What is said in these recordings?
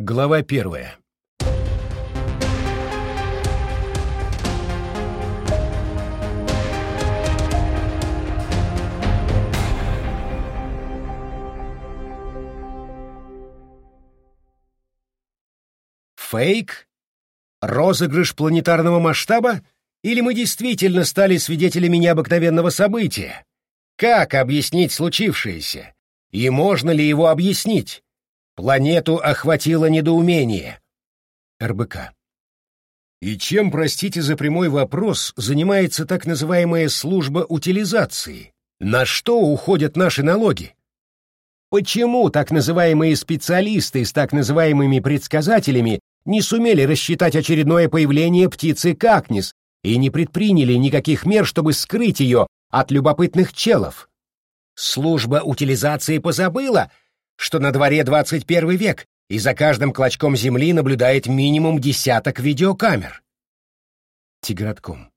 Глава первая. Фейк? Розыгрыш планетарного масштаба? Или мы действительно стали свидетелями необыкновенного события? Как объяснить случившееся? И можно ли его объяснить? Планету охватило недоумение. РБК. И чем, простите за прямой вопрос, занимается так называемая служба утилизации? На что уходят наши налоги? Почему так называемые специалисты с так называемыми предсказателями не сумели рассчитать очередное появление птицы Какнис и не предприняли никаких мер, чтобы скрыть ее от любопытных челов? Служба утилизации позабыла — что на дворе 21 век, и за каждым клочком земли наблюдает минимум десяток видеокамер. Тигратком.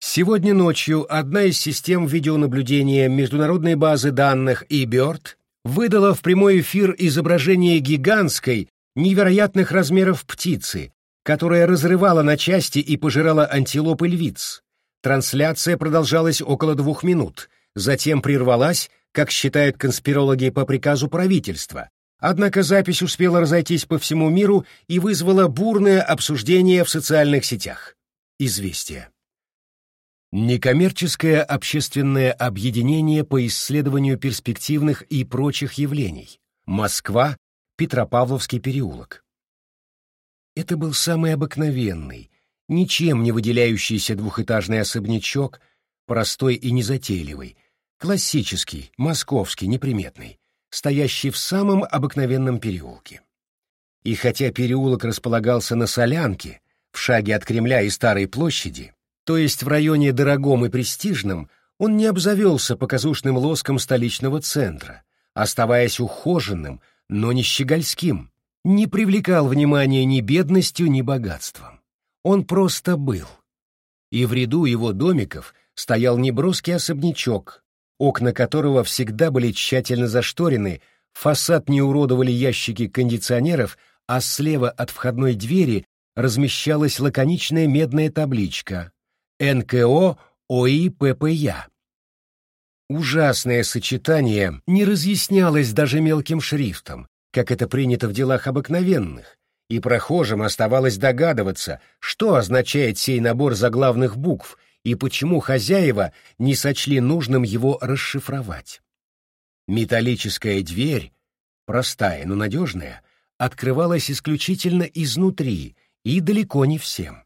Сегодня ночью одна из систем видеонаблюдения международной базы данных eBird выдала в прямой эфир изображение гигантской, невероятных размеров птицы, которая разрывала на части и пожирала антилоп и львиц. Трансляция продолжалась около двух минут, затем прервалась, как считают конспирологи по приказу правительства, однако запись успела разойтись по всему миру и вызвала бурное обсуждение в социальных сетях. Известие. Некоммерческое общественное объединение по исследованию перспективных и прочих явлений. Москва, Петропавловский переулок. Это был самый обыкновенный, ничем не выделяющийся двухэтажный особнячок, простой и незатейливый, классический, московский, неприметный, стоящий в самом обыкновенном переулке. И хотя переулок располагался на Солянке, в шаге от Кремля и Старой площади, то есть в районе дорогом и престижном, он не обзавелся показушным лоском столичного центра, оставаясь ухоженным, но не щегольским, не привлекал внимания ни бедностью, ни богатством. Он просто был. И в ряду его домиков стоял неброский особнячок, окна которого всегда были тщательно зашторены, фасад не уродовали ящики кондиционеров, а слева от входной двери размещалась лаконичная медная табличка «НКО ОИППЯ». Ужасное сочетание не разъяснялось даже мелким шрифтом, как это принято в делах обыкновенных, и прохожим оставалось догадываться, что означает сей набор заглавных букв — и почему хозяева не сочли нужным его расшифровать. Металлическая дверь, простая, но надежная, открывалась исключительно изнутри и далеко не всем.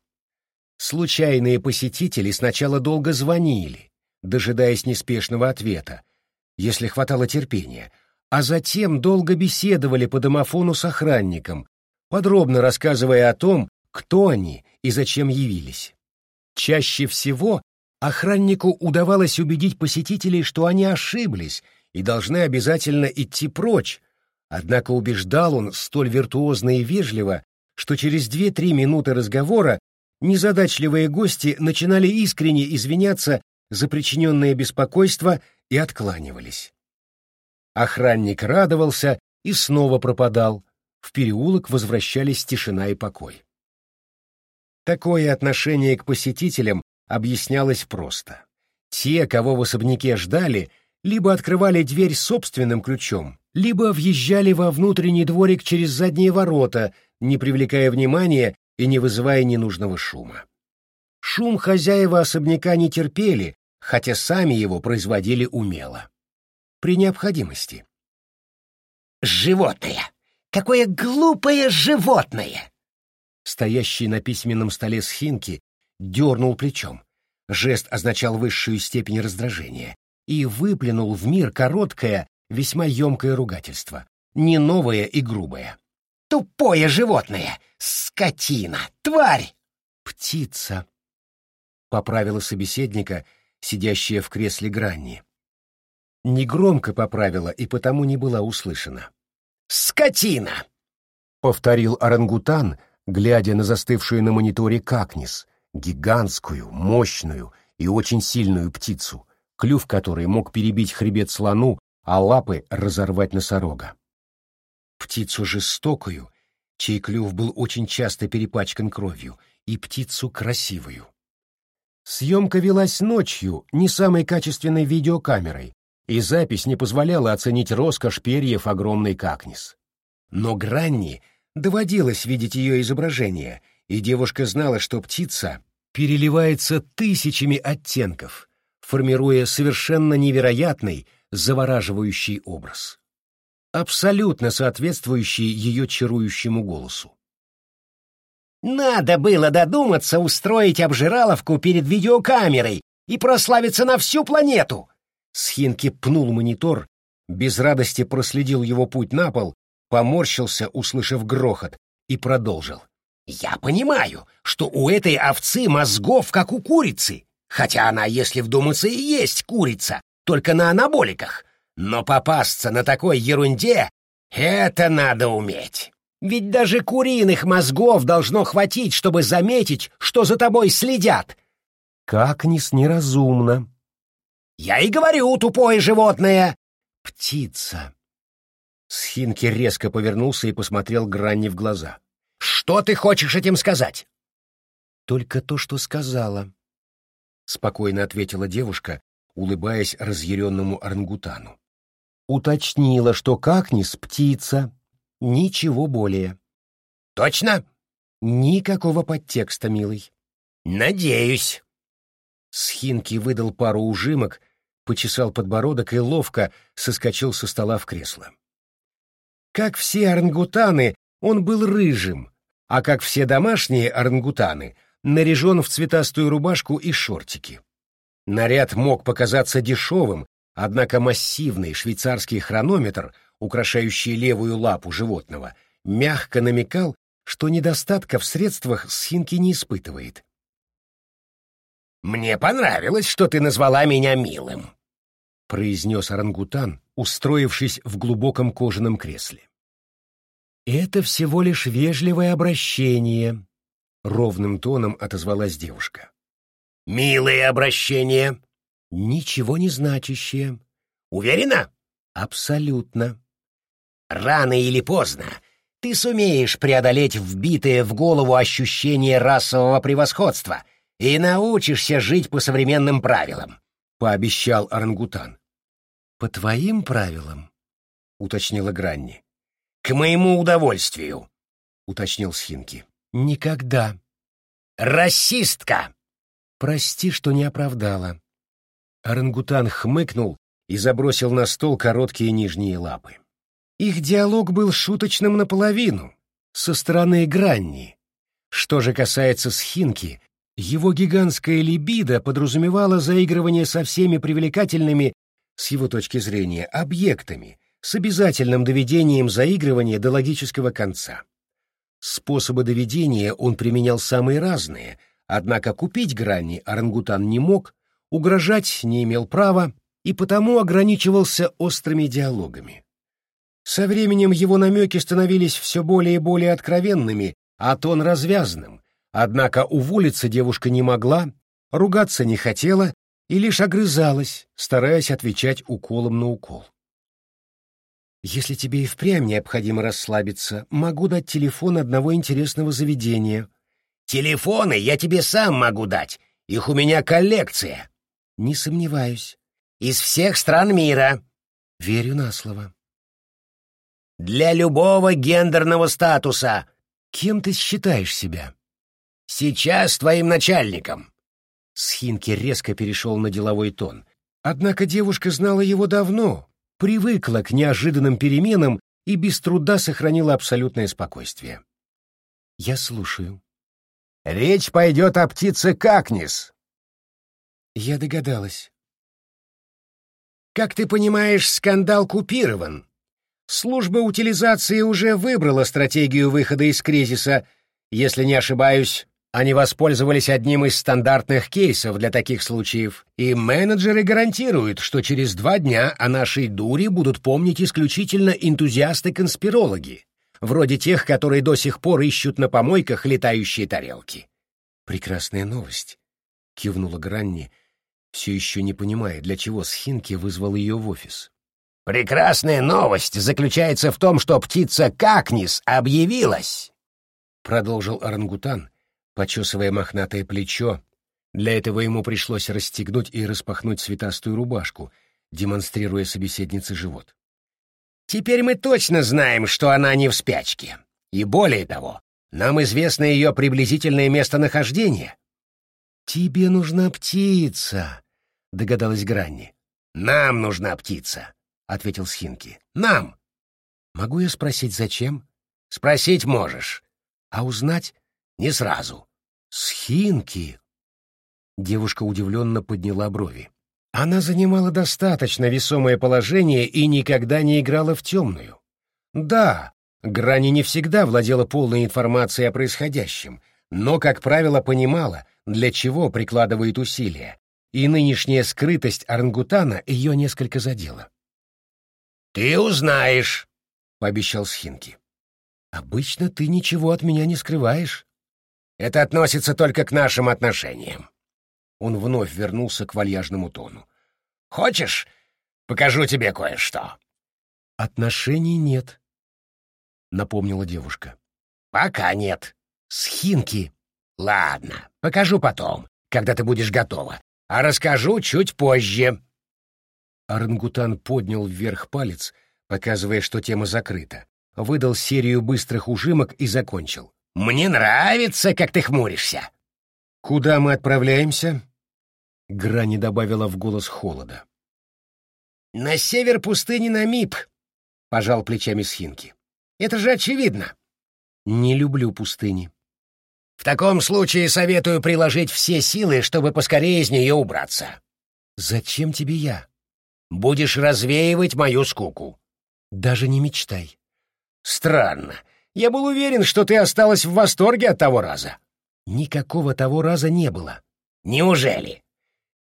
Случайные посетители сначала долго звонили, дожидаясь неспешного ответа, если хватало терпения, а затем долго беседовали по домофону с охранником, подробно рассказывая о том, кто они и зачем явились. Чаще всего охраннику удавалось убедить посетителей, что они ошиблись и должны обязательно идти прочь, однако убеждал он столь виртуозно и вежливо, что через две-три минуты разговора незадачливые гости начинали искренне извиняться за причиненное беспокойство и откланивались. Охранник радовался и снова пропадал, в переулок возвращались тишина и покой. Такое отношение к посетителям объяснялось просто. Те, кого в особняке ждали, либо открывали дверь собственным ключом, либо въезжали во внутренний дворик через задние ворота, не привлекая внимания и не вызывая ненужного шума. Шум хозяева особняка не терпели, хотя сами его производили умело. При необходимости. «Животное! Какое глупое животное!» Стоящий на письменном столе Схинки дернул плечом. Жест означал высшую степень раздражения и выплюнул в мир короткое, весьма емкое ругательство, не новое и грубое. «Тупое животное! Скотина! Тварь!» «Птица!» — поправила собеседника, сидящая в кресле Гранни. Негромко поправила и потому не была услышана. «Скотина!» — повторил орангутан, глядя на застывшую на мониторе какнис, гигантскую, мощную и очень сильную птицу, клюв которой мог перебить хребет слону, а лапы разорвать носорога. Птицу жестокую чей клюв был очень часто перепачкан кровью, и птицу красивую. Съемка велась ночью, не самой качественной видеокамерой, и запись не позволяла оценить роскошь перьев огромной какнис. Но Гранни доводилось видеть ее изображение, и девушка знала, что птица переливается тысячами оттенков, формируя совершенно невероятный, завораживающий образ, абсолютно соответствующий ее чарующему голосу. «Надо было додуматься устроить обжираловку перед видеокамерой и прославиться на всю планету!» Схинки пнул монитор, без радости проследил его путь на пол, поморщился, услышав грохот, и продолжил. «Я понимаю, что у этой овцы мозгов, как у курицы, хотя она, если вдуматься, и есть курица, только на анаболиках. Но попасться на такой ерунде — это надо уметь. Ведь даже куриных мозгов должно хватить, чтобы заметить, что за тобой следят. Как ни с неразумно, я и говорю, тупое животное!» «Птица!» Схинки резко повернулся и посмотрел Гранни в глаза. «Что ты хочешь этим сказать?» «Только то, что сказала», — спокойно ответила девушка, улыбаясь разъяренному орангутану. Уточнила, что как-нис птица, ничего более. «Точно?» «Никакого подтекста, милый». «Надеюсь». Схинки выдал пару ужимок, почесал подбородок и ловко соскочил со стола в кресло. Как все орангутаны, он был рыжим, а как все домашние орангутаны, наряжен в цветастую рубашку и шортики. Наряд мог показаться дешевым, однако массивный швейцарский хронометр, украшающий левую лапу животного, мягко намекал, что недостатка в средствах Схинки не испытывает. «Мне понравилось, что ты назвала меня милым», — произнес орангутан, устроившись в глубоком кожаном кресле. «Это всего лишь вежливое обращение», — ровным тоном отозвалась девушка. «Милое обращение». «Ничего не значащее». «Уверена?» «Абсолютно». «Рано или поздно ты сумеешь преодолеть вбитое в голову ощущение расового превосходства» и научишься жить по современным правилам», — пообещал орангутан. «По твоим правилам?» — уточнила Гранни. «К моему удовольствию», — уточнил Схинки. «Никогда». «Расистка!» «Прости, что не оправдала». Орангутан хмыкнул и забросил на стол короткие нижние лапы. Их диалог был шуточным наполовину, со стороны Гранни. Что же касается Схинки, его гигантская либидо подразумевала заигрывание со всеми привлекательными, с его точки зрения, объектами, с обязательным доведением заигрывания до логического конца. Способы доведения он применял самые разные, однако купить грани орангутан не мог, угрожать не имел права и потому ограничивался острыми диалогами. Со временем его намеки становились все более и более откровенными, а тон развязным, Однако уволиться девушка не могла, ругаться не хотела и лишь огрызалась, стараясь отвечать уколом на укол. «Если тебе и впрямь необходимо расслабиться, могу дать телефон одного интересного заведения». «Телефоны я тебе сам могу дать, их у меня коллекция». «Не сомневаюсь». «Из всех стран мира». «Верю на слово». «Для любого гендерного статуса». «Кем ты считаешь себя?» Сейчас твоим начальником. Схинки резко перешел на деловой тон. Однако девушка знала его давно, привыкла к неожиданным переменам и без труда сохранила абсолютное спокойствие. «Я слушаю». «Речь пойдет о птице Какнис». «Я догадалась». «Как ты понимаешь, скандал купирован. Служба утилизации уже выбрала стратегию выхода из кризиса. Если не ошибаюсь, они воспользовались одним из стандартных кейсов для таких случаев, и менеджеры гарантируют, что через два дня о нашей дуре будут помнить исключительно энтузиасты-конспирологи, вроде тех, которые до сих пор ищут на помойках летающие тарелки. «Прекрасная новость», — кивнула Гранни, все еще не понимая, для чего Схинки вызвал ее в офис. Прекрасная новость заключается в том, что птица Какнис объявилась, продолжил орангутан, почесывая мохнатое плечо. Для этого ему пришлось расстегнуть и распахнуть цветастую рубашку, демонстрируя собеседнице живот. Теперь мы точно знаем, что она не в спячке. И более того, нам известно ее приблизительное местонахождение. «Тебе нужна птица», — догадалась Гранни. «Нам нужна птица», — ответил Схинки. «Нам». «Могу я спросить, зачем?» «Спросить можешь, а узнать не сразу». «Схинки!» Девушка удивленно подняла брови. Она занимала достаточно весомое положение и никогда не играла в темную. Да, Грани не всегда владела полной информацией о происходящем, но, как правило, понимала, для чего прикладывает усилия, и нынешняя скрытость орангутана ее несколько задела. «Ты узнаешь», — пообещал Схинки. «Обычно ты ничего от меня не скрываешь». «Это относится только к нашим отношениям». Он вновь вернулся к вальяжному тону. «Хочешь, покажу тебе кое-что?» «Отношений нет», — напомнила девушка. «Пока нет. Схинки. Ладно, покажу потом, когда ты будешь готова, а расскажу чуть позже». Орангутан поднял вверх палец, показывая, что тема закрыта, выдал серию быстрых ужимок и закончил. «Мне нравится, как ты хмуришься. «Куда мы отправляемся?» Грани добавила в голос холода. «На север пустыни Намиб», — пожал плечами Схинки. «Это же очевидно». «Не люблю пустыни». «В таком случае советую приложить все силы, чтобы поскорее из нее убраться». «Зачем тебе я?» «Будешь развеивать мою скуку». «Даже не мечтай». «Странно. Я был уверен, что ты осталась в восторге от того раза». Никакого того раза не было. Неужели?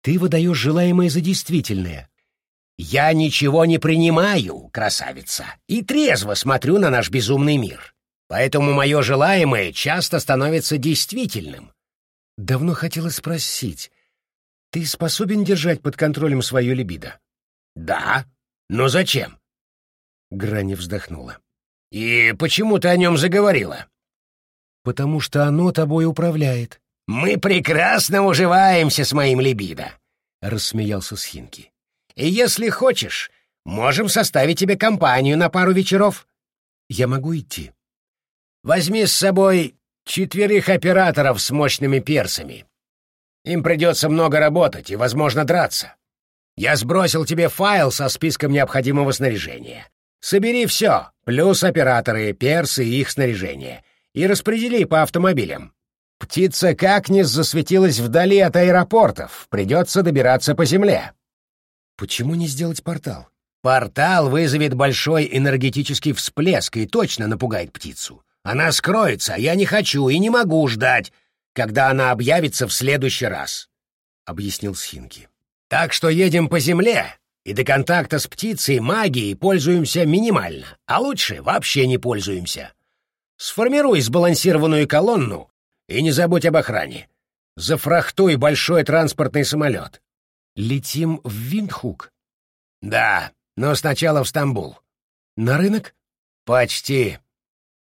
Ты выдаешь желаемое за действительное. Я ничего не принимаю, красавица, и трезво смотрю на наш безумный мир. Поэтому мое желаемое часто становится действительным. Давно хотела спросить, ты способен держать под контролем свое либидо? Да. Но зачем? Грани вздохнула. И почему ты о нем заговорила? потому что оно тобой управляет. «Мы прекрасно уживаемся с моим либидо», — рассмеялся Схинки. «И если хочешь, можем составить тебе компанию на пару вечеров». «Я могу идти». «Возьми с собой четверых операторов с мощными персами. Им придется много работать и, возможно, драться. Я сбросил тебе файл со списком необходимого снаряжения. Собери все, плюс операторы, персы и их снаряжение — и распредели по автомобилям. Птица как-нибудь засветилась вдали от аэропортов, придется добираться по земле. Почему не сделать портал? Портал вызовет большой энергетический всплеск и точно напугает птицу. Она скроется, а я не хочу и не могу ждать, когда она объявится в следующий раз, — объяснил Схинки. Так что едем по земле, и до контакта с птицей магией пользуемся минимально, а лучше вообще не пользуемся. Сформируй сбалансированную колонну и не забудь об охране. Зафрахтуй большой транспортный самолет. Летим в Виндхук? Да, но сначала в Стамбул. На рынок? Почти.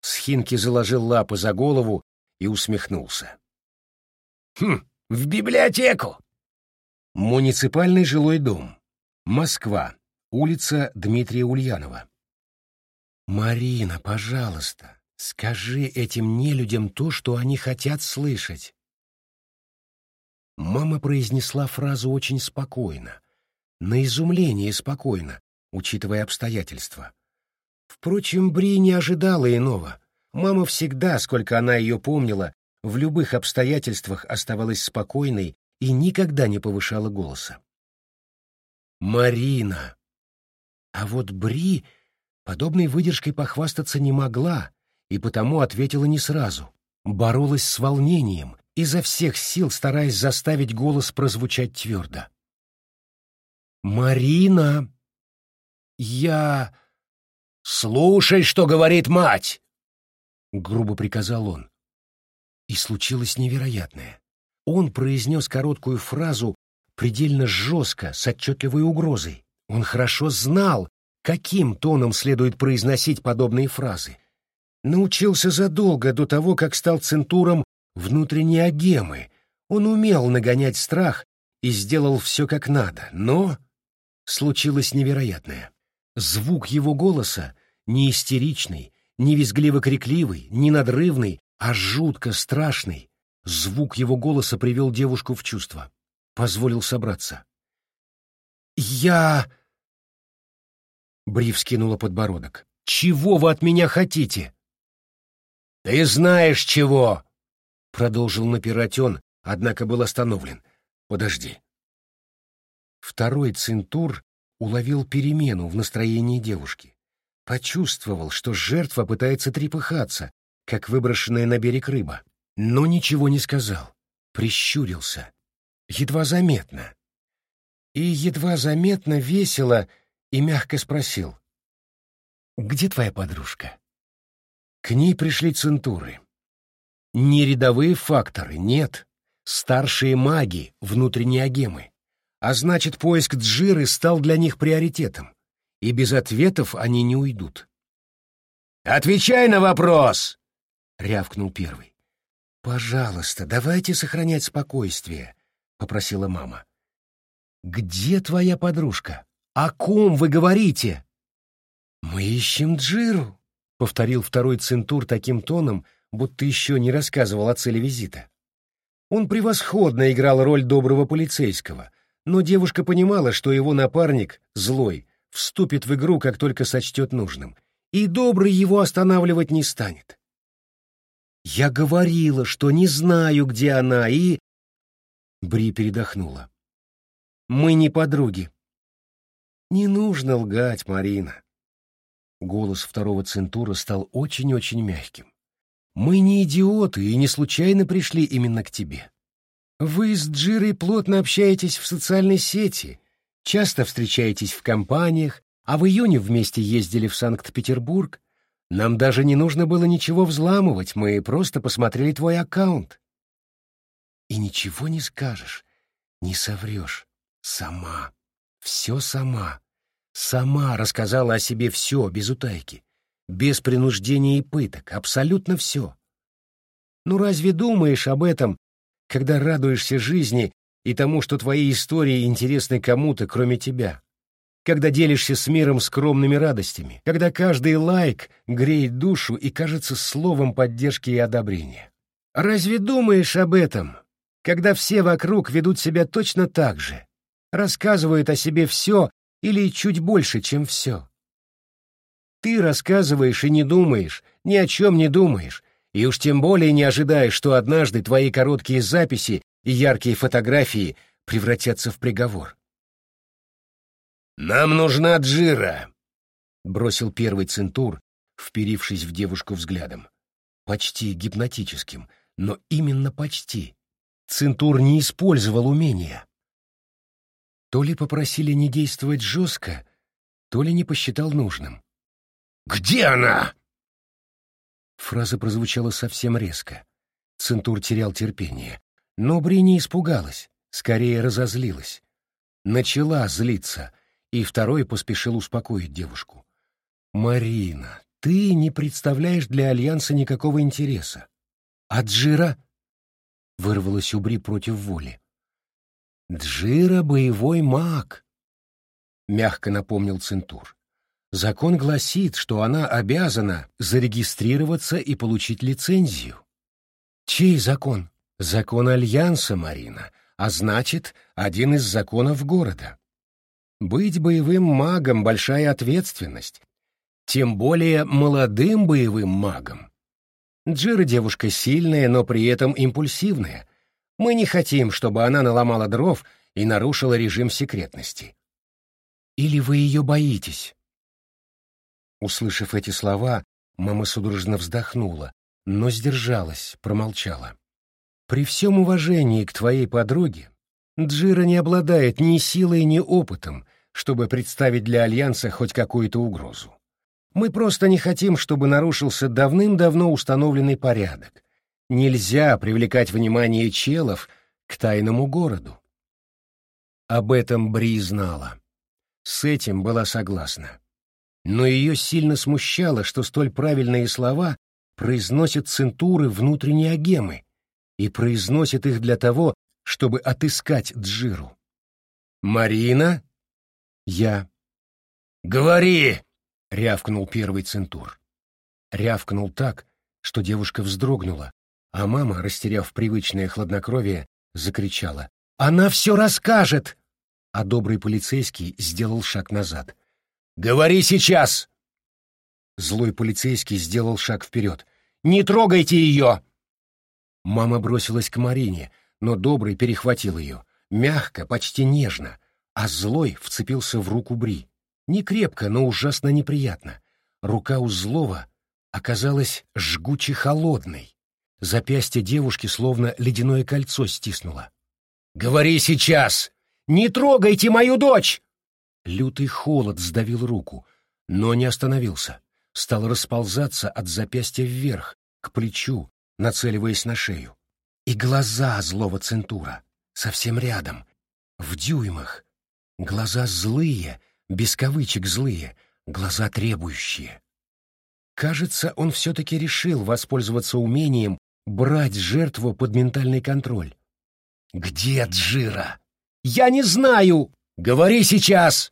Схинки заложил лапы за голову и усмехнулся. Хм, в библиотеку. Муниципальный жилой дом. Москва. Улица Дмитрия Ульянова. «Марина, пожалуйста, Скажи этим нелюдям то, что они хотят слышать. Мама произнесла фразу очень спокойно, на изумление спокойно, учитывая обстоятельства. Впрочем, Бри не ожидала иного. Мама всегда, сколько она ее помнила, в любых обстоятельствах оставалась спокойной и никогда не повышала голоса. «Марина!» А вот Бри подобной выдержкой похвастаться не могла, и потому ответила не сразу. Боролась с волнением, изо всех сил стараясь заставить голос прозвучать твердо. «Марина! Я...» «Слушай, что говорит мать!» — грубо приказал он. И случилось невероятное. Он произнес короткую фразу предельно жестко, с отчетливой угрозой. Он хорошо знал, каким тоном следует произносить подобные фразы. Научился задолго до того, как стал центуром внутренней агемы. Он умел нагонять страх и сделал все как надо, но случилось невероятное. Звук его голоса не истеричный, не визгливо-крикливый, не надрывный, а жутко страшный. Звук его голоса привел девушку в чувство. Позволил собраться. «Я...» Бри вскинула подбородок. «Чего вы от меня хотите?» «Ты знаешь, чего!» Продолжил напирать он, однако был остановлен. «Подожди». Второй центур уловил перемену в настроении девушки. Почувствовал, что жертва пытается трепыхаться, как выброшенная на берег рыба, но ничего не сказал. Прищурился. Едва заметно. И едва заметно весело и мягко спросил. «Где твоя подружка?» К ней пришли центуры. Не рядовые факторы, нет. Старшие маги, внутренние агемы. А значит, поиск Джиры стал для них приоритетом. И без ответов они не уйдут. «Отвечай на вопрос!» — рявкнул первый. «Пожалуйста, давайте сохранять спокойствие», — попросила мама. «Где твоя подружка? О ком вы говорите?» «Мы ищем Джиру», — повторил второй центур таким тоном, будто еще не рассказывал о цели визита. Он превосходно играл роль доброго полицейского, но девушка понимала, что его напарник, злой, вступит в игру, как только сочтет нужным, и добрый его останавливать не станет. «Я говорила, что не знаю, где она, и...» Бри передохнула. Мы не подруги. Не нужно лгать, Марина. Голос второго центура стал очень-очень мягким. Мы не идиоты и не случайно пришли именно к тебе. Вы с Джирой плотно общаетесь в социальной сети, часто встречаетесь в компаниях, а в июне вместе ездили в Санкт-Петербург. Нам даже не нужно было ничего взламывать, мы просто посмотрели твой аккаунт. И ничего не скажешь, не соврешь. Сама. Все сама. Сама рассказала о себе все, без утайки. Без принуждения и пыток. Абсолютно все. Ну разве думаешь об этом, когда радуешься жизни и тому, что твои истории интересны кому-то, кроме тебя? Когда делишься с миром скромными радостями? Когда каждый лайк греет душу и кажется словом поддержки и одобрения? Разве думаешь об этом, когда все вокруг ведут себя точно так же? рассказывают о себе все или чуть больше, чем все. Ты рассказываешь и не думаешь, ни о чем не думаешь, и уж тем более не ожидаешь, что однажды твои короткие записи и яркие фотографии превратятся в приговор. «Нам нужна Джира», — бросил первый центур, вперившись в девушку взглядом. Почти гипнотическим, но именно почти. Центур не использовал умения. То ли попросили не действовать жестко, то ли не посчитал нужным. «Где она?» Фраза прозвучала совсем резко. Центур терял терпение. Но Бри не испугалась, скорее разозлилась. Начала злиться, и второй поспешил успокоить девушку. «Марина, ты не представляешь для Альянса никакого интереса. А Джира?» — вырвалась у Бри против воли. «Джира — боевой маг», — мягко напомнил Центур. «Закон гласит, что она обязана зарегистрироваться и получить лицензию». «Чей закон?» «Закон Альянса, Марина, а значит, один из законов города. Быть боевым магом — большая ответственность, тем более молодым боевым магом. Джира девушка сильная, но при этом импульсивная — мы не хотим, чтобы она наломала дров и нарушила режим секретности. Или вы ее боитесь?» Услышав эти слова, мама судорожно вздохнула, но сдержалась, промолчала. «При всем уважении к твоей подруге, Джира не обладает ни силой, ни опытом, чтобы представить для Альянса хоть какую-то угрозу. Мы просто не хотим, чтобы нарушился давным-давно установленный порядок, Нельзя привлекать внимание челов к тайному городу. Об этом Бри знала. С этим была согласна. Но ее сильно смущало, что столь правильные слова произносят центуры внутренней агемы и произносят их для того, чтобы отыскать Джиру. «Марина?» «Я». «Говори!» — рявкнул первый центур. Рявкнул так, что девушка вздрогнула, а мама, растеряв привычное хладнокровие, закричала. «Она все расскажет!» А добрый полицейский сделал шаг назад. «Говори сейчас!» Злой полицейский сделал шаг вперед. «Не трогайте ее!» Мама бросилась к Марине, но добрый перехватил ее. Мягко, почти нежно, а злой вцепился в руку Бри. Не крепко, но ужасно неприятно. Рука у злого оказалась жгуче холодной. Запястье девушки словно ледяное кольцо стиснуло. «Говори сейчас! Не трогайте мою дочь!» Лютый холод сдавил руку, но не остановился. Стал расползаться от запястья вверх, к плечу, нацеливаясь на шею. И глаза злого центура, совсем рядом, в дюймах. Глаза злые, без кавычек злые, глаза требующие. Кажется, он все-таки решил воспользоваться умением брать жертву под ментальный контроль. «Где Джира?» «Я не знаю!» «Говори сейчас!»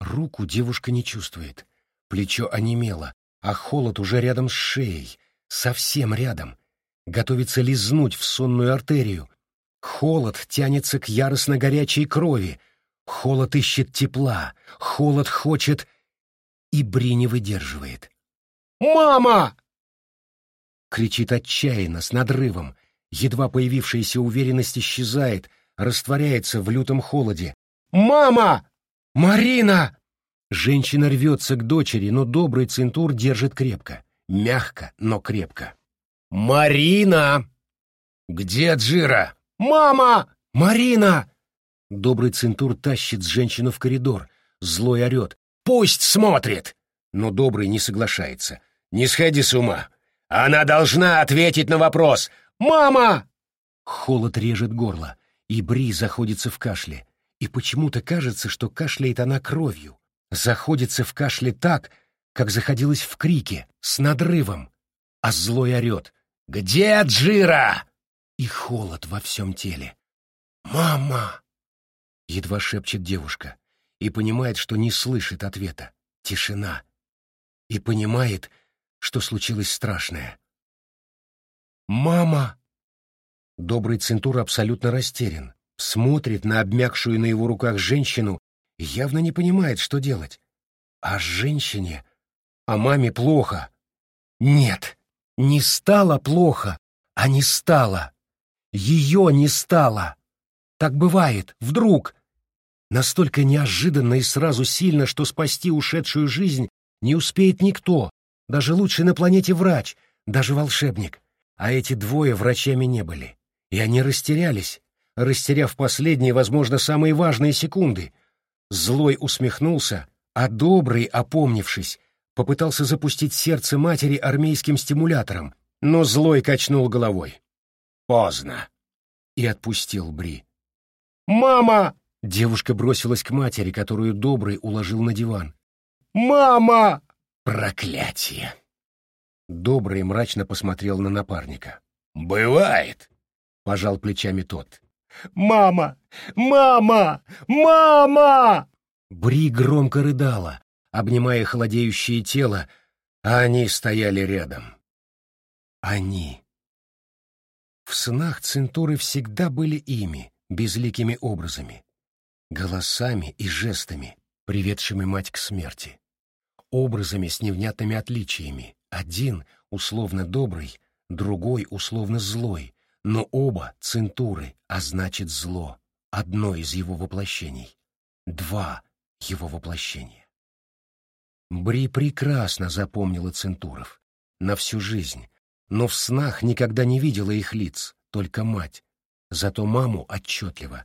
Руку девушка не чувствует. Плечо онемело, а холод уже рядом с шеей, совсем рядом. Готовится лизнуть в сонную артерию. Холод тянется к яростно горячей крови. Холод ищет тепла. Холод хочет... И Бри не выдерживает. «Мама!» Кричит отчаянно, с надрывом. Едва появившаяся уверенность исчезает, растворяется в лютом холоде. «Мама! Марина!» Женщина рвется к дочери, но добрый центур держит крепко. Мягко, но крепко. «Марина!» «Где Джира?» «Мама! Марина!» Добрый центур тащит женщину в коридор. Злой орет. «Пусть смотрит!» Но добрый не соглашается. «Не сходи с ума! Она должна ответить на вопрос! Мама!» Холод режет горло, и Бри заходится в кашле. И почему-то кажется, что кашляет она кровью. Заходится в кашле так, как заходилась в крике, с надрывом. А злой орет. «Где Джира?» И холод во всем теле. «Мама!» Едва шепчет девушка и понимает, что не слышит ответа. Тишина. И понимает, что случилось страшное. «Мама!» Добрый Центур абсолютно растерян, смотрит на обмякшую на его руках женщину явно не понимает, что делать. А женщине, а маме плохо. Нет, не стало плохо, а не стало. Ее не стало. Так бывает, вдруг. Настолько неожиданно и сразу сильно, что спасти ушедшую жизнь не успеет никто, даже лучший на планете врач, даже волшебник. А эти двое врачами не были. И они растерялись, растеряв последние, возможно, самые важные секунды. Злой усмехнулся, а добрый, опомнившись, попытался запустить сердце матери армейским стимулятором, но злой качнул головой. «Поздно!» и отпустил Бри. «Мама!» — девушка бросилась к матери, которую добрый уложил на диван. «Мама!» «Проклятие!» Добрый мрачно посмотрел на напарника. «Бывает!» — пожал плечами тот. «Мама! Мама! Мама!» Бри громко рыдала, обнимая холодеющее тело, а они стояли рядом. Они. В снах центуры всегда были ими, безликими образами, голосами и жестами, приведшими мать к смерти, образами с невнятными отличиями, один условно добрый, другой условно злой, но оба центуры, а значит зло, одно из его воплощений, два его воплощения. Бри прекрасно запомнила центуров на всю жизнь, но в снах никогда не видела их лиц, только мать. Зато маму отчетливо,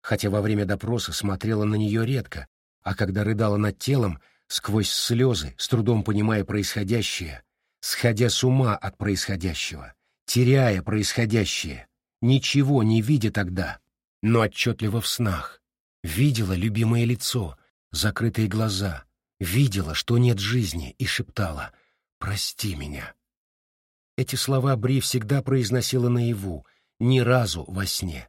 хотя во время допроса смотрела на нее редко, а когда рыдала над телом, сквозь слезы, с трудом понимая происходящее, сходя с ума от происходящего, теряя происходящее, ничего не видя тогда, но отчетливо в снах. Видела любимое лицо, закрытые глаза, видела, что нет жизни, и шептала «Прости меня». Эти слова Бри всегда произносила наяву, ни разу во сне.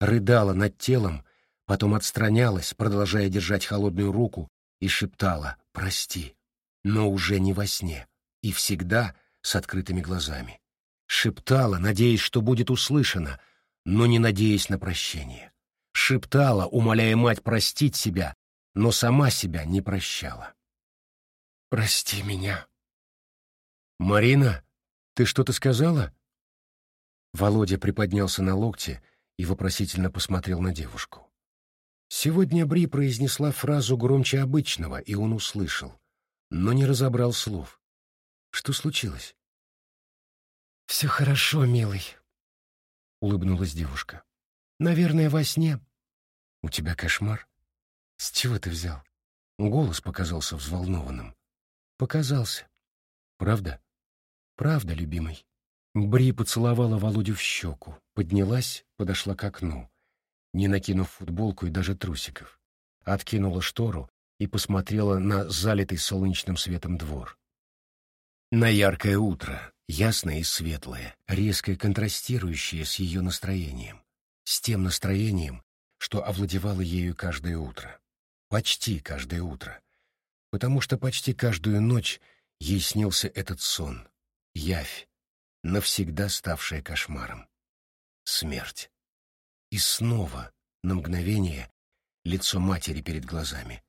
Рыдала над телом, потом отстранялась, продолжая держать холодную руку, и шептала «Прости», но уже не во сне, и всегда с открытыми глазами. Шептала, надеясь, что будет услышана, но не надеясь на прощение. Шептала, умоляя мать простить себя, но сама себя не прощала. «Прости меня». «Марина, ты что-то сказала?» Володя приподнялся на локте и вопросительно посмотрел на девушку. Сегодня Бри произнесла фразу громче обычного, и он услышал, но не разобрал слов. Что случилось? «Все хорошо, милый», — улыбнулась девушка. «Наверное, во сне». «У тебя кошмар?» «С чего ты взял?» Голос показался взволнованным. «Показался. Правда?» «Правда, любимый». Бри поцеловала Володю в щеку, поднялась, подошла к окну, не накинув футболку и даже трусиков, откинула штору и посмотрела на залитый солнечным светом двор. На яркое утро, ясное и светлое, резко контрастирующее с ее настроением, с тем настроением, что овладевало ею каждое утро. Почти каждое утро. Потому что почти каждую ночь ей снился этот сон, явь, навсегда ставшая кошмаром. Смерть. И снова, на мгновение, лицо матери перед глазами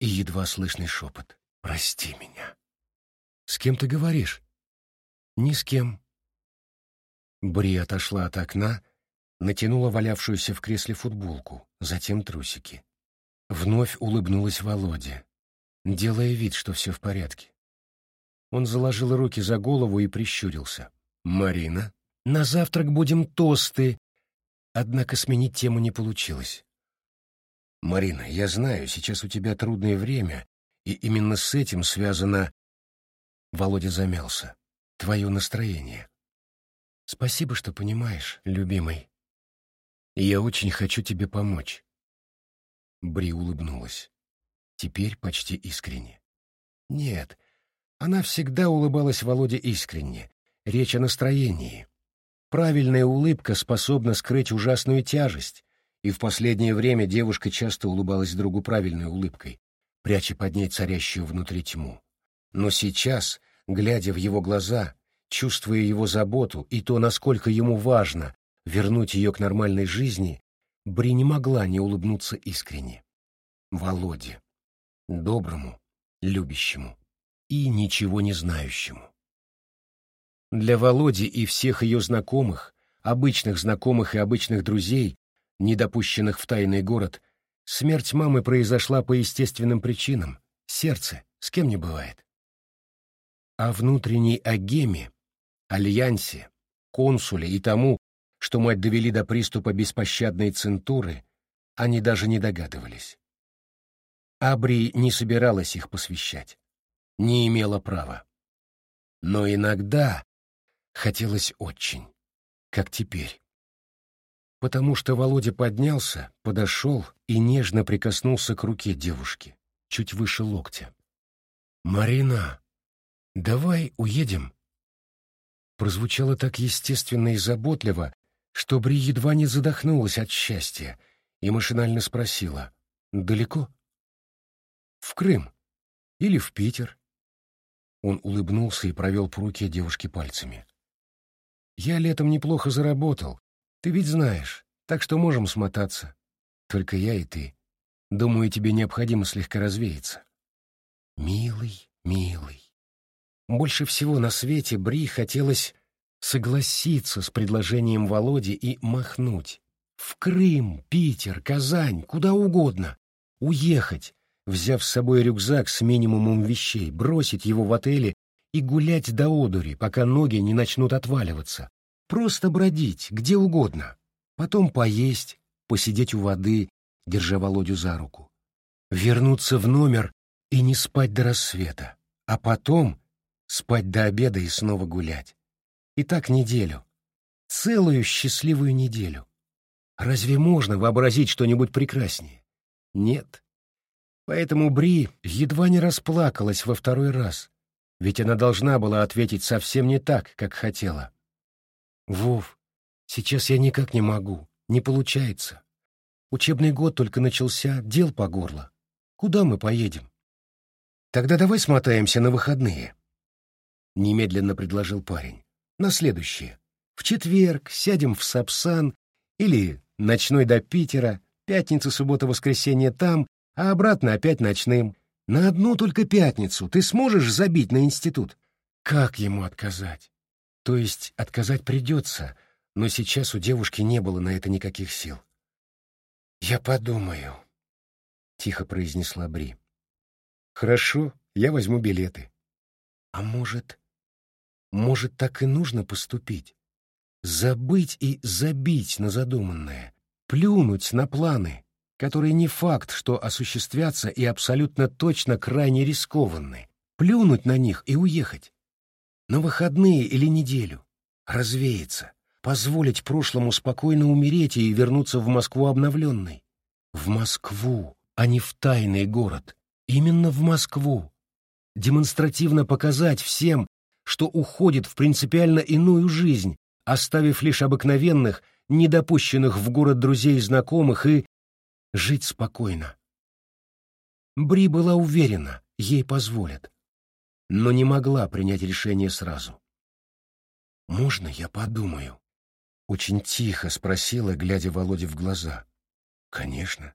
и едва слышный шепот «Прости меня». «С кем ты говоришь?» «Ни с кем». Бри отошла от окна, натянула валявшуюся в кресле футболку, затем трусики. Вновь улыбнулась Володе, делая вид, что все в порядке. Он заложил руки за голову и прищурился. «Марина, на завтрак будем тосты!» Однако сменить тему не получилось. «Марина, я знаю, сейчас у тебя трудное время, и именно с этим связано...» Володя замялся. «Твое настроение». «Спасибо, что понимаешь, любимый. Я очень хочу тебе помочь». Бри улыбнулась. Теперь почти искренне. Нет, она всегда улыбалась Володе искренне. Речь о настроении. Правильная улыбка способна скрыть ужасную тяжесть, и в последнее время девушка часто улыбалась другу правильной улыбкой, пряча под ней царящую внутри тьму. Но сейчас, глядя в его глаза, чувствуя его заботу и то, насколько ему важно вернуть ее к нормальной жизни, Бри не могла не улыбнуться искренне. Володе. Доброму, любящему и ничего не знающему. Для Володи и всех ее знакомых, обычных знакомых и обычных друзей, не допущенных в тайный город, смерть мамы произошла по естественным причинам. Сердце, с кем не бывает. О внутренней агеме, альянсе, консуле и тому, что мать довели до приступа беспощадной центуры, они даже не догадывались. Абри не собиралась их посвящать, не имела права. Но иногда хотелось очень, как теперь потому что Володя поднялся, подошел и нежно прикоснулся к руке девушки, чуть выше локтя. «Марина, давай уедем?» Прозвучало так естественно и заботливо, что Бри едва не задохнулась от счастья и машинально спросила «Далеко?» «В Крым. Или в Питер». Он улыбнулся и провел по руке девушки пальцами. «Я летом неплохо заработал, ты ведь знаешь, так что можем смотаться. Только я и ты. Думаю, тебе необходимо слегка развеяться. Милый, милый. Больше всего на свете Бри хотелось согласиться с предложением Володи и махнуть. В Крым, Питер, Казань, куда угодно. Уехать, взяв с собой рюкзак с минимумом вещей, бросить его в отеле и гулять до одури, пока ноги не начнут отваливаться. Просто бродить, где угодно. Потом поесть, посидеть у воды, держа Володю за руку. Вернуться в номер и не спать до рассвета. А потом спать до обеда и снова гулять. И так неделю. Целую счастливую неделю. Разве можно вообразить что-нибудь прекраснее? Нет. Поэтому Бри едва не расплакалась во второй раз, ведь она должна была ответить совсем не так, как хотела. «Вов, сейчас я никак не могу, не получается. Учебный год только начался, дел по горло. Куда мы поедем?» «Тогда давай смотаемся на выходные», — немедленно предложил парень. «На следующее. В четверг сядем в Сапсан или ночной до Питера, пятница, суббота, воскресенье там, а обратно опять ночным. На одну только пятницу ты сможешь забить на институт? Как ему отказать? То есть отказать придется, но сейчас у девушки не было на это никаких сил. «Я подумаю», — тихо произнесла Бри. «Хорошо, я возьму билеты». «А может, может, так и нужно поступить? Забыть и забить на задуманное, плюнуть на планы?» Которые не факт, что осуществятся и абсолютно точно крайне рискованны, плюнуть на них и уехать. На выходные или неделю. Развеяться. Позволить прошлому спокойно умереть и вернуться в Москву обновленной. В Москву, а не в тайный город. Именно в Москву. Демонстративно показать всем, что уходит в принципиально иную жизнь, оставив лишь обыкновенных, недопущенных в город друзей и знакомых и жить спокойно. Бри была уверена, ей позволят, но не могла принять решение сразу. «Можно я подумаю?» Очень тихо спросила, глядя Володе в глаза. «Конечно.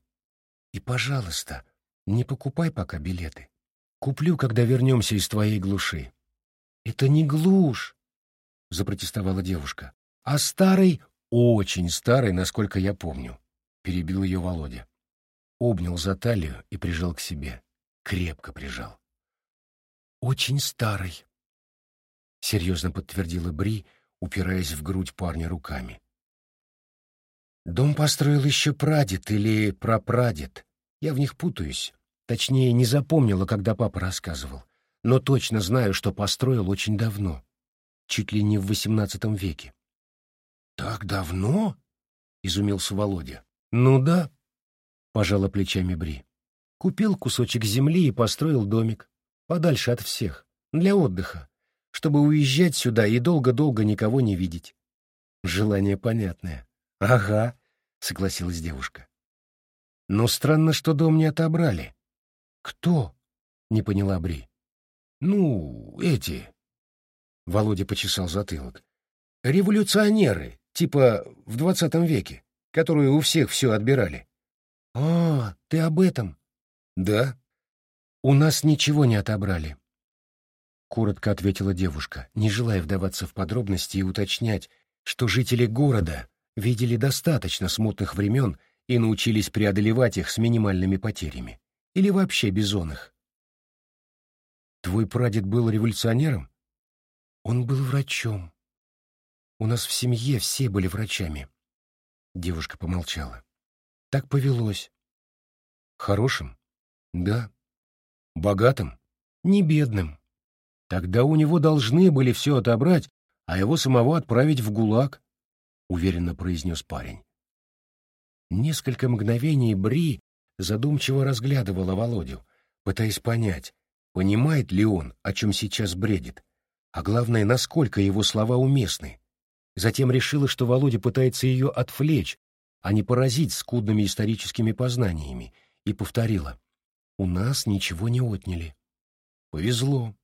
И, пожалуйста, не покупай пока билеты. Куплю, когда вернемся из твоей глуши». «Это не глушь», — запротестовала девушка, «а старый, очень старый, насколько я помню перебил ее Володя. Обнял за талию и прижал к себе. Крепко прижал. «Очень старый», — серьезно подтвердила Бри, упираясь в грудь парня руками. «Дом построил еще прадед или прапрадед. Я в них путаюсь. Точнее, не запомнила, когда папа рассказывал. Но точно знаю, что построил очень давно. Чуть ли не в XVIII веке». «Так давно?» — изумился Володя. «Ну да», — пожала плечами Бри. «Купил кусочек земли и построил домик. Подальше от всех. Для отдыха. Чтобы уезжать сюда и долго-долго никого не видеть». Желание понятное. «Ага», — согласилась девушка. «Но странно, что дом не отобрали». «Кто?» — не поняла Бри. «Ну, эти...» — Володя почесал затылок. «Революционеры, типа в двадцатом веке которую у всех все отбирали. — А, ты об этом? — Да. — У нас ничего не отобрали. Коротко ответила девушка, не желая вдаваться в подробности и уточнять, что жители города видели достаточно смутных времен и научились преодолевать их с минимальными потерями. Или вообще их. Твой прадед был революционером? Он был врачом. У нас в семье все были врачами. Девушка помолчала. Так повелось. Хорошим? Да. Богатым? Не бедным. Тогда у него должны были все отобрать, а его самого отправить в ГУЛАГ, — уверенно произнес парень. Несколько мгновений Бри задумчиво разглядывала Володю, пытаясь понять, понимает ли он, о чем сейчас бредит, а главное, насколько его слова уместны. Затем решила, что Володя пытается ее отвлечь, а не поразить скудными историческими познаниями, и повторила. «У нас ничего не отняли». «Повезло.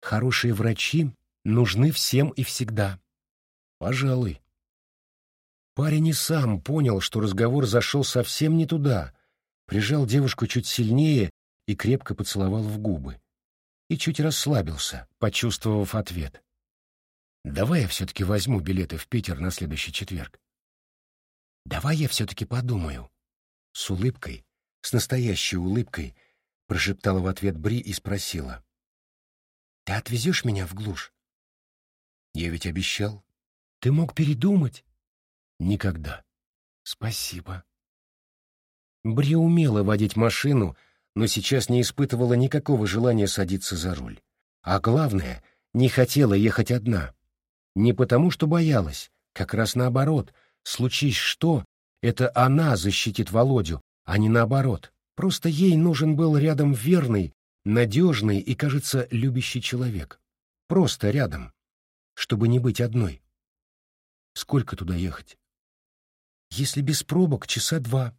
Хорошие врачи нужны всем и всегда». «Пожалуй». Парень и сам понял, что разговор зашел совсем не туда, прижал девушку чуть сильнее и крепко поцеловал в губы. И чуть расслабился, почувствовав ответ. Давай я все-таки возьму билеты в Питер на следующий четверг. Давай я все-таки подумаю. С улыбкой, с настоящей улыбкой, прошептала в ответ Бри и спросила. Ты отвезешь меня в глушь? Я ведь обещал. Ты мог передумать? Никогда. Спасибо. Бри умела водить машину, но сейчас не испытывала никакого желания садиться за руль. А главное, не хотела ехать одна. Не потому, что боялась, как раз наоборот. Случись что, это она защитит Володю, а не наоборот. Просто ей нужен был рядом верный, надежный и, кажется, любящий человек. Просто рядом, чтобы не быть одной. Сколько туда ехать? Если без пробок, часа два.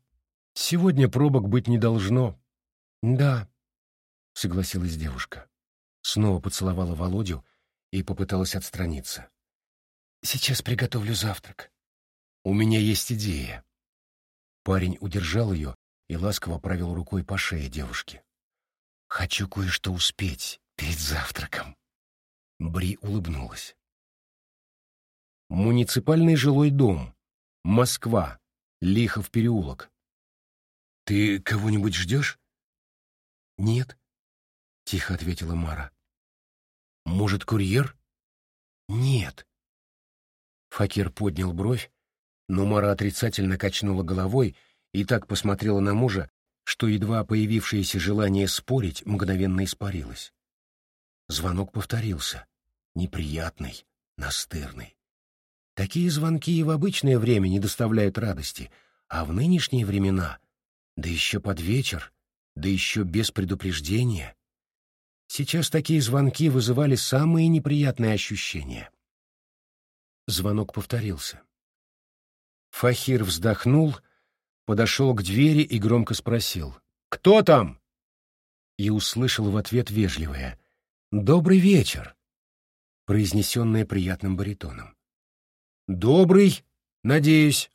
Сегодня пробок быть не должно. Да, согласилась девушка. Снова поцеловала Володю и попыталась отстраниться. Сейчас приготовлю завтрак. У меня есть идея. Парень удержал ее и ласково провел рукой по шее девушки. «Хочу кое-что успеть перед завтраком». Бри улыбнулась. Муниципальный жилой дом. Москва. Лихов переулок. «Ты кого-нибудь ждешь?» «Нет», — тихо ответила Мара. «Может, курьер?» «Нет». Факир поднял бровь, но Мара отрицательно качнула головой и так посмотрела на мужа, что едва появившееся желание спорить мгновенно испарилось. Звонок повторился. Неприятный, настырный. Такие звонки и в обычное время не доставляют радости, а в нынешние времена, да еще под вечер, да еще без предупреждения. Сейчас такие звонки вызывали самые неприятные ощущения. Звонок повторился. Фахир вздохнул, подошел к двери и громко спросил «Кто там?» и услышал в ответ вежливое «Добрый вечер», произнесенное приятным баритоном. «Добрый, надеюсь.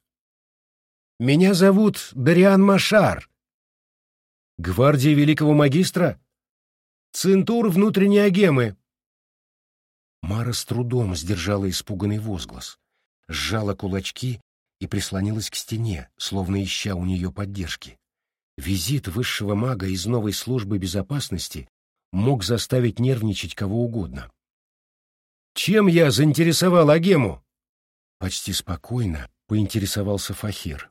Меня зовут Дариан Машар. Гвардия Великого Магистра? Центур внутренней агемы». Мара с трудом сдержала испуганный возглас, сжала кулачки и прислонилась к стене, словно ища у нее поддержки. Визит высшего мага из новой службы безопасности мог заставить нервничать кого угодно. «Чем я заинтересовал Агему?» Почти спокойно поинтересовался Фахир.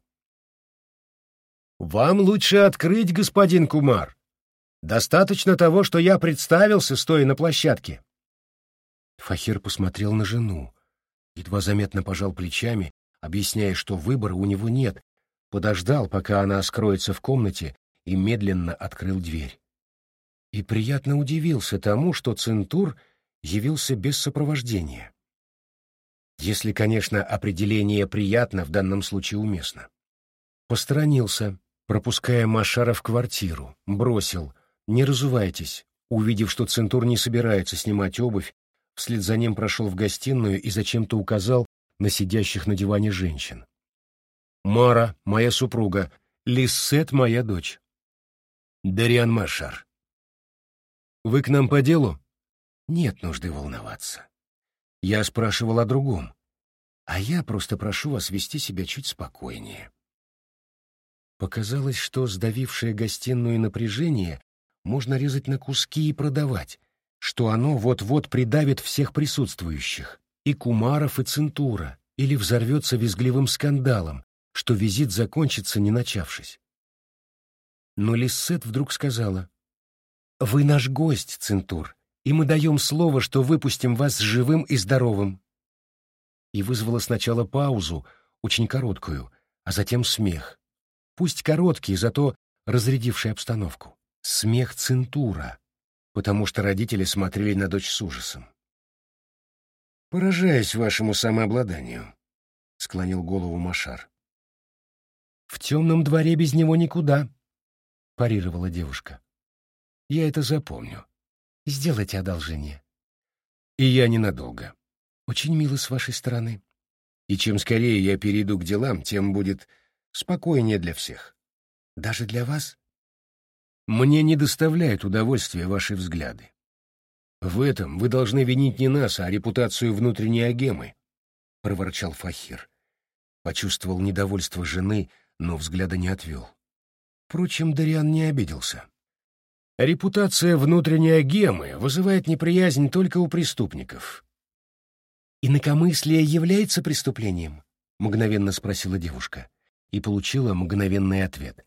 «Вам лучше открыть, господин Кумар. Достаточно того, что я представился, стоя на площадке». Фахир посмотрел на жену, едва заметно пожал плечами объясняя, что выбора у него нет, подождал, пока она скроется в комнате, и медленно открыл дверь. И приятно удивился тому, что Центур явился без сопровождения. Если, конечно, определение «приятно» в данном случае уместно. Посторонился, пропуская Машара в квартиру, бросил «не разувайтесь», увидев, что Центур не собирается снимать обувь, вслед за ним прошел в гостиную и зачем-то указал на сидящих на диване женщин. Мара, моя супруга, Лиссет, моя дочь. Дариан Машар. Вы к нам по делу? Нет нужды волноваться. Я спрашивал о другом. А я просто прошу вас вести себя чуть спокойнее. Показалось, что сдавившее гостиную напряжение можно резать на куски и продавать, что оно вот-вот придавит всех присутствующих и Кумаров, и Центура, или взорвется визгливым скандалом, что визит закончится, не начавшись. Но Лиссет вдруг сказала, «Вы наш гость, Центур, и мы даем слово, что выпустим вас живым и здоровым». И вызвала сначала паузу, очень короткую, а затем смех. Пусть короткий, зато разрядивший обстановку. Смех Центура, потому что родители смотрели на дочь с ужасом. «Поражаюсь вашему самообладанию», — склонил голову Машар. «В темном дворе без него никуда», — парировала девушка. «Я это запомню. Сделайте одолжение». «И я ненадолго. Очень мило с вашей стороны. И чем скорее я перейду к делам, тем будет спокойнее для всех. Даже для вас?» «Мне не доставляют удовольствия ваши взгляды. В этом вы должны винить не нас, а репутацию внутренней агемы, — проворчал Фахир. Почувствовал недовольство жены, но взгляда не отвел. Впрочем, Дариан не обиделся. Репутация внутренней агемы вызывает неприязнь только у преступников. «Инакомыслие является преступлением?» — мгновенно спросила девушка и получила мгновенный ответ.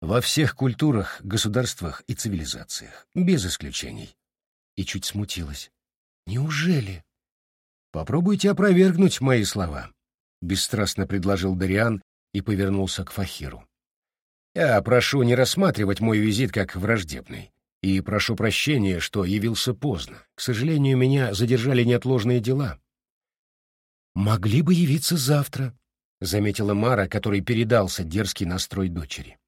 «Во всех культурах, государствах и цивилизациях, без исключений и чуть смутилась. «Неужели?» «Попробуйте опровергнуть мои слова», — бесстрастно предложил Дариан и повернулся к Фахиру. Я прошу не рассматривать мой визит как враждебный. И прошу прощения, что явился поздно. К сожалению, меня задержали неотложные дела. «Могли бы явиться завтра», — заметила Мара, который передался дерзкий настрой дочери.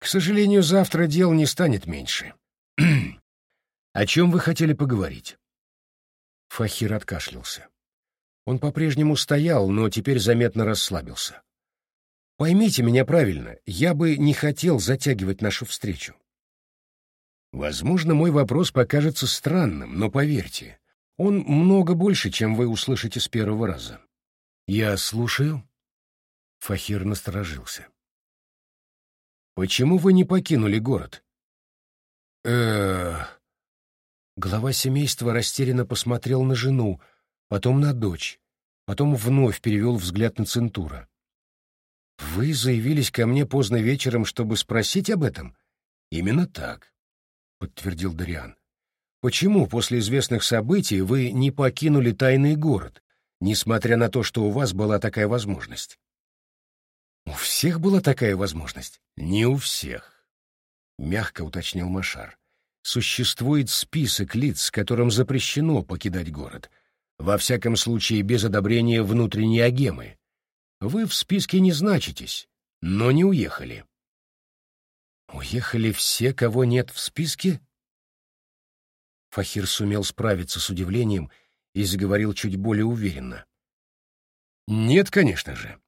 «К сожалению, завтра дел не станет меньше. О чем вы хотели поговорить?» Фахир откашлялся. Он по-прежнему стоял, но теперь заметно расслабился. «Поймите меня правильно, я бы не хотел затягивать нашу встречу. Возможно, мой вопрос покажется странным, но поверьте, он много больше, чем вы услышите с первого раза. Я слушаю. Фахир насторожился. Почему вы не покинули город? э Глава семейства растерянно посмотрел на жену, потом на дочь, потом вновь перевел взгляд на Центура. «Вы заявились ко мне поздно вечером, чтобы спросить об этом?» «Именно так подтвердил Дариан. Почему после известных событий вы не покинули тайный город, несмотря на то, что у вас была такая возможность? У всех была такая возможность? Не у всех, мягко уточнил Машар. Существует список лиц, которым запрещено покидать город, во всяком случае без одобрения внутренней агемы. Вы в списке не значитесь, но не уехали. Уехали все, кого нет в списке? Фахир сумел справиться с удивлением и заговорил чуть более уверенно. Нет, конечно же.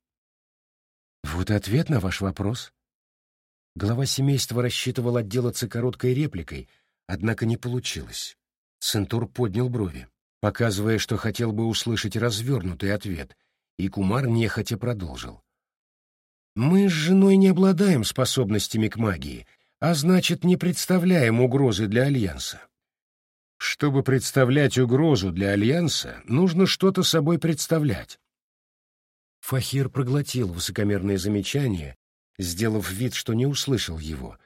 Вот и ответ на ваш вопрос. Глава семейства рассчитывал отделаться короткой репликой, однако не получилось. Центур поднял брови, показывая, что хотел бы услышать развернутый ответ, и Кумар нехотя продолжил. Мы с женой не обладаем способностями к магии, а значит, не представляем угрозы для Альянса. Чтобы представлять угрозу для Альянса, нужно что-то собой представлять. Фахир проглотил высокомерное замечание, сделав вид, что не услышал его.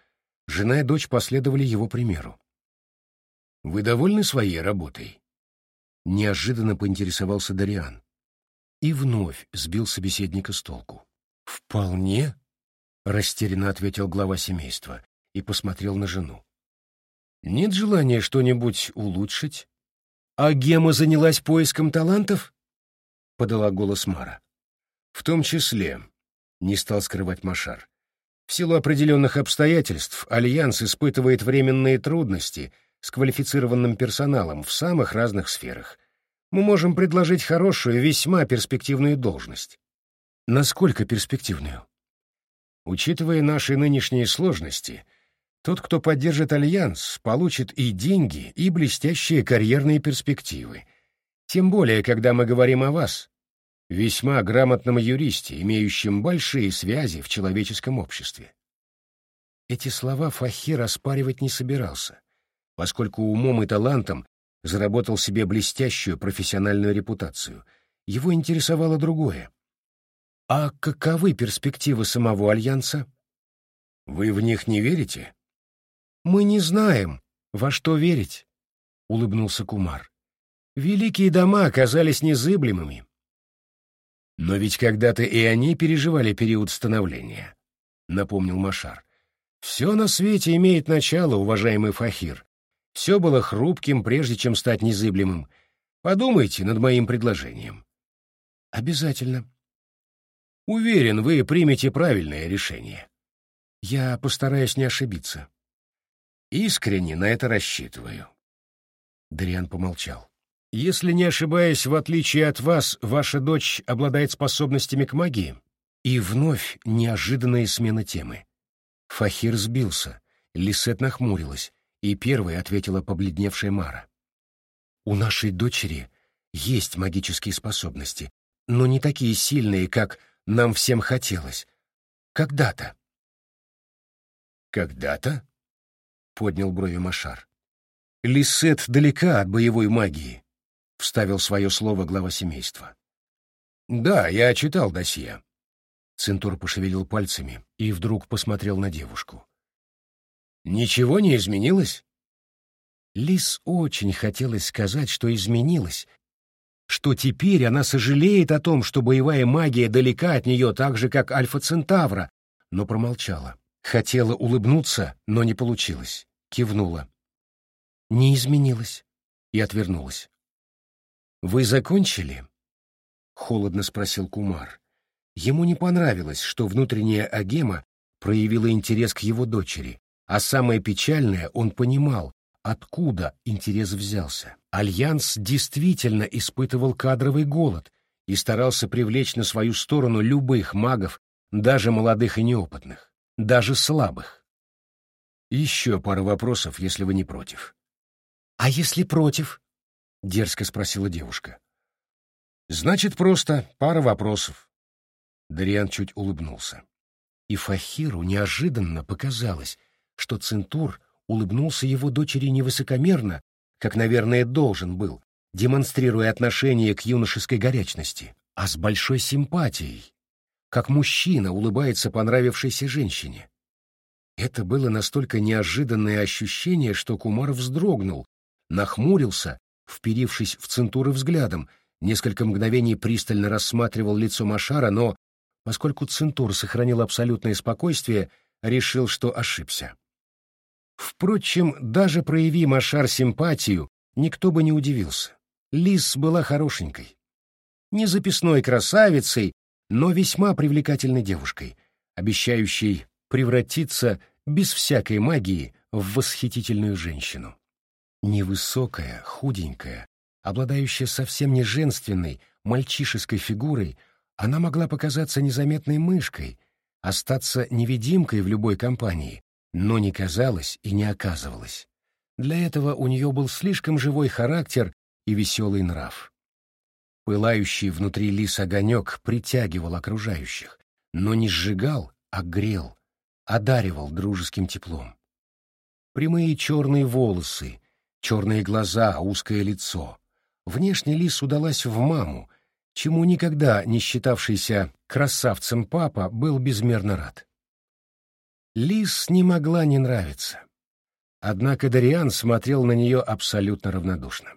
Жена и дочь последовали его примеру. «Вы довольны своей работой?» Неожиданно поинтересовался Дариан. И вновь сбил собеседника с толку. «Вполне», — растерянно ответил глава семейства и посмотрел на жену. «Нет желания что-нибудь улучшить?» «А Гема занялась поиском талантов?» — подала голос Мара. «В том числе», — не стал скрывать Машар. «В силу определенных обстоятельств Альянс испытывает временные трудности с квалифицированным персоналом в самых разных сферах. Мы можем предложить хорошую, весьма перспективную должность. Насколько перспективную? Учитывая наши нынешние сложности, тот, кто поддержит Альянс, получит и деньги, и блестящие карьерные перспективы. Тем более, когда мы говорим о вас, весьма грамотном юристе, имеющем большие связи в человеческом обществе. Эти слова Фахир оспаривать не собирался, поскольку умом и талантом заработал себе блестящую профессиональную репутацию. Его интересовало другое. А каковы перспективы самого Альянса? Вы в них не верите? Мы не знаем, во что верить, — улыбнулся Кумар. Великие дома оказались незыблемыми. Но ведь когда-то и они переживали период становления, — напомнил Машар. Все на свете имеет начало, уважаемый Фахир. Все было хрупким, прежде чем стать незыблемым. Подумайте над моим предложением. Обязательно. Уверен, вы примете правильное решение. Я постараюсь не ошибиться. Искренне на это рассчитываю. Дриан помолчал. Если не ошибаюсь, в отличие от вас, ваша дочь обладает способностями к магии? И вновь неожиданная смена темы. Фахир сбился, Лисет нахмурилась, и первой ответила побледневшая Мара. «У нашей дочери есть магические способности, но не такие сильные, как нам всем хотелось. Когда-то. Когда-то? Поднял брови Машар. Лисет далека от боевой магии, вставил свое слово глава семейства. Да, я читал досье. Центур пошевелил пальцами и вдруг посмотрел на девушку. Ничего не изменилось? Лис очень хотелось сказать, что изменилось, что теперь она сожалеет о том, что боевая магия далека от нее так же, как Альфа-Центавра, но промолчала. Хотела улыбнуться, но не получилось. Кивнула. Не изменилась. И отвернулась. «Вы закончили?» — холодно спросил Кумар. Ему не понравилось, что внутренняя агема проявила интерес к его дочери, а самое печальное, он понимал, откуда интерес взялся. Альянс действительно испытывал кадровый голод и старался привлечь на свою сторону любых магов, даже молодых и неопытных, даже слабых. Еще пара вопросов, если вы не против. — А если против? — дерзко спросила девушка. — Значит, просто пара вопросов. Дариан чуть улыбнулся. И Фахиру неожиданно показалось, что Центур улыбнулся его дочери невысокомерно, как, наверное, должен был, демонстрируя отношение к юношеской горячности, а с большой симпатией, как мужчина улыбается понравившейся женщине. Это было настолько неожиданное ощущение, что Кумар вздрогнул, нахмурился, вперившись в Центуры взглядом, несколько мгновений пристально рассматривал лицо Машара, но, поскольку Центур сохранил абсолютное спокойствие, решил, что ошибся. Впрочем, даже прояви Машар симпатию, никто бы не удивился. Лис была хорошенькой. Не записной красавицей, но весьма привлекательной девушкой, обещающей превратиться без всякой магии в восхитительную женщину. Невысокая, худенькая, обладающая совсем не женственной, мальчишеской фигурой, она могла показаться незаметной мышкой, остаться невидимкой в любой компании, но не казалась и не оказывалась. Для этого у нее был слишком живой характер и веселый нрав. Пылающий внутри лис огонек притягивал окружающих, но не сжигал, а грел, одаривал дружеским теплом. Прямые черные волосы, черные глаза, узкое лицо. Внешне лис удалась в маму, чему никогда не считавшийся красавцем папа был безмерно рад. Лис не могла не нравиться. Однако Дариан смотрел на нее абсолютно равнодушно.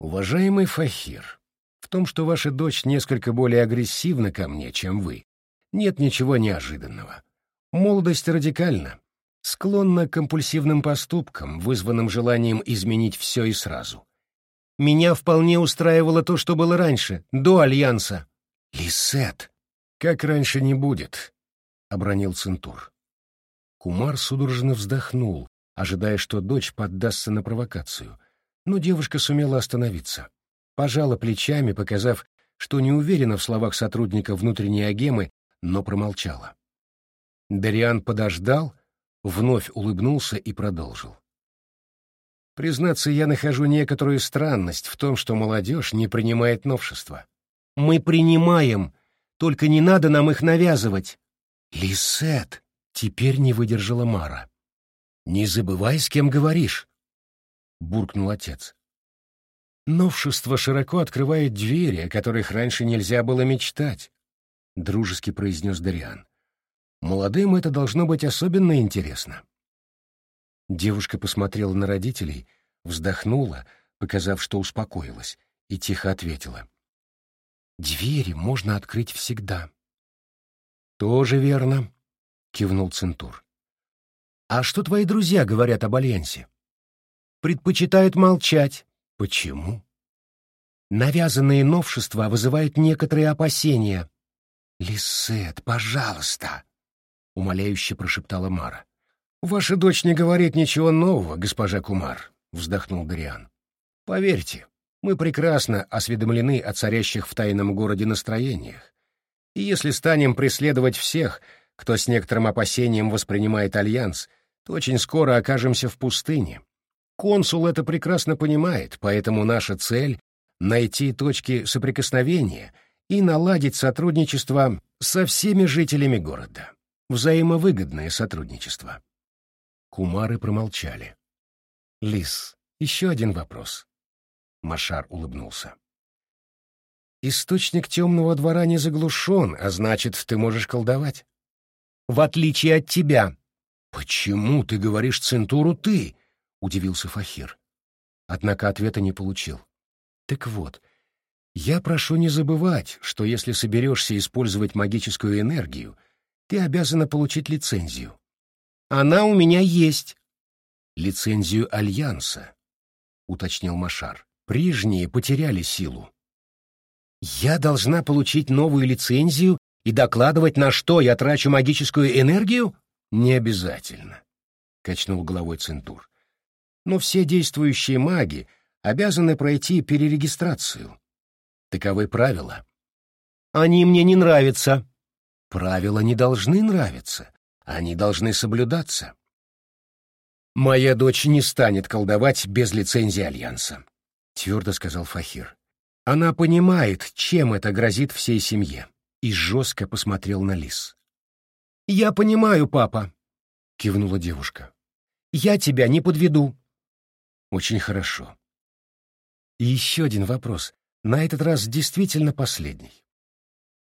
«Уважаемый Фахир, в том, что ваша дочь несколько более агрессивна ко мне, чем вы, нет ничего неожиданного. Молодость радикальна, склонна к компульсивным поступкам, вызванным желанием изменить все и сразу. Меня вполне устраивало то, что было раньше, до Альянса. Лисет, как раньше не будет, обронил Центур. Кумар судорожно вздохнул, ожидая, что дочь поддастся на провокацию, но девушка сумела остановиться. Пожала плечами, показав, что не уверена в словах сотрудника внутренней агемы, но промолчала. Дариан подождал, вновь улыбнулся и продолжил. Признаться, я нахожу некоторую странность в том, что молодежь не принимает новшества. Мы принимаем, только не надо нам их навязывать. «Лисет!» — теперь не выдержала Мара. «Не забывай, с кем говоришь!» — буркнул отец. «Новшество широко открывает двери, о которых раньше нельзя было мечтать», — дружески произнес Дариан. «Молодым это должно быть особенно интересно». Девушка посмотрела на родителей, вздохнула, показав, что успокоилась, и тихо ответила. «Двери можно открыть всегда. «Тоже верно», — кивнул Центур. «А что твои друзья говорят об Альянсе?» «Предпочитают молчать». «Почему?» «Навязанные новшества вызывают некоторые опасения». «Лисет, пожалуйста», — умоляюще прошептала Мара. «Ваша дочь не говорит ничего нового, госпожа Кумар», — вздохнул Дариан. «Поверьте, мы прекрасно осведомлены о царящих в тайном городе настроениях. И если станем преследовать всех, кто с некоторым опасением воспринимает Альянс, то очень скоро окажемся в пустыне. Консул это прекрасно понимает, поэтому наша цель — найти точки соприкосновения и наладить сотрудничество со всеми жителями города. Взаимовыгодное сотрудничество. Кумары промолчали. «Лис, еще один вопрос». Машар улыбнулся. Источник темного двора не заглушен, а значит, ты можешь колдовать. В отличие от тебя. Почему ты говоришь Центуру ты? Удивился Фахир. Однако ответа не получил. Так вот, Я прошу не забывать, что если соберешься использовать магическую энергию, ты обязана получить лицензию. Она у меня есть. Лицензию Альянса, уточнил Машар. Прежние потеряли силу. Я должна получить новую лицензию и докладывать, на что я трачу магическую энергию? Не обязательно, качнул головой Центур. Но все действующие маги обязаны пройти перерегистрацию. Таковы правила. Они мне не нравятся. Правила не должны нравиться. Они должны соблюдаться. «Моя дочь не станет колдовать без лицензии Альянса», — твердо сказал Фахир. «Она понимает, чем это грозит всей семье», и жестко посмотрел на Лис. «Я понимаю, папа», — кивнула девушка. «Я тебя не подведу». «Очень хорошо». И еще один вопрос, на этот раз действительно последний.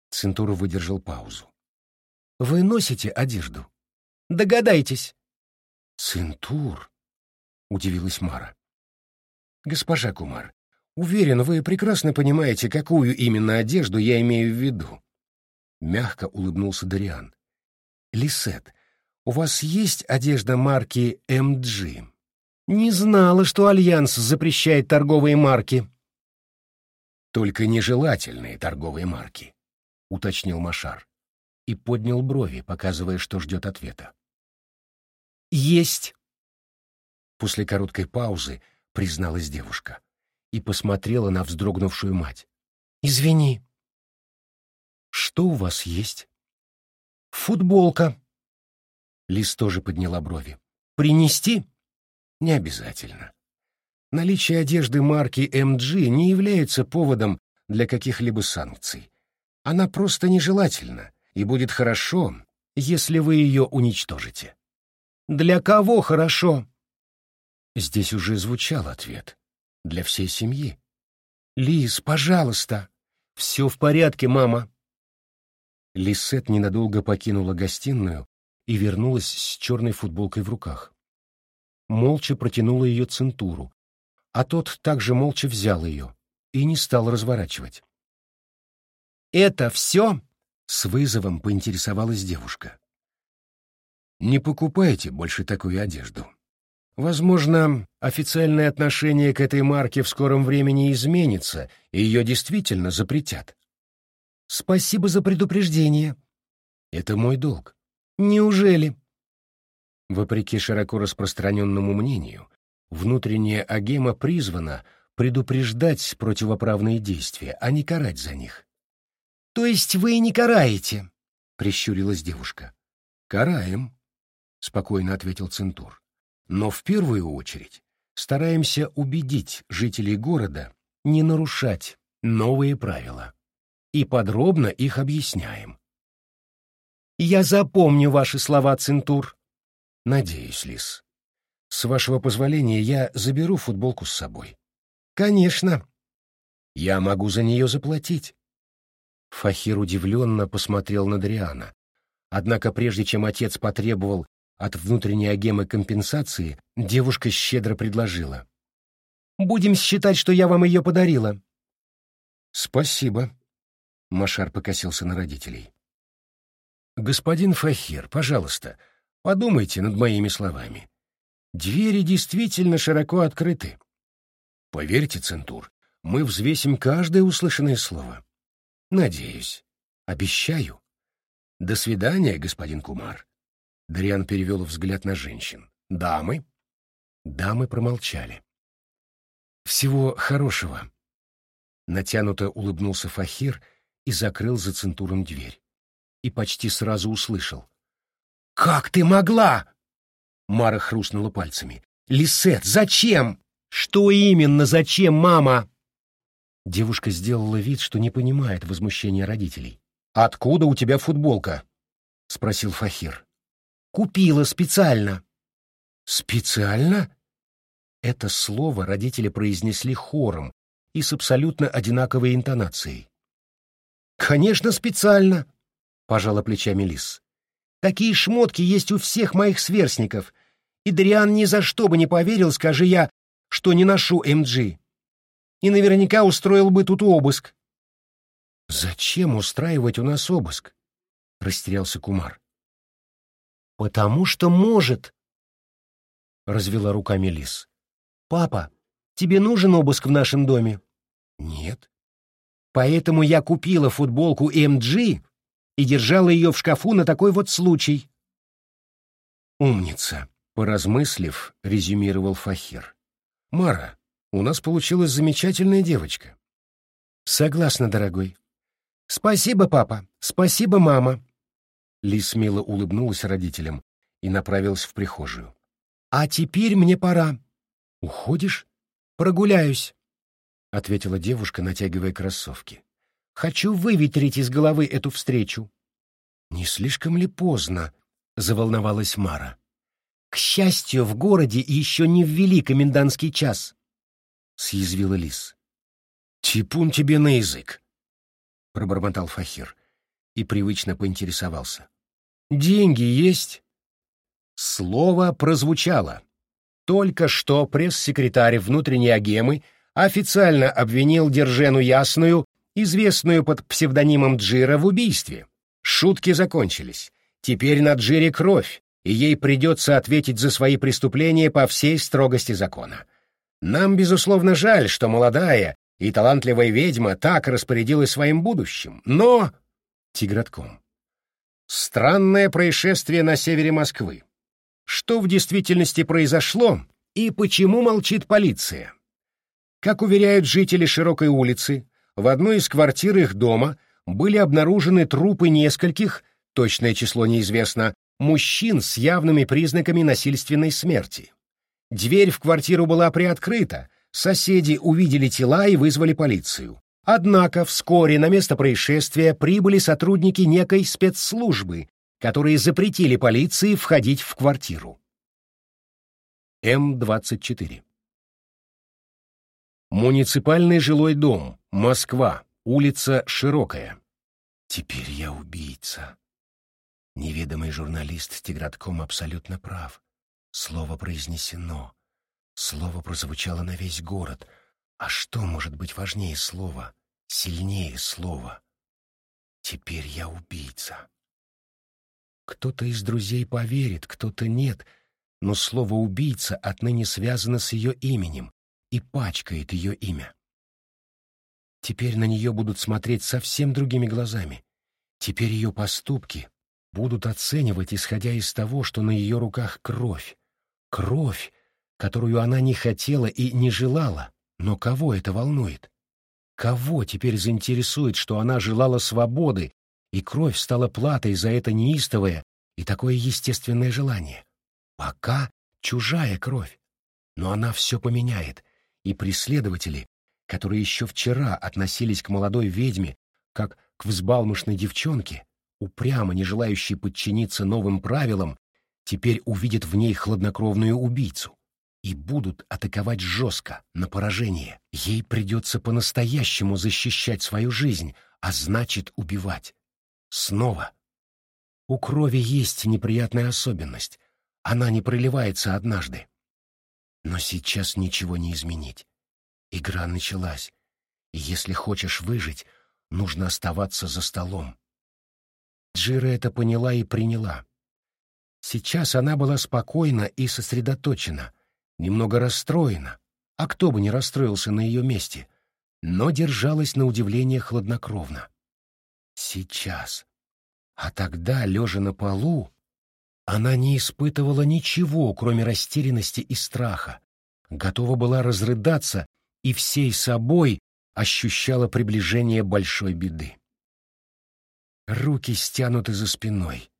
Центур выдержал паузу. «Вы носите одежду?» «Догадайтесь». «Центур?» — удивилась Мара. «Госпожа Кумар, уверен, вы прекрасно понимаете, какую именно одежду я имею в виду». Мягко улыбнулся Дариан. «Лисет, у вас есть одежда марки MG?» «Не знала, что Альянс запрещает торговые марки», только нежелательные торговые марки, — уточнил Машар и поднял брови, показывая, что ждет ответа. «Есть!» После короткой паузы призналась девушка и посмотрела на вздрогнувшую мать. «Извини». «Что у вас есть?» «Футболка». Лис тоже подняла брови. «Принести?» «Не обязательно. Наличие одежды марки MG не является поводом для каких-либо санкций. Она просто нежелательна, и будет хорошо, если вы ее уничтожите. Для кого хорошо? Здесь уже звучал ответ. Для всей семьи. Лис, пожалуйста. Все в порядке, мама. Лисет ненадолго покинула гостиную и вернулась с черной футболкой в руках. Молча протянула ее центуру, а тот также молча взял ее и не стал разворачивать. «Это все?» — с вызовом поинтересовалась девушка. «Не покупайте больше такую одежду. Возможно, официальное отношение к этой марке в скором времени изменится, и ее действительно запретят». «Спасибо за предупреждение». «Это мой долг». «Неужели?» Вопреки широко распространенному мнению, Внутренняя агема призвана предупреждать противоправные действия, а не карать за них. — То есть вы не караете? — прищурилась девушка. — Караем, — спокойно ответил Центур. — Но в первую очередь стараемся убедить жителей города не нарушать новые правила. И подробно их объясняем. «Я запомню ваши слова, Центур». «Надеюсь, Лис», с вашего позволения я заберу футболку с собой. Конечно. Я могу за нее заплатить. Фахир удивленно посмотрел на Дриана. Однако прежде чем отец потребовал от внутренней агемы компенсации, девушка щедро предложила. «Будем считать, что я вам ее подарила». «Спасибо», — Машар покосился на родителей. «Господин Фахир, пожалуйста, подумайте над моими словами. Двери действительно широко открыты. Поверьте, Центур, мы взвесим каждое услышанное слово. Надеюсь. Обещаю. До свидания, господин Кумар. Дриан перевел взгляд на женщин. Дамы? Дамы промолчали. Всего хорошего. Натянуто улыбнулся Фахир и закрыл за Центуром дверь. И почти сразу услышал. «Как ты могла?» Мара хрустнула пальцами. «Лисет, зачем?» «Что именно зачем, мама?» Девушка сделала вид, что не понимает возмущения родителей. «Откуда у тебя футболка?» — спросил Фахир. «Купила специально». «Специально?» Это слово родители произнесли хором и с абсолютно одинаковой интонацией. «Конечно, специально», — пожала плечами Лис. «Такие шмотки есть у всех моих сверстников, и Дриан ни за что бы не поверил, скажи я, что не ношу МГ. И наверняка устроил бы тут обыск. «Зачем устраивать у нас обыск?» — растерялся Кумар. «Потому что может», — развела руками Лис. «Папа, тебе нужен обыск в нашем доме?» «Нет». «Поэтому я купила футболку MG и держала ее в шкафу на такой вот случай». «Умница», — поразмыслив, резюмировал Фахир. «Мара, у нас получилась замечательная девочка». «Согласна, дорогой». «Спасибо, папа. Спасибо, мама». Лис мило улыбнулась родителям и направилась в прихожую. «А теперь мне пора». «Уходишь?» «Прогуляюсь», — ответила девушка, натягивая кроссовки. «Хочу выветрить из головы эту встречу». «Не слишком ли поздно?» — заволновалась Мара. «К счастью, в городе еще не ввели комендантский час», — съязвила Лис. «Типун тебе на язык», — пробормотал Фахир и привычно поинтересовался. «Деньги есть?» Слово прозвучало. Только что пресс-секретарь внутренней агемы официально обвинил Держену Ясную, известную под псевдонимом Джира, в убийстве. Шутки закончились. Теперь на Джире кровь, и ей придется ответить за свои преступления по всей строгости закона. Нам, безусловно, жаль, что молодая и талантливая ведьма так распорядилась своим будущим, но... Тигратком. Странное происшествие на севере Москвы. Что в действительности произошло и почему молчит полиция? Как уверяют жители широкой улицы, в одной из квартир их дома были обнаружены трупы нескольких, точное число неизвестно, мужчин с явными признаками насильственной смерти. Дверь в квартиру была приоткрыта, соседи увидели тела и вызвали полицию. Однако вскоре на место происшествия прибыли сотрудники некой спецслужбы, которые запретили полиции входить в квартиру. М-24 Муниципальный жилой дом, Москва, улица Широкая. Теперь я убийца. Неведомый журналист Тигратком абсолютно прав. Слово произнесено. Слово прозвучало на весь город. А что может быть важнее слова, сильнее слова? Теперь я убийца. Кто-то из друзей поверит, кто-то нет, но слово «убийца» отныне связано с ее именем и пачкает ее имя. Теперь на нее будут смотреть совсем другими глазами. Теперь ее поступки будут оценивать, исходя из того, что на ее руках кровь. Кровь, которую она не хотела и не желала. Но кого это волнует? Кого теперь заинтересует, что она желала свободы, и кровь стала платой за это неистовое и такое естественное желание? Пока чужая кровь. Но она все поменяет, и преследователи, которые еще вчера относились к молодой ведьме как к взбалмошной девчонке, упрямо не желающей подчиниться новым правилам, теперь увидят в ней хладнокровную убийцу и будут атаковать жестко, на поражение. Ей придется по-настоящему защищать свою жизнь, а значит убивать. Снова. У крови есть неприятная особенность. Она не проливается однажды. Но сейчас ничего не изменить. Игра началась, и если хочешь выжить, нужно оставаться за столом. Джира это поняла и приняла. Сейчас она была спокойна и сосредоточена, немного расстроена, а кто бы не расстроился на ее месте, но держалась на удивление хладнокровно. Сейчас. А тогда, лежа на полу, она не испытывала ничего, кроме растерянности и страха, готова была разрыдаться и всей собой ощущала приближение большой беды. Руки стянуты за спиной,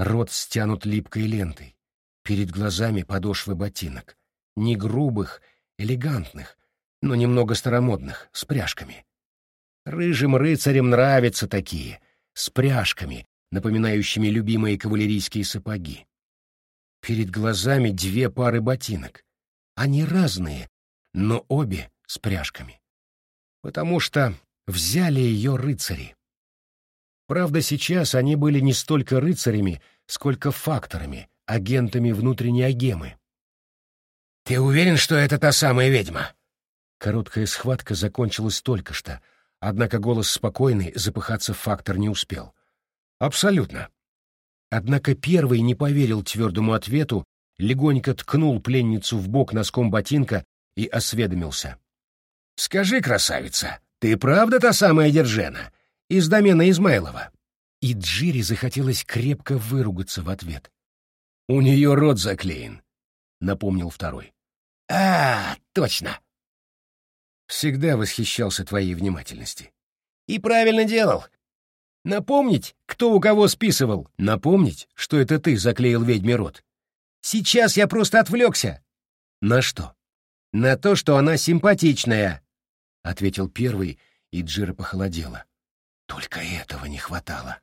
рот стянут липкой лентой, перед глазами подошвы ботинок, не грубых, элегантных, но немного старомодных, с пряжками. Рыжим рыцарям нравятся такие, с пряжками, напоминающими любимые кавалерийские сапоги. Перед глазами две пары ботинок. Они разные, но обе с пряжками. Потому что взяли ее рыцари. Правда, сейчас они были не столько рыцарями, сколько факторами, агентами внутренней агемы. «Ты уверен, что это та самая ведьма?» Короткая схватка закончилась только что, однако голос спокойный, запыхаться фактор не успел. «Абсолютно». Однако первый не поверил твердому ответу, легонько ткнул пленницу в бок носком ботинка и осведомился. «Скажи, красавица, ты правда та самая Держена? Из домена Измайлова?» И Джири захотелось крепко выругаться в ответ. «У нее рот заклеен», — напомнил второй. «А, точно!» Всегда восхищался твоей внимательности. «И правильно делал. Напомнить, кто у кого списывал? Напомнить, что это ты заклеил ведьме рот? Сейчас я просто отвлекся». «На что?» «На то, что она симпатичная», — ответил первый, и Джира похолодела. Только этого не хватало.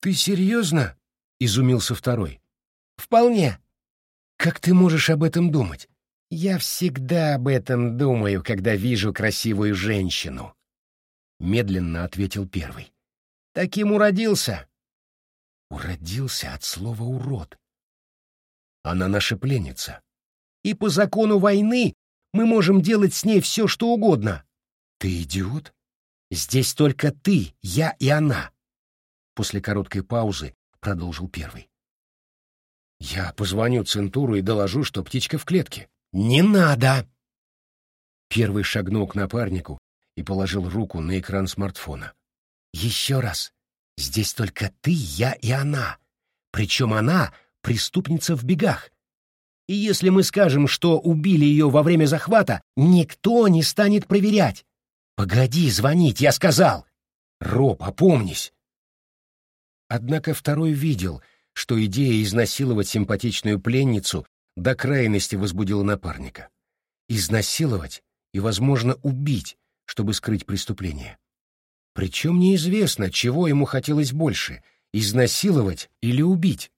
«Ты серьезно?» — изумился второй. «Вполне». «Как ты можешь об этом думать?» «Я всегда об этом думаю, когда вижу красивую женщину», — медленно ответил первый. «Таким уродился». «Уродился от слова «урод». Она наша пленница. И по закону войны мы можем делать с ней все, что угодно». «Ты идиот?» Здесь только ты, я и она. После короткой паузы продолжил первый. Я позвоню Центуру и доложу, что птичка в клетке. Не надо! Первый шагнул к напарнику и положил руку на экран смартфона. Еще раз. Здесь только ты, я и она. Причем она — преступница в бегах. И если мы скажем, что убили ее во время захвата, никто не станет проверять. «Погоди звонить, я сказал!» «Роб, опомнись!» Однако второй видел, что идея изнасиловать симпатичную пленницу до крайности возбудила напарника. Изнасиловать и, возможно, убить, чтобы скрыть преступление. Причем неизвестно, чего ему хотелось больше — изнасиловать или убить.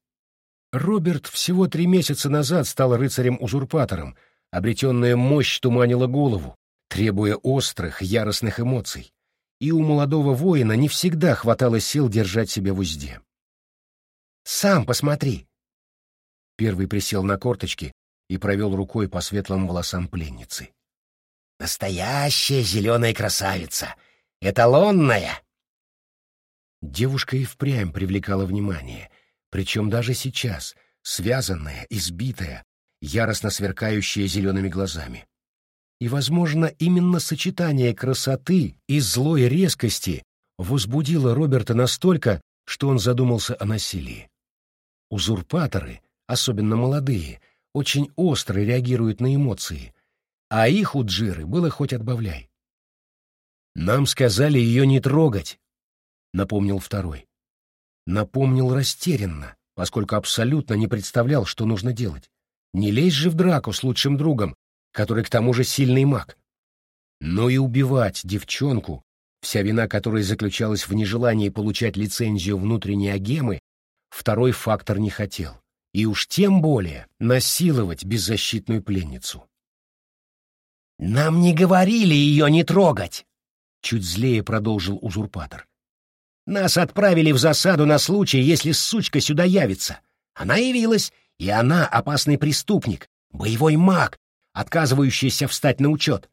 Роберт всего три месяца назад стал рыцарем-узурпатором, обретенная мощь туманила голову, требуя острых, яростных эмоций, и у молодого воина не всегда хватало сил держать себя в узде. «Сам посмотри!» Первый присел на корточки и провел рукой по светлым волосам пленницы. «Настоящая зеленая красавица! Эталонная!» Девушка и впрямь привлекала внимание, причем даже сейчас, связанная, избитая, яростно сверкающая зелеными глазами. И, возможно, именно сочетание красоты и злой резкости возбудило Роберта настолько, что он задумался о насилии. Узурпаторы, особенно молодые, очень остро реагируют на эмоции, а их у Джиры было хоть отбавляй. «Нам сказали ее не трогать», — напомнил второй. Напомнил растерянно, поскольку абсолютно не представлял, что нужно делать. Не лезь же в драку с лучшим другом, который к тому же сильный маг. Но и убивать девчонку, вся вина которой заключалась в нежелании получать лицензию внутренней агемы, второй фактор не хотел. И уж тем более насиловать беззащитную пленницу. «Нам не говорили ее не трогать!» — чуть злее продолжил узурпатор. «Нас отправили в засаду на случай, если сучка сюда явится. Она явилась, и она опасный преступник, боевой маг, отказывающийся встать на учет.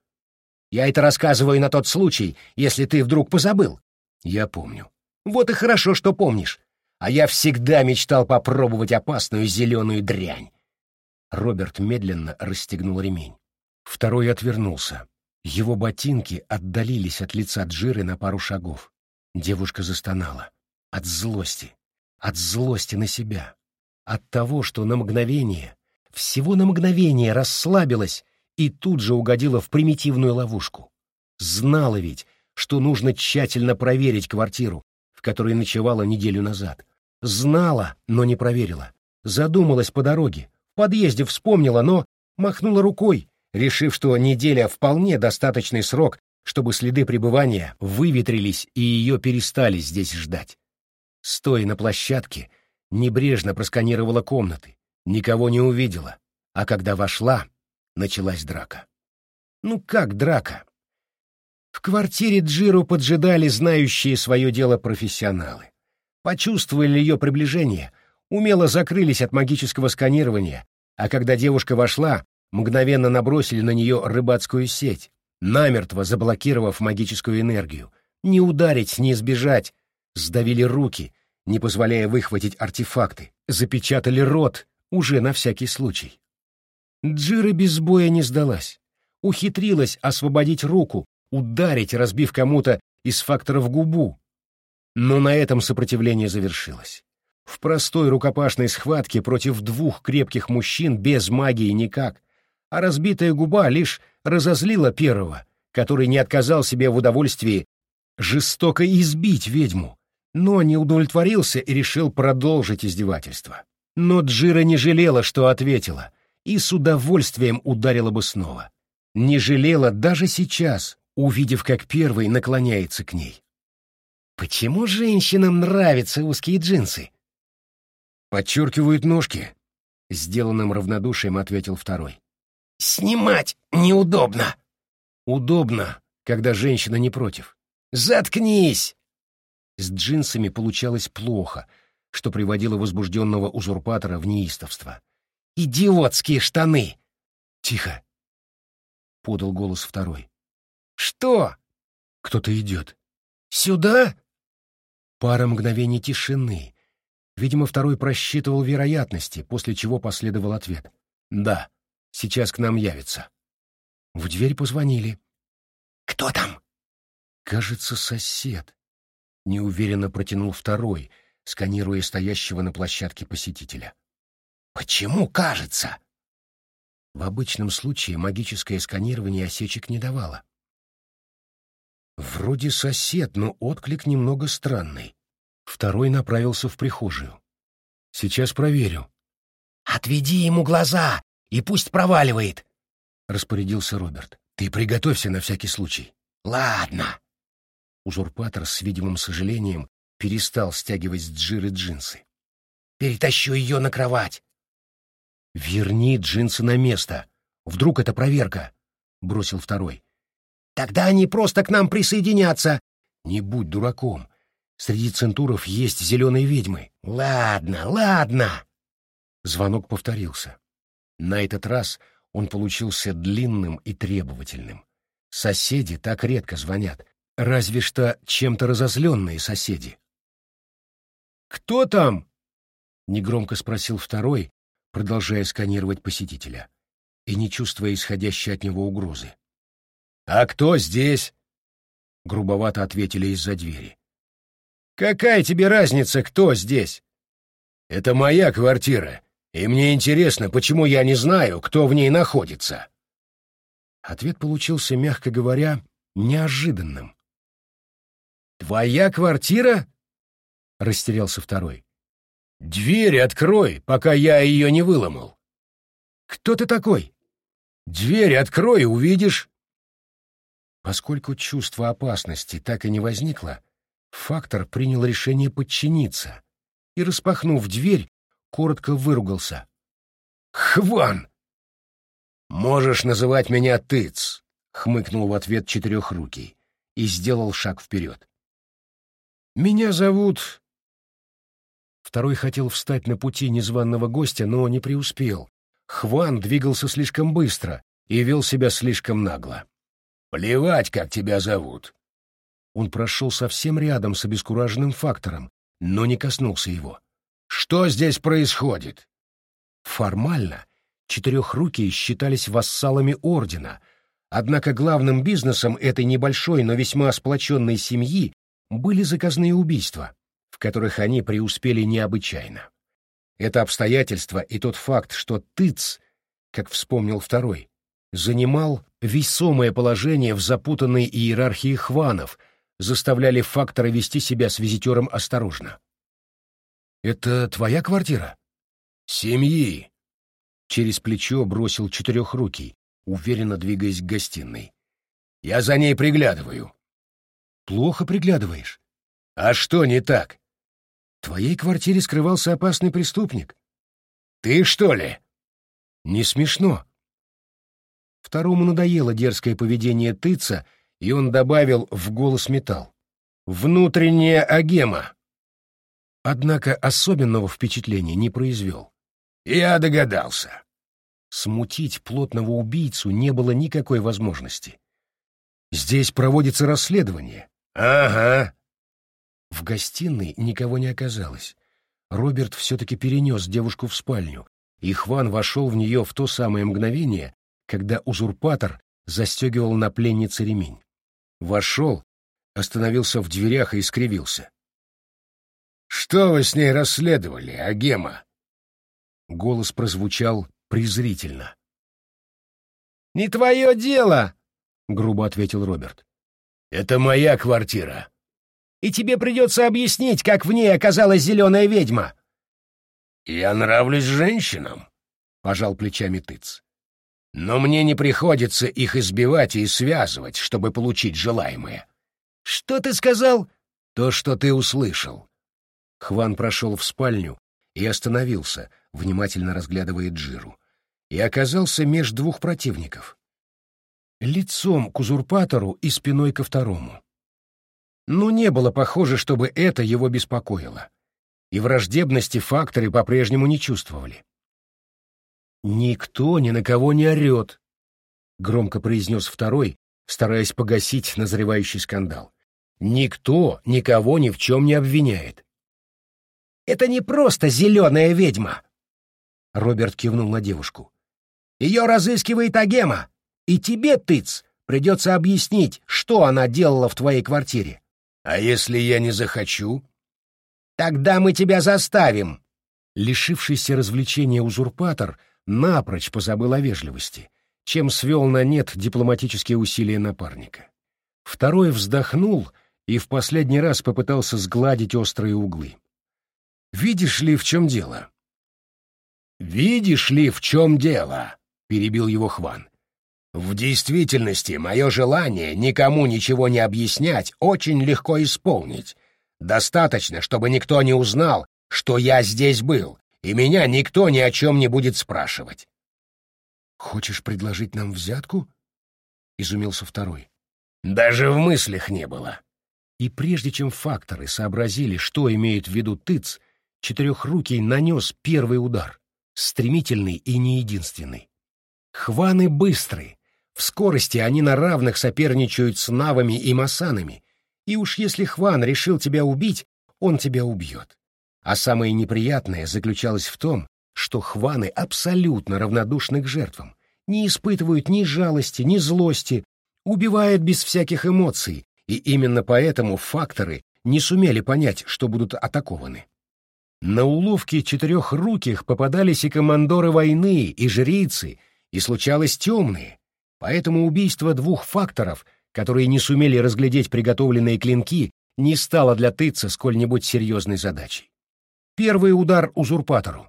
Я это рассказываю на тот случай, если ты вдруг позабыл. Я помню. Вот и хорошо, что помнишь. А я всегда мечтал попробовать опасную зеленую дрянь. Роберт медленно расстегнул ремень. Второй отвернулся. Его ботинки отдалились от лица Джиры на пару шагов. Девушка застонала. От злости. От злости на себя. От того, что на мгновение всего на мгновение расслабилась и тут же угодила в примитивную ловушку. Знала ведь, что нужно тщательно проверить квартиру, в которой ночевала неделю назад. Знала, но не проверила. Задумалась по дороге. В подъезде вспомнила, но махнула рукой, решив, что неделя вполне достаточный срок, чтобы следы пребывания выветрились и ее перестали здесь ждать. Стоя на площадке, небрежно просканировала комнаты, никого не увидела, а когда вошла, началась драка. Ну как драка? В квартире Джиру поджидали знающие свое дело профессионалы. Почувствовали ее приближение, умело закрылись от магического сканирования, а когда девушка вошла, мгновенно набросили на нее рыбацкую сеть, намертво заблокировав магическую энергию. Не ударить, не избежать. Сдавили руки, не позволяя выхватить артефакты. Запечатали рот, уже на всякий случай. Джира без боя не сдалась. Ухитрилась освободить руку, ударить, разбив кому-то из факторов губу. Но на этом сопротивление завершилось. В простой рукопашной схватке против двух крепких мужчин без магии никак, а разбитая губа лишь разозлила первого, который не отказал себе в удовольствии жестоко избить ведьму, но не удовлетворился и решил продолжить издевательство. Но Джира не жалела, что ответила, и с удовольствием ударила бы снова. Не жалела даже сейчас, увидев, как первый наклоняется к ней. «Почему женщинам нравятся узкие джинсы?» «Подчеркивают ножки», — сделанным равнодушием ответил второй. «Снимать неудобно». «Удобно, когда женщина не против». «Заткнись!» С джинсами получалось плохо, что приводило возбужденного узурпатора в неистовство. «Идиотские штаны!» «Тихо!» — подал голос второй. «Что?» «Кто-то идет». «Сюда?» Пара мгновений тишины. Видимо, второй просчитывал вероятности, после чего последовал ответ. «Да, сейчас к нам явится». В дверь позвонили. «Кто там?» «Кажется, сосед», — неуверенно протянул второй, сканируя стоящего на площадке посетителя. «Почему кажется?» В обычном случае магическое сканирование осечек не давало. Вроде сосед, но отклик немного странный. Второй направился в прихожую. «Сейчас проверю». «Отведи ему глаза, и пусть проваливает», — распорядился Роберт. «Ты приготовься на всякий случай». «Ладно». Узурпатор с видимым сожалением перестал стягивать с Джиры джинсы. «Перетащу ее на кровать». «Верни джинсы на место. Вдруг это проверка», — бросил второй. Тогда они просто к нам присоединятся. Не будь дураком. Среди центуров есть зеленые ведьмы. Ладно, ладно. Звонок повторился. На этот раз он получился длинным и требовательным. Соседи так редко звонят, разве что чем-то разозленные соседи. «Кто там?» — негромко спросил второй, продолжая сканировать посетителя и не чувствуя исходящей от него угрозы. «А кто здесь?» — грубовато ответили из-за двери. «Какая тебе разница, кто здесь?» «Это моя квартира, и мне интересно, почему я не знаю, кто в ней находится». Ответ получился, мягко говоря, неожиданным. «Твоя квартира?» — растерялся второй. «Дверь открой, пока я ее не выломал». «Кто ты такой?» «Дверь открой, увидишь». Поскольку чувство опасности так и не возникло, фактор принял решение подчиниться и, распахнув дверь, коротко выругался. «Хван!» «Можешь называть меня Тыц», — хмыкнул в ответ четырехрукий и сделал шаг вперед. «Меня зовут...» Второй хотел встать на пути незваного гостя, но не преуспел. Хван двигался слишком быстро и вел себя слишком нагло. Плевать, как тебя зовут. Он прошел совсем рядом с обескураженным фактором, но не коснулся его. Что здесь происходит? Формально четырехрукие считались вассалами ордена, однако главным бизнесом этой небольшой, но весьма сплоченной семьи были заказные убийства, в которых они преуспели необычайно. Это обстоятельство и тот факт, что Тыц, как вспомнил второй, занимал весомое положение в запутанной иерархии хванов, заставляли фактора вести себя с визитером осторожно. «Это твоя квартира?» «Семьи!» Через плечо бросил четырехрукий, уверенно двигаясь к гостиной. «Я за ней приглядываю». «Плохо приглядываешь». «А что не так?» «В твоей квартире скрывался опасный преступник». «Ты что ли?» «Не смешно», Второму надоело дерзкое поведение тыца, и он добавил в голос металл. «Внутренняя агема!» Однако особенного впечатления не произвел. «Я догадался». Смутить плотного убийцу не было никакой возможности. Здесь проводится расследование. Ага. В гостиной никого не оказалось. Роберт все-таки перенес девушку в спальню, и Хван вошел в нее в то самое мгновение, когда узурпатор застегивал на пленнице ремень. Вошел, остановился в дверях и искривился. «Что вы с ней расследовали, Агема?» Голос прозвучал презрительно. «Не твое дело!» — грубо ответил Роберт. «Это моя квартира». «И тебе придется объяснить, как в ней оказалась зеленая ведьма». «Я нравлюсь женщинам», — пожал плечами Тыц. «Но мне не приходится их избивать и связывать, чтобы получить желаемое». «Что ты сказал?» «То, что ты услышал». Хван прошел в спальню и остановился, внимательно разглядывая Джиру, и оказался меж двух противников лицом к узурпатору и спиной ко второму. Но не было похоже, чтобы это его беспокоило, и враждебности факторы по-прежнему не чувствовали. «Никто ни на кого не орет», — громко произнес второй, стараясь погасить назревающий скандал. «Никто никого ни в чем не обвиняет». «Это не просто зеленая ведьма!» Роберт кивнул на девушку. «Ее разыскивает Агема!» И тебе, тыц, придется объяснить, что она делала в твоей квартире. А если я не захочу? Тогда мы тебя заставим. Лишившийся развлечения узурпатор напрочь позабыл о вежливости, чем свел на нет дипломатические усилия напарника. Второй вздохнул и в последний раз попытался сгладить острые углы. «Видишь ли, в чем дело?» «Видишь ли, в чем дело?» — перебил его Хван. В действительности, мое желание никому ничего не объяснять очень легко исполнить. Достаточно, чтобы никто не узнал, что я здесь был, и меня никто ни о чем не будет спрашивать. «Хочешь предложить нам взятку?» — изумился второй. «Даже в мыслях не было». И прежде чем факторы сообразили, что имеет в виду тыц, четырехрукий нанес первый удар, стремительный и не единственный. Хваны быстрые, в скорости они на равных соперничают с навами и масанами, и уж если Хван решил тебя убить, он тебя убьет. А самое неприятное заключалось в том, что Хваны абсолютно равнодушны к жертвам, не испытывают ни жалости, ни злости, убивают без всяких эмоций, и именно поэтому факторы не сумели понять, что будут атакованы. На уловки четырехруких попадались и командоры войны, и жрицы, и случалось темные, Поэтому убийство двух факторов, которые не сумели разглядеть приготовленные клинки, не стало для Тыца сколь-нибудь серьезной задачей. Первый удар узурпатору.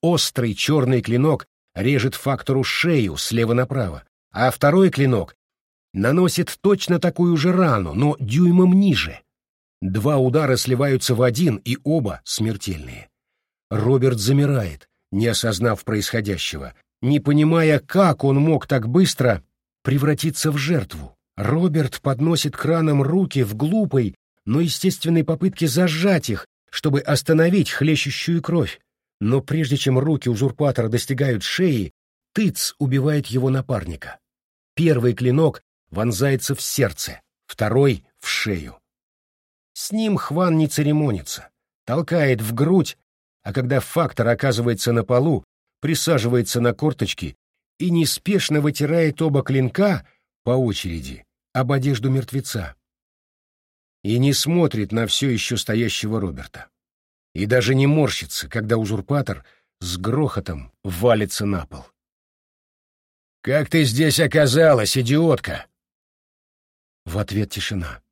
Острый черный клинок режет фактору шею слева направо, а второй клинок наносит точно такую же рану, но дюймом ниже. Два удара сливаются в один, и оба смертельные. Роберт замирает, не осознав происходящего, не понимая, как он мог так быстро превратиться в жертву. Роберт подносит краном руки в глупой, но естественной попытке зажать их, чтобы остановить хлещущую кровь. Но прежде чем руки узурпатора достигают шеи, Тыц убивает его напарника. Первый клинок вонзается в сердце, второй — в шею. С ним Хван не церемонится, толкает в грудь, а когда фактор оказывается на полу, присаживается на корточки и неспешно вытирает оба клинка по очереди об одежду мертвеца. И не смотрит на все еще стоящего Роберта. И даже не морщится, когда узурпатор с грохотом валится на пол. «Как ты здесь оказалась, идиотка?» В ответ тишина.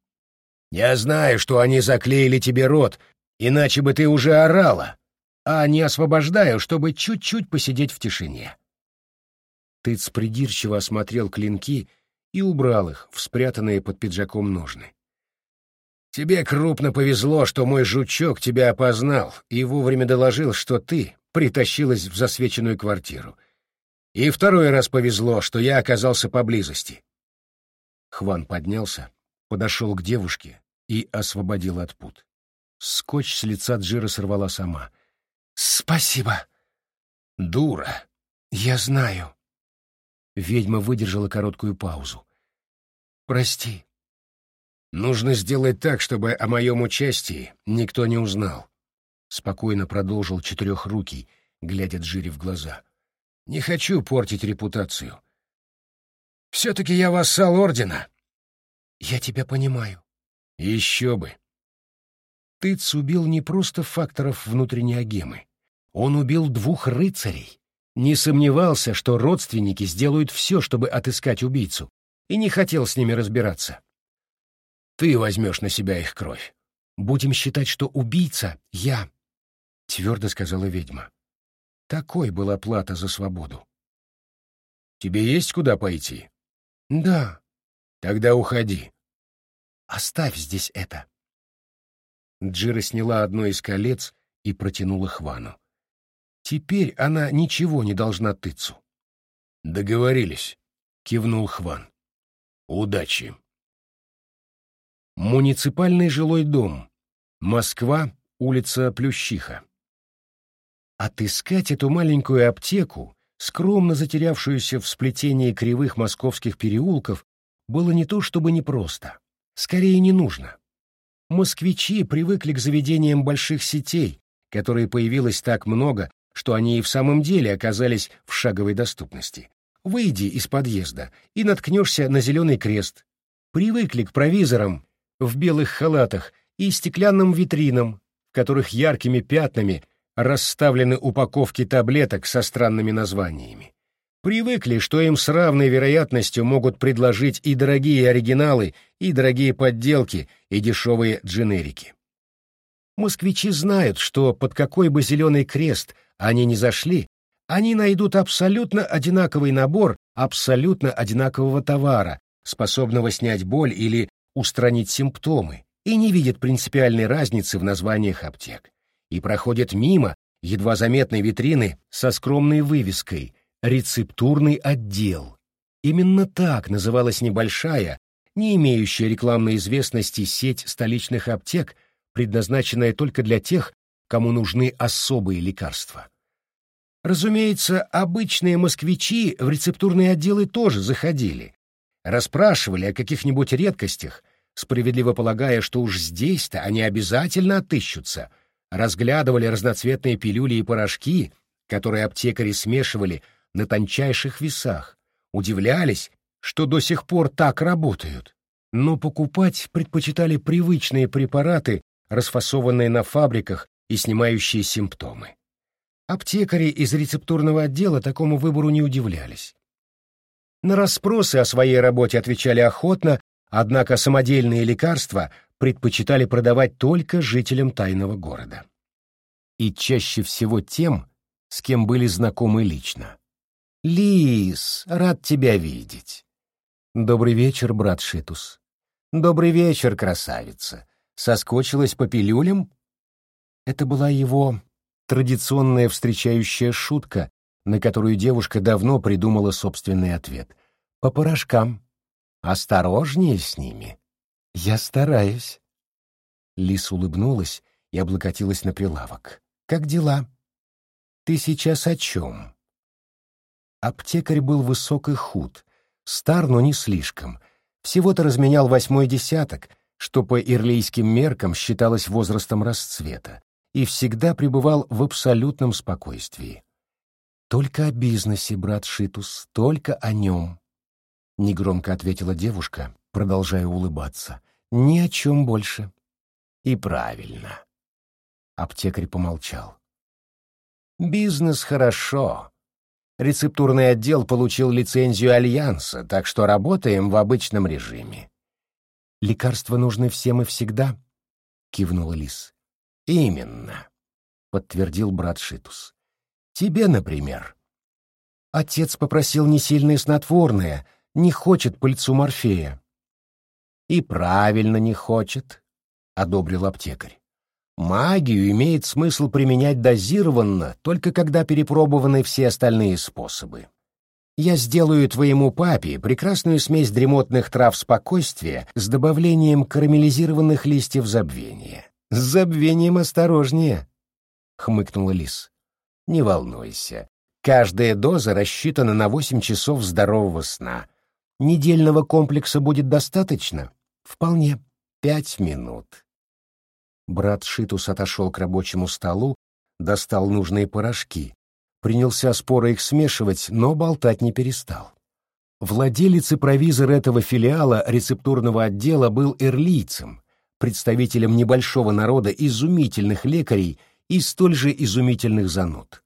«Я знаю, что они заклеили тебе рот, иначе бы ты уже орала, а не освобождаю, чтобы чуть-чуть посидеть в тишине. Тыц придирчиво осмотрел клинки и убрал их в спрятанные под пиджаком ножны. «Тебе крупно повезло, что мой жучок тебя опознал и вовремя доложил, что ты притащилась в засвеченную квартиру. И второй раз повезло, что я оказался поблизости». Хван поднялся, подошел к девушке и освободил от пут. Скотч с лица Джира сорвала сама. «Спасибо!» «Дура!» «Я знаю!» Ведьма выдержала короткую паузу. Прости. Нужно сделать так, чтобы о моем участии никто не узнал. Спокойно продолжил четырехрукий, глядя Джире в глаза. Не хочу портить репутацию. Все-таки я вассал ордена. Я тебя понимаю. Еще бы. Тыц убил не просто факторов внутренней агемы. Он убил двух рыцарей. Не сомневался, что родственники сделают все, чтобы отыскать убийцу, и не хотел с ними разбираться. Ты возьмешь на себя их кровь. Будем считать, что убийца — я, — твердо сказала ведьма. Такой была плата за свободу. Тебе есть куда пойти? Да. Тогда уходи. Оставь здесь это. Джира сняла одно из колец и протянула Хвану. Теперь она ничего не должна Тыцу. Договорились, кивнул Хван. Удачи. Муниципальный жилой дом. Москва, улица Плющиха. Отыскать эту маленькую аптеку, скромно затерявшуюся в сплетении кривых московских переулков, было не то чтобы непросто, скорее не нужно. Москвичи привыкли к заведениям больших сетей, которые появилось так много, что они и в самом деле оказались в шаговой доступности. Выйди из подъезда и наткнешься на зеленый крест. Привыкли к провизорам, в белых халатах и стеклянным витринам, в которых яркими пятнами расставлены упаковки таблеток со странными названиями. Привыкли, что им с равной вероятностью могут предложить и дорогие оригиналы, и дорогие подделки, и дешевые дженерики. Москвичи знают, что под какой бы зеленый крест они ни зашли, они найдут абсолютно одинаковый набор абсолютно одинакового товара, способного снять боль или устранить симптомы, и не видят принципиальной разницы в названиях аптек, и проходят мимо едва заметной витрины со скромной вывеской «Рецептурный отдел». Именно так называлась небольшая, не имеющая рекламной известности сеть столичных аптек, предназначенная только для тех, кому нужны особые лекарства. Разумеется, обычные москвичи в рецептурные отделы тоже заходили, расспрашивали о каких-нибудь редкостях, справедливо полагая, что уж здесь-то они обязательно отыщутся, разглядывали разноцветные пилюли и порошки, которые аптекари смешивали на тончайших весах, удивлялись, что до сих пор так работают, но покупать предпочитали привычные препараты, расфасованные на фабриках и снимающие симптомы. Аптекари из рецептурного отдела такому выбору не удивлялись. На расспросы о своей работе отвечали охотно, однако самодельные лекарства предпочитали продавать только жителям тайного города. И чаще всего тем, с кем были знакомы лично. «Лис, рад тебя видеть». «Добрый вечер, брат Шитус». «Добрый вечер, красавица. Соскочилась по пилюлям?» Это была его традиционная встречающая шутка, на которую девушка давно придумала собственный ответ. «По порошкам. Осторожнее с ними». «Я стараюсь». Лис улыбнулась и облокотилась на прилавок. «Как дела?» «Ты сейчас о чем?» Аптекарь был высок и худ, стар, но не слишком. Всего-то разменял восьмой десяток, что по ирлийским меркам считалось возрастом расцвета, и всегда пребывал в абсолютном спокойствии. «Только о бизнесе, брат Шитус, только о нем», — негромко ответила девушка, продолжая улыбаться. Ни о чем больше. И правильно. Аптекарь помолчал. Бизнес хорошо. Рецептурный отдел получил лицензию Альянса, так что работаем в обычном режиме. Лекарства нужны всем и всегда, кивнула Лис. Именно, подтвердил брат Шитус. Тебе, например. Отец попросил несильное снотворное, не хочет пыльцу морфея. И правильно не хочет, — одобрил аптекарь. Магию имеет смысл применять дозированно, только когда перепробованы все остальные способы. Я сделаю твоему папе прекрасную смесь дремотных трав спокойствия с добавлением карамелизированных листьев забвения. С забвением осторожнее, — хмыкнула Лис. Не волнуйся. Каждая доза рассчитана на восемь часов здорового сна. Недельного комплекса будет достаточно? Вполне. Пять минут. Брат Шитус отошел к рабочему столу, достал нужные порошки, принялся споро их смешивать, но болтать не перестал. Владелец и провизор этого филиала рецептурного отдела был эрлийцем, представителем небольшого народа изумительных лекарей и столь же изумительных зануд.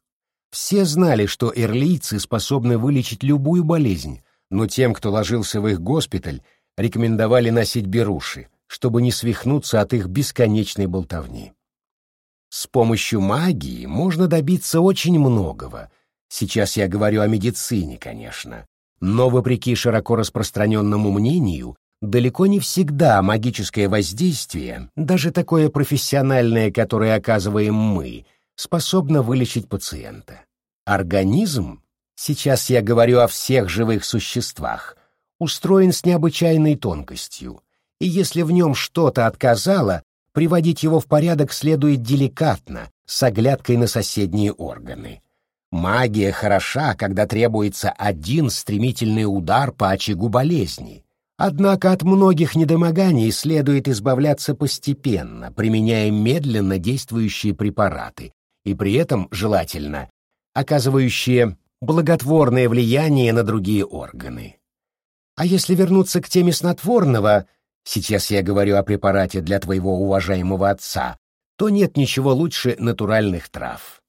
Все знали, что эрлийцы способны вылечить любую болезнь, но тем, кто ложился в их госпиталь, рекомендовали носить беруши, чтобы не свихнуться от их бесконечной болтовни. С помощью магии можно добиться очень многого. Сейчас я говорю о медицине, конечно. Но, вопреки широко распространенному мнению, далеко не всегда магическое воздействие, даже такое профессиональное, которое оказываем мы, способно вылечить пациента. Организм, сейчас я говорю о всех живых существах, устроен с необычайной тонкостью, и если в нем что-то отказало, приводить его в порядок следует деликатно, с оглядкой на соседние органы. Магия хороша, когда требуется один стремительный удар по очагу болезни. Однако от многих недомоганий следует избавляться постепенно, применяя медленно действующие препараты, и при этом, желательно, оказывающие благотворное влияние на другие органы. А если вернуться к теме снотворного — Сейчас я говорю о препарате для твоего уважаемого отца, то нет ничего лучше натуральных трав.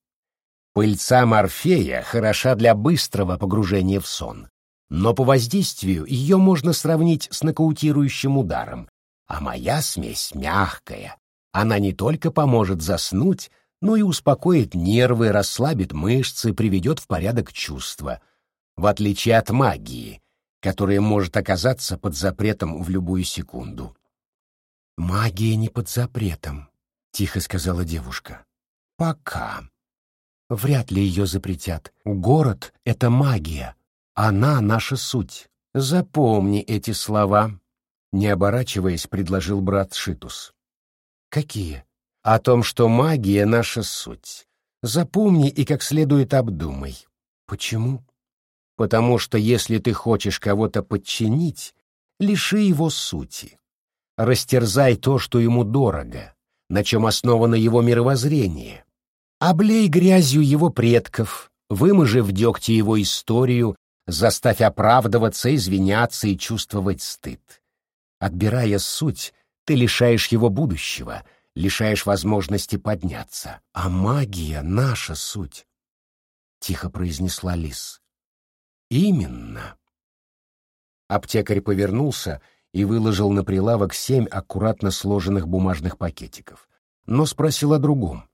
Пыльца морфея хороша для быстрого погружения в сон, но по воздействию ее можно сравнить с нокаутирующим ударом, а моя смесь мягкая. Она не только поможет заснуть, но и успокоит нервы, расслабит мышцы, приведет в порядок чувства. В отличие от магии, которое может оказаться под запретом в любую секунду. «Магия не под запретом», — тихо сказала девушка. «Пока. Вряд ли ее запретят. Город — это магия. Она — наша суть. Запомни эти слова», — не оборачиваясь, предложил брат Шитус. «Какие?» «О том, что магия — наша суть. Запомни и как следует обдумай. Почему?» потому что если ты хочешь кого-то подчинить, лиши его сути. Растерзай то, что ему дорого, на чем основано его мировоззрение. Облей грязью его предков, выможи в дегте его историю, заставь оправдываться, извиняться и чувствовать стыд. Отбирая суть, ты лишаешь его будущего, лишаешь возможности подняться. А магия — наша суть, — тихо произнесла Лис. Именно. Аптекарь повернулся и выложил на прилавок семь аккуратно сложенных бумажных пакетиков, но спросил о другом.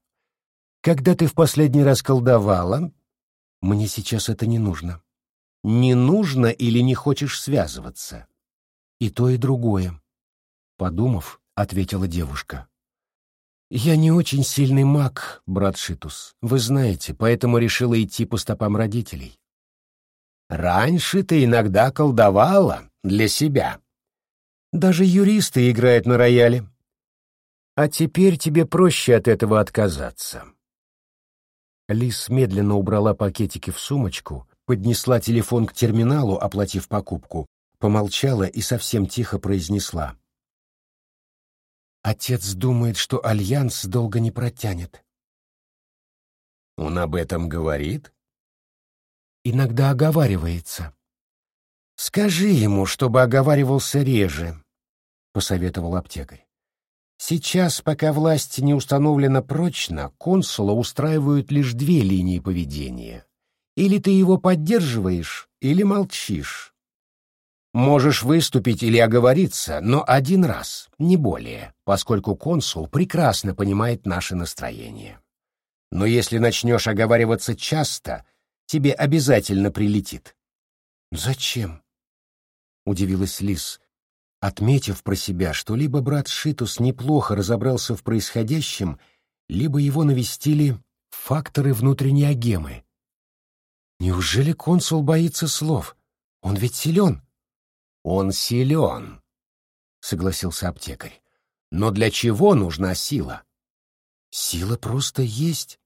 «Когда ты в последний раз колдовала?» «Мне сейчас это не нужно». «Не нужно или не хочешь связываться?» «И то, и другое», — подумав, ответила девушка. «Я не очень сильный маг, брат Шитус, вы знаете, поэтому решила идти по стопам родителей. Раньше ты иногда колдовала для себя. Даже юристы играют на рояле. А теперь тебе проще от этого отказаться. Лис медленно убрала пакетики в сумочку, поднесла телефон к терминалу, оплатив покупку, помолчала и совсем тихо произнесла. Отец думает, что альянс долго не протянет. Он об этом говорит? иногда оговаривается. Скажи ему, чтобы оговаривался реже, — посоветовал аптекарь. Сейчас, пока власть не установлена прочно, консула устраивают лишь две линии поведения. Или ты его поддерживаешь, или молчишь. Можешь выступить или оговориться, но один раз, не более, поскольку консул прекрасно понимает наше настроение. Но если начнешь оговариваться часто — тебе обязательно прилетит. Зачем? удивилась Лис, отметив про себя, что либо брат Шитус неплохо разобрался в происходящем, либо его навестили факторы внутренней агемы. Неужели консул боится слов? Он ведь силен. Он силен, согласился аптекарь. Но для чего нужна сила? Сила просто есть.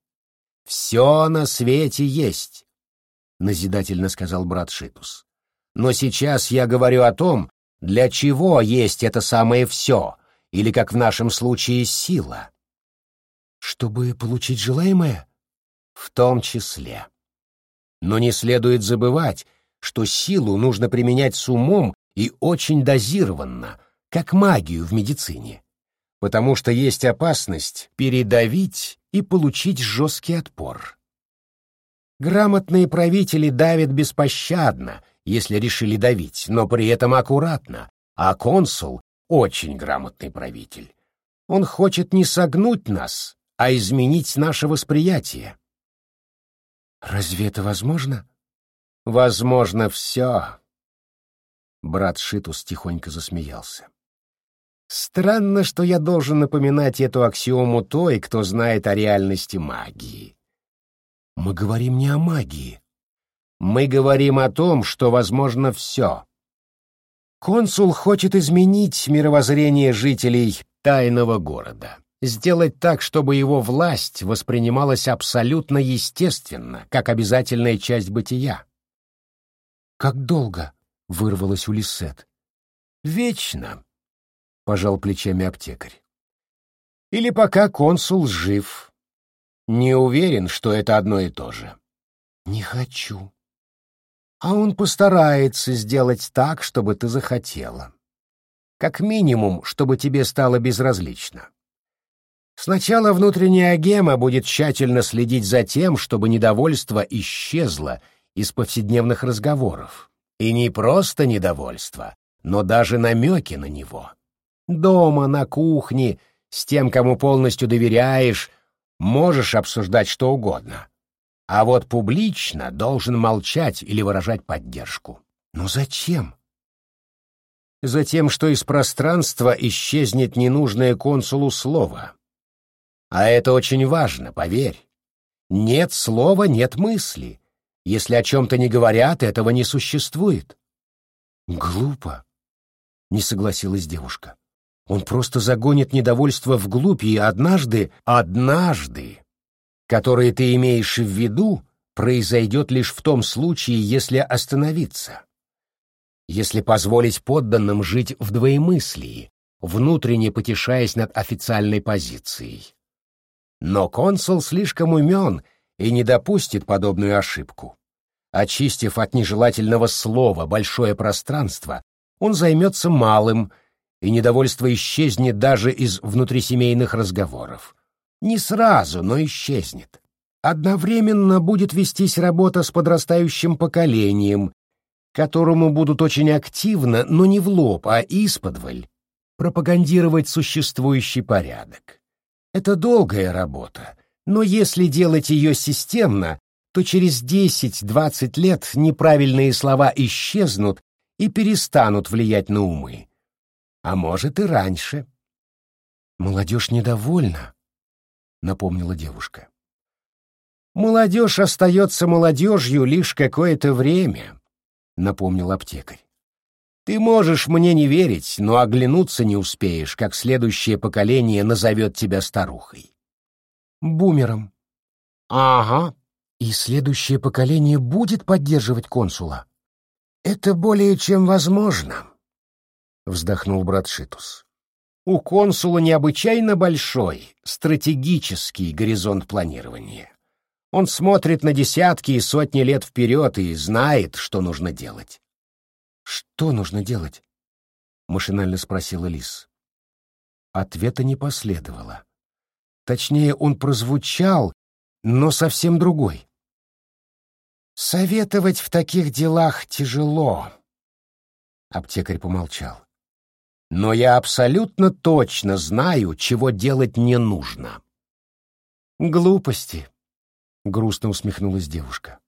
Все на свете есть назидательно сказал брат Шитус. Но сейчас я говорю о том, для чего есть это самое все, или, как в нашем случае, сила. Чтобы получить желаемое? В том числе. Но не следует забывать, что силу нужно применять с умом и очень дозированно, как магию в медицине, потому что есть опасность передавить и получить жесткий отпор. Грамотные правители давят беспощадно, если решили давить, но при этом аккуратно, а консул — очень грамотный правитель. Он хочет не согнуть нас, а изменить наше восприятие. Разве это возможно? Возможно все. Брат Шитус тихонько засмеялся. Странно, что я должен напоминать эту аксиому той, кто знает о реальности магии. Мы говорим не о магии. Мы говорим о том, что возможно все. Консул хочет изменить мировоззрение жителей тайного города сделать так, чтобы его власть воспринималась абсолютно естественно, как обязательная часть бытия. «Как долго?» — вырвалось у Лисет. «Вечно», — пожал плечами аптекарь. «Или пока консул жив. Не уверен, что это одно и то же». «Не хочу». «А он постарается сделать так, чтобы ты захотела. Как минимум, чтобы тебе стало безразлично. Сначала внутренняя агема будет тщательно следить за тем, чтобы недовольство исчезло из повседневных разговоров. И не просто недовольство, но даже намеки на него. Дома, на кухне, с тем, кому полностью доверяешь, можешь обсуждать что угодно. А вот публично должен молчать или выражать поддержку. Но зачем? Затем, что из пространства исчезнет ненужное консулу слово, а это очень важно, поверь. Нет слова, нет мысли. Если о чем-то не говорят, этого не существует. Глупо, не согласилась девушка. Он просто загонит недовольство вглубь, и однажды, однажды, которое ты имеешь в виду, произойдет лишь в том случае, если остановиться. Если позволить подданным жить в двоемыслии, внутренне потешаясь над официальной позицией. Но консул слишком умен и не допустит подобную ошибку. Очистив от нежелательного слова большое пространство, он займется малым, и недовольство исчезнет даже из внутрисемейных разговоров. Не сразу, но исчезнет. Одновременно будет вестись работа с подрастающим поколением, которому будут очень активно, но не в лоб, а исподволь, пропагандировать существующий порядок. Это долгая работа, но если делать ее системно, то через 10-20 лет неправильные слова исчезнут и перестанут влиять на умы. А может и раньше. «Молодежь недовольна», — напомнила девушка. «Молодежь остается молодежью лишь какое-то время», — напомнил аптекарь. Ты можешь мне не верить, но оглянуться не успеешь, как следующее поколение назовет тебя старухой. Бумером. Ага. И следующее поколение будет поддерживать консула. Это более чем возможно, вздохнул брат Шитус. У консула необычайно большой, стратегический горизонт планирования. Он смотрит на десятки и сотни лет вперед и знает, что нужно делать. «Что нужно делать?» — машинально спросила Лис. Ответа не последовало. Точнее, он прозвучал, но совсем другой. «Советовать в таких делах тяжело», — аптекарь помолчал. «Но я абсолютно точно знаю, чего делать не нужно». «Глупости», — грустно усмехнулась девушка.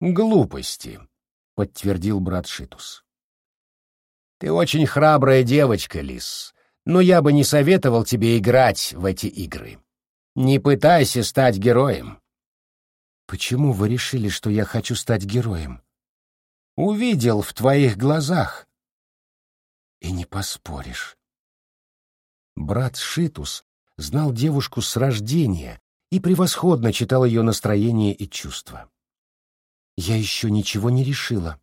«Глупости», — подтвердил брат Шитус. «Ты очень храбрая девочка, Лис, но я бы не советовал тебе играть в эти игры. Не пытайся стать героем». «Почему вы решили, что я хочу стать героем?» «Увидел в твоих глазах». «И не поспоришь». Брат Шитус знал девушку с рождения и превосходно читал ее настроение и чувства. Я еще ничего не решила.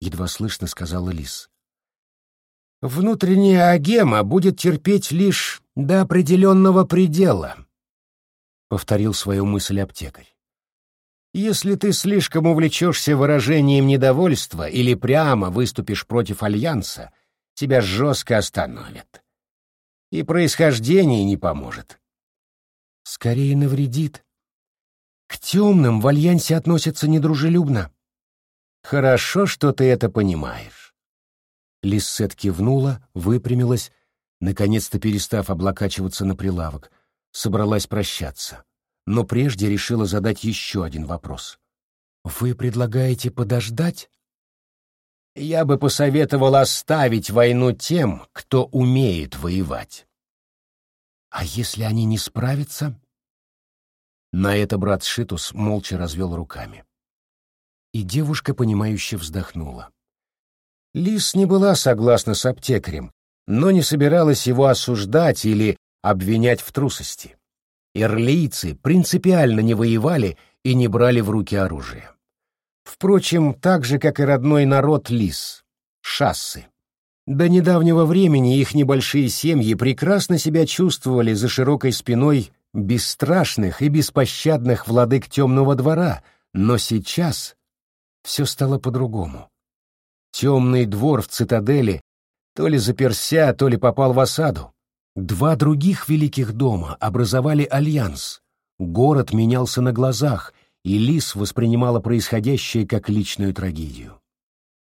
едва слышно сказала Лис. Внутренняя агема будет терпеть лишь до определенного предела, повторил свою мысль аптекарь. Если ты слишком увлечешься выражением недовольства или прямо выступишь против Альянса, тебя жестко остановят. И происхождение не поможет. Скорее навредит. К темным в Альянсе относятся недружелюбно. Хорошо, что ты это понимаешь. Лиссет кивнула, выпрямилась, наконец-то перестав облокачиваться на прилавок, собралась прощаться. Но прежде решила задать еще один вопрос. «Вы предлагаете подождать?» «Я бы посоветовал оставить войну тем, кто умеет воевать». «А если они не справятся?» На это брат Шитус молча развел руками и девушка, понимающе вздохнула. Лис не была согласна с аптекарем, но не собиралась его осуждать или обвинять в трусости. Ирлийцы принципиально не воевали и не брали в руки оружие. Впрочем, так же, как и родной народ лис — шассы. До недавнего времени их небольшие семьи прекрасно себя чувствовали за широкой спиной бесстрашных и беспощадных владык темного двора, но сейчас все стало по-другому. Темный двор в цитадели то ли заперся, то ли попал в осаду. Два других великих дома образовали альянс. Город менялся на глазах, и Лис воспринимала происходящее как личную трагедию.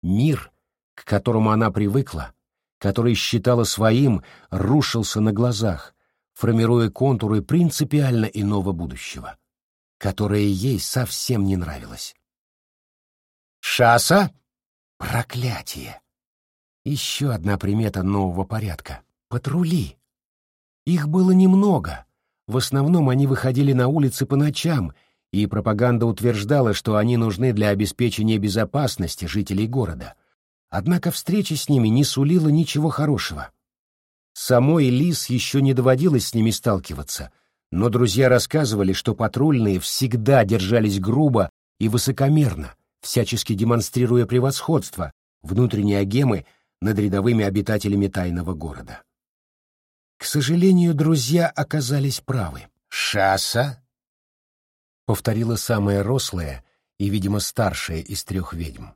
Мир, к которому она привыкла, который считала своим, рушился на глазах, формируя контуры принципиально иного будущего, которое ей совсем не нравилось. Шаса? Проклятие! Еще одна примета нового порядка — патрули. Их было немного. В основном они выходили на улицы по ночам, и пропаганда утверждала, что они нужны для обеспечения безопасности жителей города. Однако встреча с ними не сулила ничего хорошего. Самой Лис еще не доводилось с ними сталкиваться, но друзья рассказывали, что патрульные всегда держались грубо и высокомерно — всячески демонстрируя превосходство внутренней агемы над рядовыми обитателями тайного города. К сожалению, друзья оказались правы. «Шаса?» — повторила самая рослая и, видимо, старшая из трех ведьм.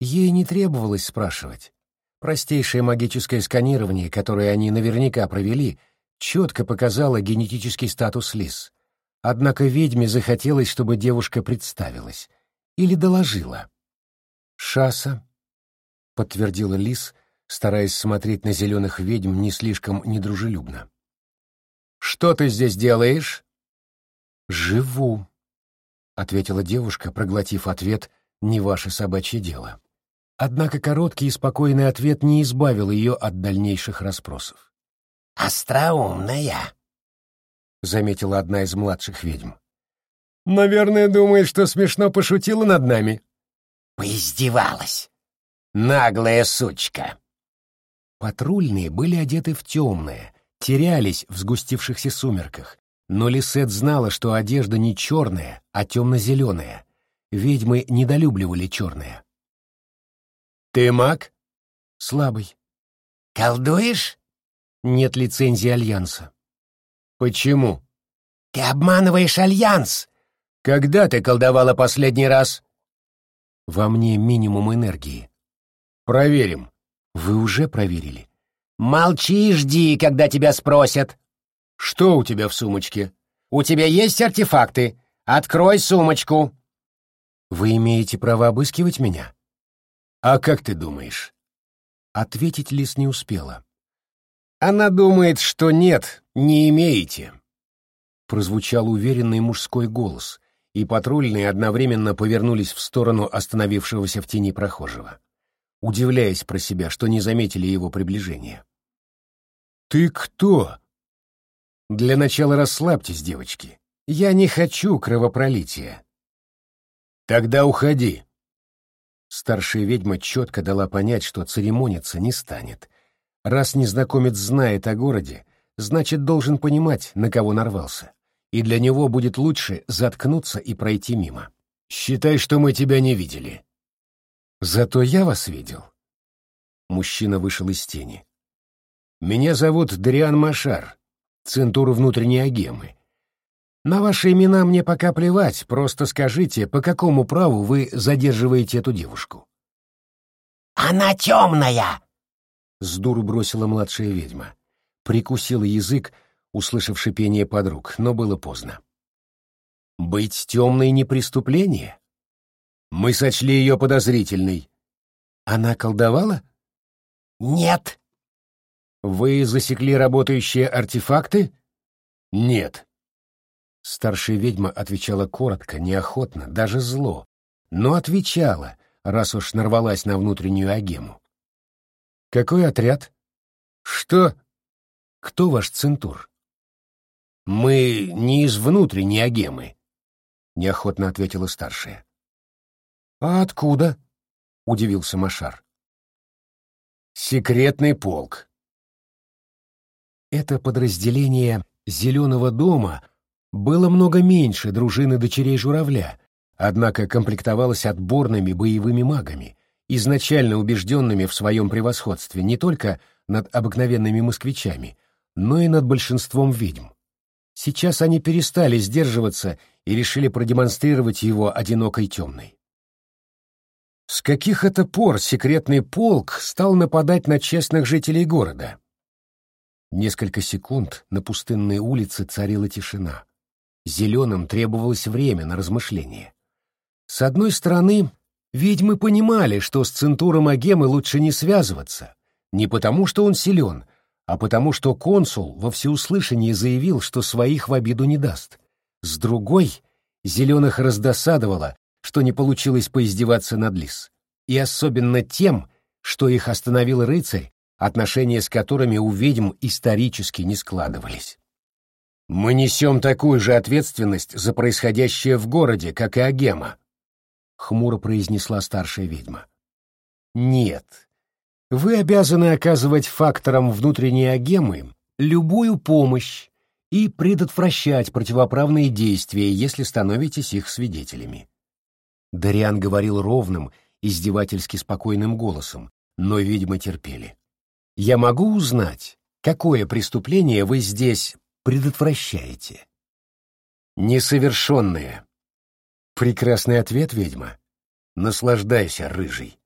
Ей не требовалось спрашивать. Простейшее магическое сканирование, которое они наверняка провели, четко показало генетический статус лис. Однако ведьме захотелось, чтобы девушка представилась или доложила. «Шаса», — подтвердила Лис, стараясь смотреть на зеленых ведьм не слишком недружелюбно. «Что ты здесь делаешь?» «Живу», — ответила девушка, проглотив ответ «не ваше собачье дело». Однако короткий и спокойный ответ не избавил ее от дальнейших расспросов. «Остроумная», — заметила одна из младших ведьм. Наверное, думает, что смешно пошутила над нами. Поиздевалась. Наглая сучка. Патрульные были одеты в темное, терялись в сгустившихся сумерках. Но Лисет знала, что одежда не черная, а темно-зеленая. Ведьмы недолюбливали черное. «Ты маг?» «Слабый». «Колдуешь?» «Нет лицензии Альянса». «Почему?» «Ты обманываешь Альянс!» Когда ты колдовала последний раз? Во мне минимум энергии. Проверим. Вы уже проверили? Молчи и жди, когда тебя спросят. Что у тебя в сумочке? У тебя есть артефакты? Открой сумочку. Вы имеете право обыскивать меня? А как ты думаешь? Ответить Лис не успела. Она думает, что нет, не имеете. Прозвучал уверенный мужской голос, и патрульные одновременно повернулись в сторону остановившегося в тени прохожего, удивляясь про себя, что не заметили его приближения. «Ты кто?» «Для начала расслабьтесь, девочки. Я не хочу кровопролития». «Тогда уходи». Старшая ведьма четко дала понять, что церемониться не станет. Раз незнакомец знает о городе, значит, должен понимать, на кого нарвался и для него будет лучше заткнуться и пройти мимо. «Считай, что мы тебя не видели». Зато я вас видел. Мужчина вышел из тени. Меня зовут Дриан Машар, центур внутренней агемы. На ваши имена мне пока плевать, просто скажите, по какому праву вы задерживаете эту девушку? «Она темная!» — с дуру бросила младшая ведьма. Прикусила язык, услышав шипение подруг, но было поздно. «Быть темной не преступление?» Мы сочли ее подозрительной. Она колдовала? Нет. Вы засекли работающие артефакты? Нет. Старшая ведьма отвечала коротко, неохотно, даже зло, но отвечала, раз уж нарвалась на внутреннюю агему. Какой отряд? Что? Кто ваш центур? Мы не из внутренней агемы, неохотно ответила старшая. А откуда? удивился Машар. Секретный полк. Это подразделение Зеленого дома было много меньше дружины дочерей журавля, однако комплектовалось отборными боевыми магами, изначально убежденными в своем превосходстве не только над обыкновенными москвичами, но и над большинством ведьм. Сейчас они перестали сдерживаться и решили продемонстрировать его одинокой темной. С каких это пор секретный полк стал нападать на честных жителей города? Несколько секунд на пустынной улице царила тишина. Зеленым требовалось время на размышление. С одной стороны, ведьмы понимали, что с Центуром Агемы лучше не связываться, не потому что он силен, а потому что консул во всеуслышание заявил, что своих в обиду не даст. С другой, Зеленых раздосадовало, что не получилось поиздеваться над Лис, и особенно тем, что их остановил рыцарь, отношения с которыми у ведьм исторически не складывались. Мы несем такую же ответственность за происходящее в городе, как и Агема, — хмуро произнесла старшая ведьма. Нет. Вы обязаны оказывать факторам внутренней Агемы любую помощь и предотвращать противоправные действия, если становитесь их свидетелями. Дариан говорил ровным, издевательски спокойным голосом, но ведьмы терпели. «Я могу узнать, какое преступление вы здесь предотвращаете? Несовершенные. Прекрасный ответ, ведьма. Наслаждайся, рыжий.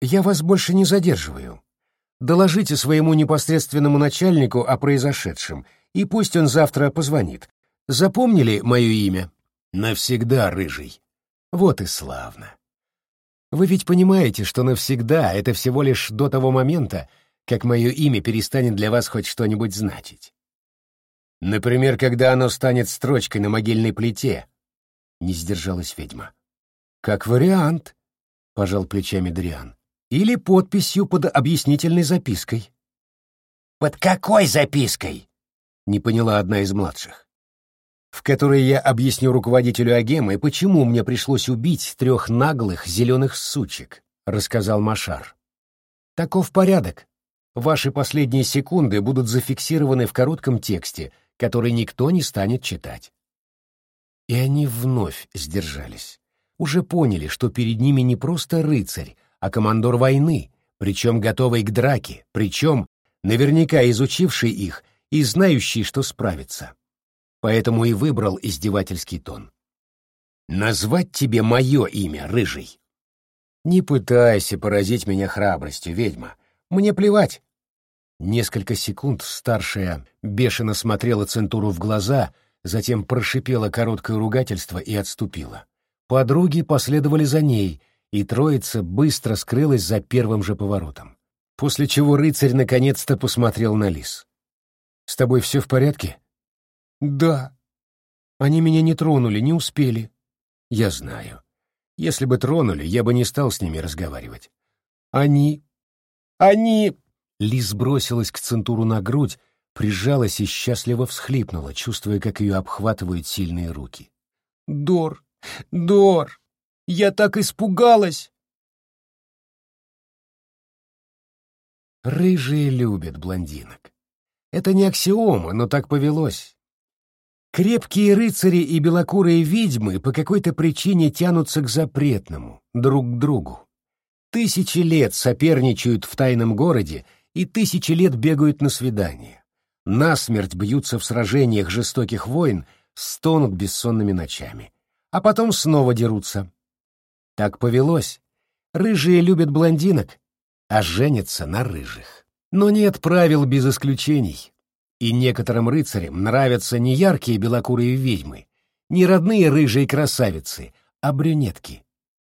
Я вас больше не задерживаю. Доложите своему непосредственному начальнику о произошедшем, и пусть он завтра позвонит. Запомнили мое имя? Навсегда, рыжий. Вот и славно. Вы ведь понимаете, что навсегда — это всего лишь до того момента, как мое имя перестанет для вас хоть что-нибудь значить. Например, когда оно станет строчкой на могильной плите. Не сдержалась ведьма. Как вариант, пожал плечами Дриан. Или подписью под объяснительной запиской. Под какой запиской? Не поняла одна из младших. В которой я объясню руководителю Агемы, почему мне пришлось убить трех наглых зеленых сучек, рассказал Машар. Таков порядок. Ваши последние секунды будут зафиксированы в коротком тексте, который никто не станет читать. И они вновь сдержались. Уже поняли, что перед ними не просто рыцарь, а командор войны, причем готовый к драке, причем наверняка изучивший их и знающий, что справится. Поэтому и выбрал издевательский тон. «Назвать тебе мое имя, Рыжий?» «Не пытайся поразить меня храбростью, ведьма. Мне плевать, Несколько секунд старшая бешено смотрела Центуру в глаза, затем прошипела короткое ругательство и отступила. Подруги последовали за ней, и троица быстро скрылась за первым же поворотом. После чего рыцарь наконец-то посмотрел на лис. «С тобой все в порядке?» «Да». «Они меня не тронули, не успели». «Я знаю. Если бы тронули, я бы не стал с ними разговаривать». «Они...» «Они...» Лиз бросилась к Центуру на грудь, прижалась и счастливо всхлипнула, чувствуя, как ее обхватывают сильные руки. «Дор! Дор! Я так испугалась!» Рыжие любят блондинок. Это не аксиома, но так повелось. Крепкие рыцари и белокурые ведьмы по какой-то причине тянутся к запретному, друг к другу. Тысячи лет соперничают в тайном городе и тысячи лет бегают на свидания. Насмерть бьются в сражениях жестоких войн, стонут бессонными ночами. А потом снова дерутся. Так повелось. Рыжие любят блондинок, а женятся на рыжих. Но нет правил без исключений. И некоторым рыцарям нравятся не яркие белокурые ведьмы, не родные рыжие красавицы, а брюнетки.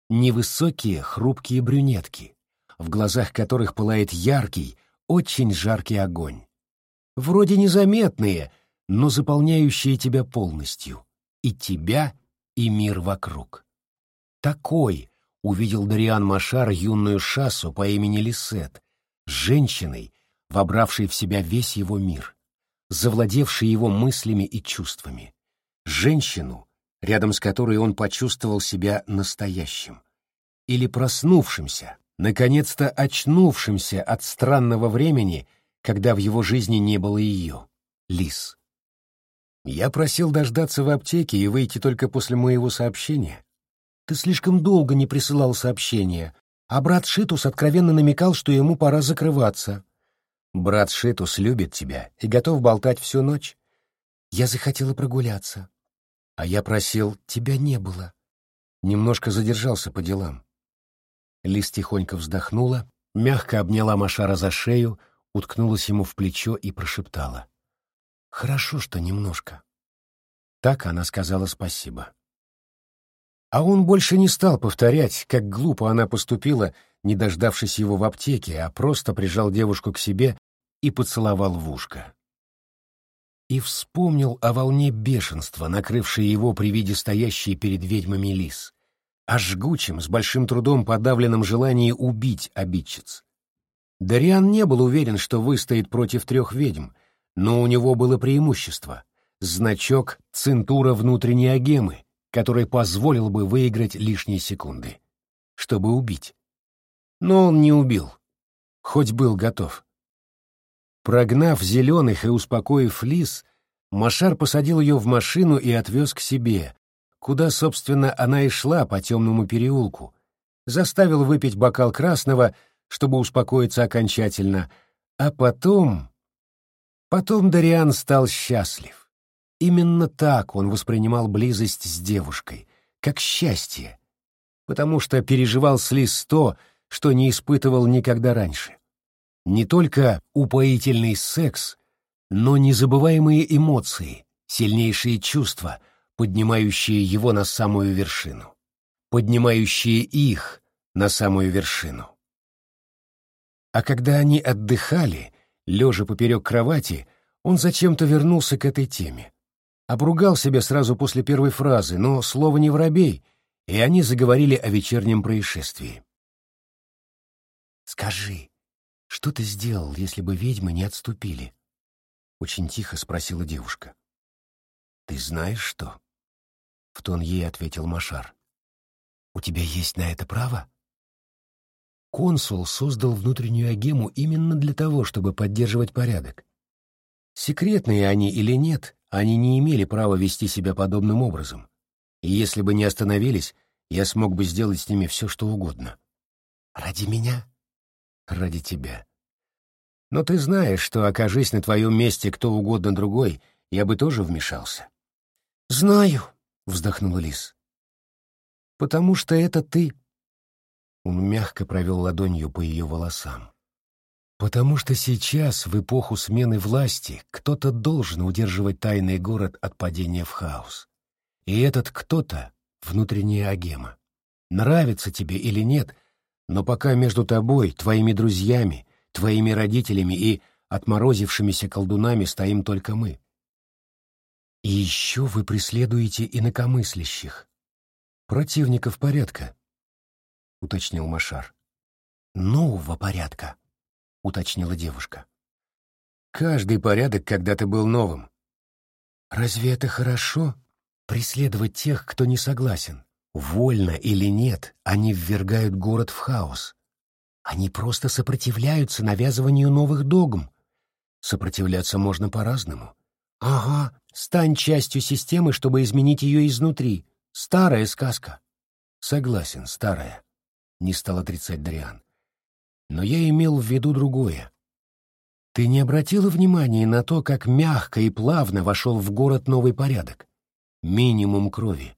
Невысокие, хрупкие брюнетки, в глазах которых пылает яркий, очень жаркий огонь. Вроде незаметные, но заполняющие тебя полностью. И тебя, и мир вокруг. Такой увидел Дариан Машар юную шассу по имени Лисет, женщиной, вобравшей в себя весь его мир, завладевшей его мыслями и чувствами. Женщину, рядом с которой он почувствовал себя настоящим. Или проснувшимся, наконец-то очнувшимся от странного времени, когда в его жизни не было ее, Лис. Я просил дождаться в аптеке и выйти только после моего сообщения. Ты слишком долго не присылал сообщения, а брат Шитус откровенно намекал, что ему пора закрываться. Брат Шитус любит тебя и готов болтать всю ночь. Я захотела прогуляться. А я просил, тебя не было. Немножко задержался по делам. Лис тихонько вздохнула, мягко обняла Машара за шею, уткнулась ему в плечо и прошептала. «Хорошо, что немножко». Так она сказала спасибо. А он больше не стал повторять, как глупо она поступила, не дождавшись его в аптеке, а просто прижал девушку к себе и поцеловал в ушко. И вспомнил о волне бешенства, накрывшей его при виде стоящей перед ведьмами лис, о жгучем, с большим трудом подавленном желании убить обидчиц. Дариан не был уверен, что выстоит против трех ведьм, но у него было преимущество — значок центура внутренней агемы, который позволил бы выиграть лишние секунды, чтобы убить. Но он не убил, хоть был готов. Прогнав зеленых и успокоив лис, Машар посадил ее в машину и отвез к себе, куда, собственно, она и шла по темному переулку, заставил выпить бокал красного, чтобы успокоиться окончательно, а потом... Потом Дариан стал счастлив. Именно так он воспринимал близость с девушкой, как счастье, потому что переживал слиз то, что не испытывал никогда раньше. Не только упоительный секс, но незабываемые эмоции, сильнейшие чувства, поднимающие его на самую вершину, поднимающие их на самую вершину. А когда они отдыхали, лежа поперек кровати, он зачем-то вернулся к этой теме. Обругал себя сразу после первой фразы, но слово не воробей, и они заговорили о вечернем происшествии. «Скажи, что ты сделал, если бы ведьмы не отступили?» — очень тихо спросила девушка. «Ты знаешь что?» — в тон ей ответил Машар. «У тебя есть на это право?» Консул создал внутреннюю агему именно для того, чтобы поддерживать порядок. Секретные они или нет, они не имели права вести себя подобным образом. И если бы не остановились, я смог бы сделать с ними все, что угодно. Ради меня? Ради тебя. Но ты знаешь, что, окажись на твоем месте кто угодно другой, я бы тоже вмешался. Знаю, вздохнула Лис. Потому что это ты. Он мягко провел ладонью по ее волосам. Потому что сейчас, в эпоху смены власти, кто-то должен удерживать тайный город от падения в хаос. И этот кто-то — внутренняя агема. Нравится тебе или нет, но пока между тобой, твоими друзьями, твоими родителями и отморозившимися колдунами стоим только мы. И еще вы преследуете инакомыслящих. Противников порядка, — уточнил Машар. Нового порядка. — уточнила девушка. «Каждый порядок когда-то был новым. Разве это хорошо? Преследовать тех, кто не согласен. Вольно или нет, они ввергают город в хаос. Они просто сопротивляются навязыванию новых догм. Сопротивляться можно по-разному. Ага, стань частью системы, чтобы изменить ее изнутри. Старая сказка. Согласен, старая. — не стал отрицать Дариан. «Но я имел в виду другое. Ты не обратила внимания на то, как мягко и плавно вошел в город новый порядок? Минимум крови.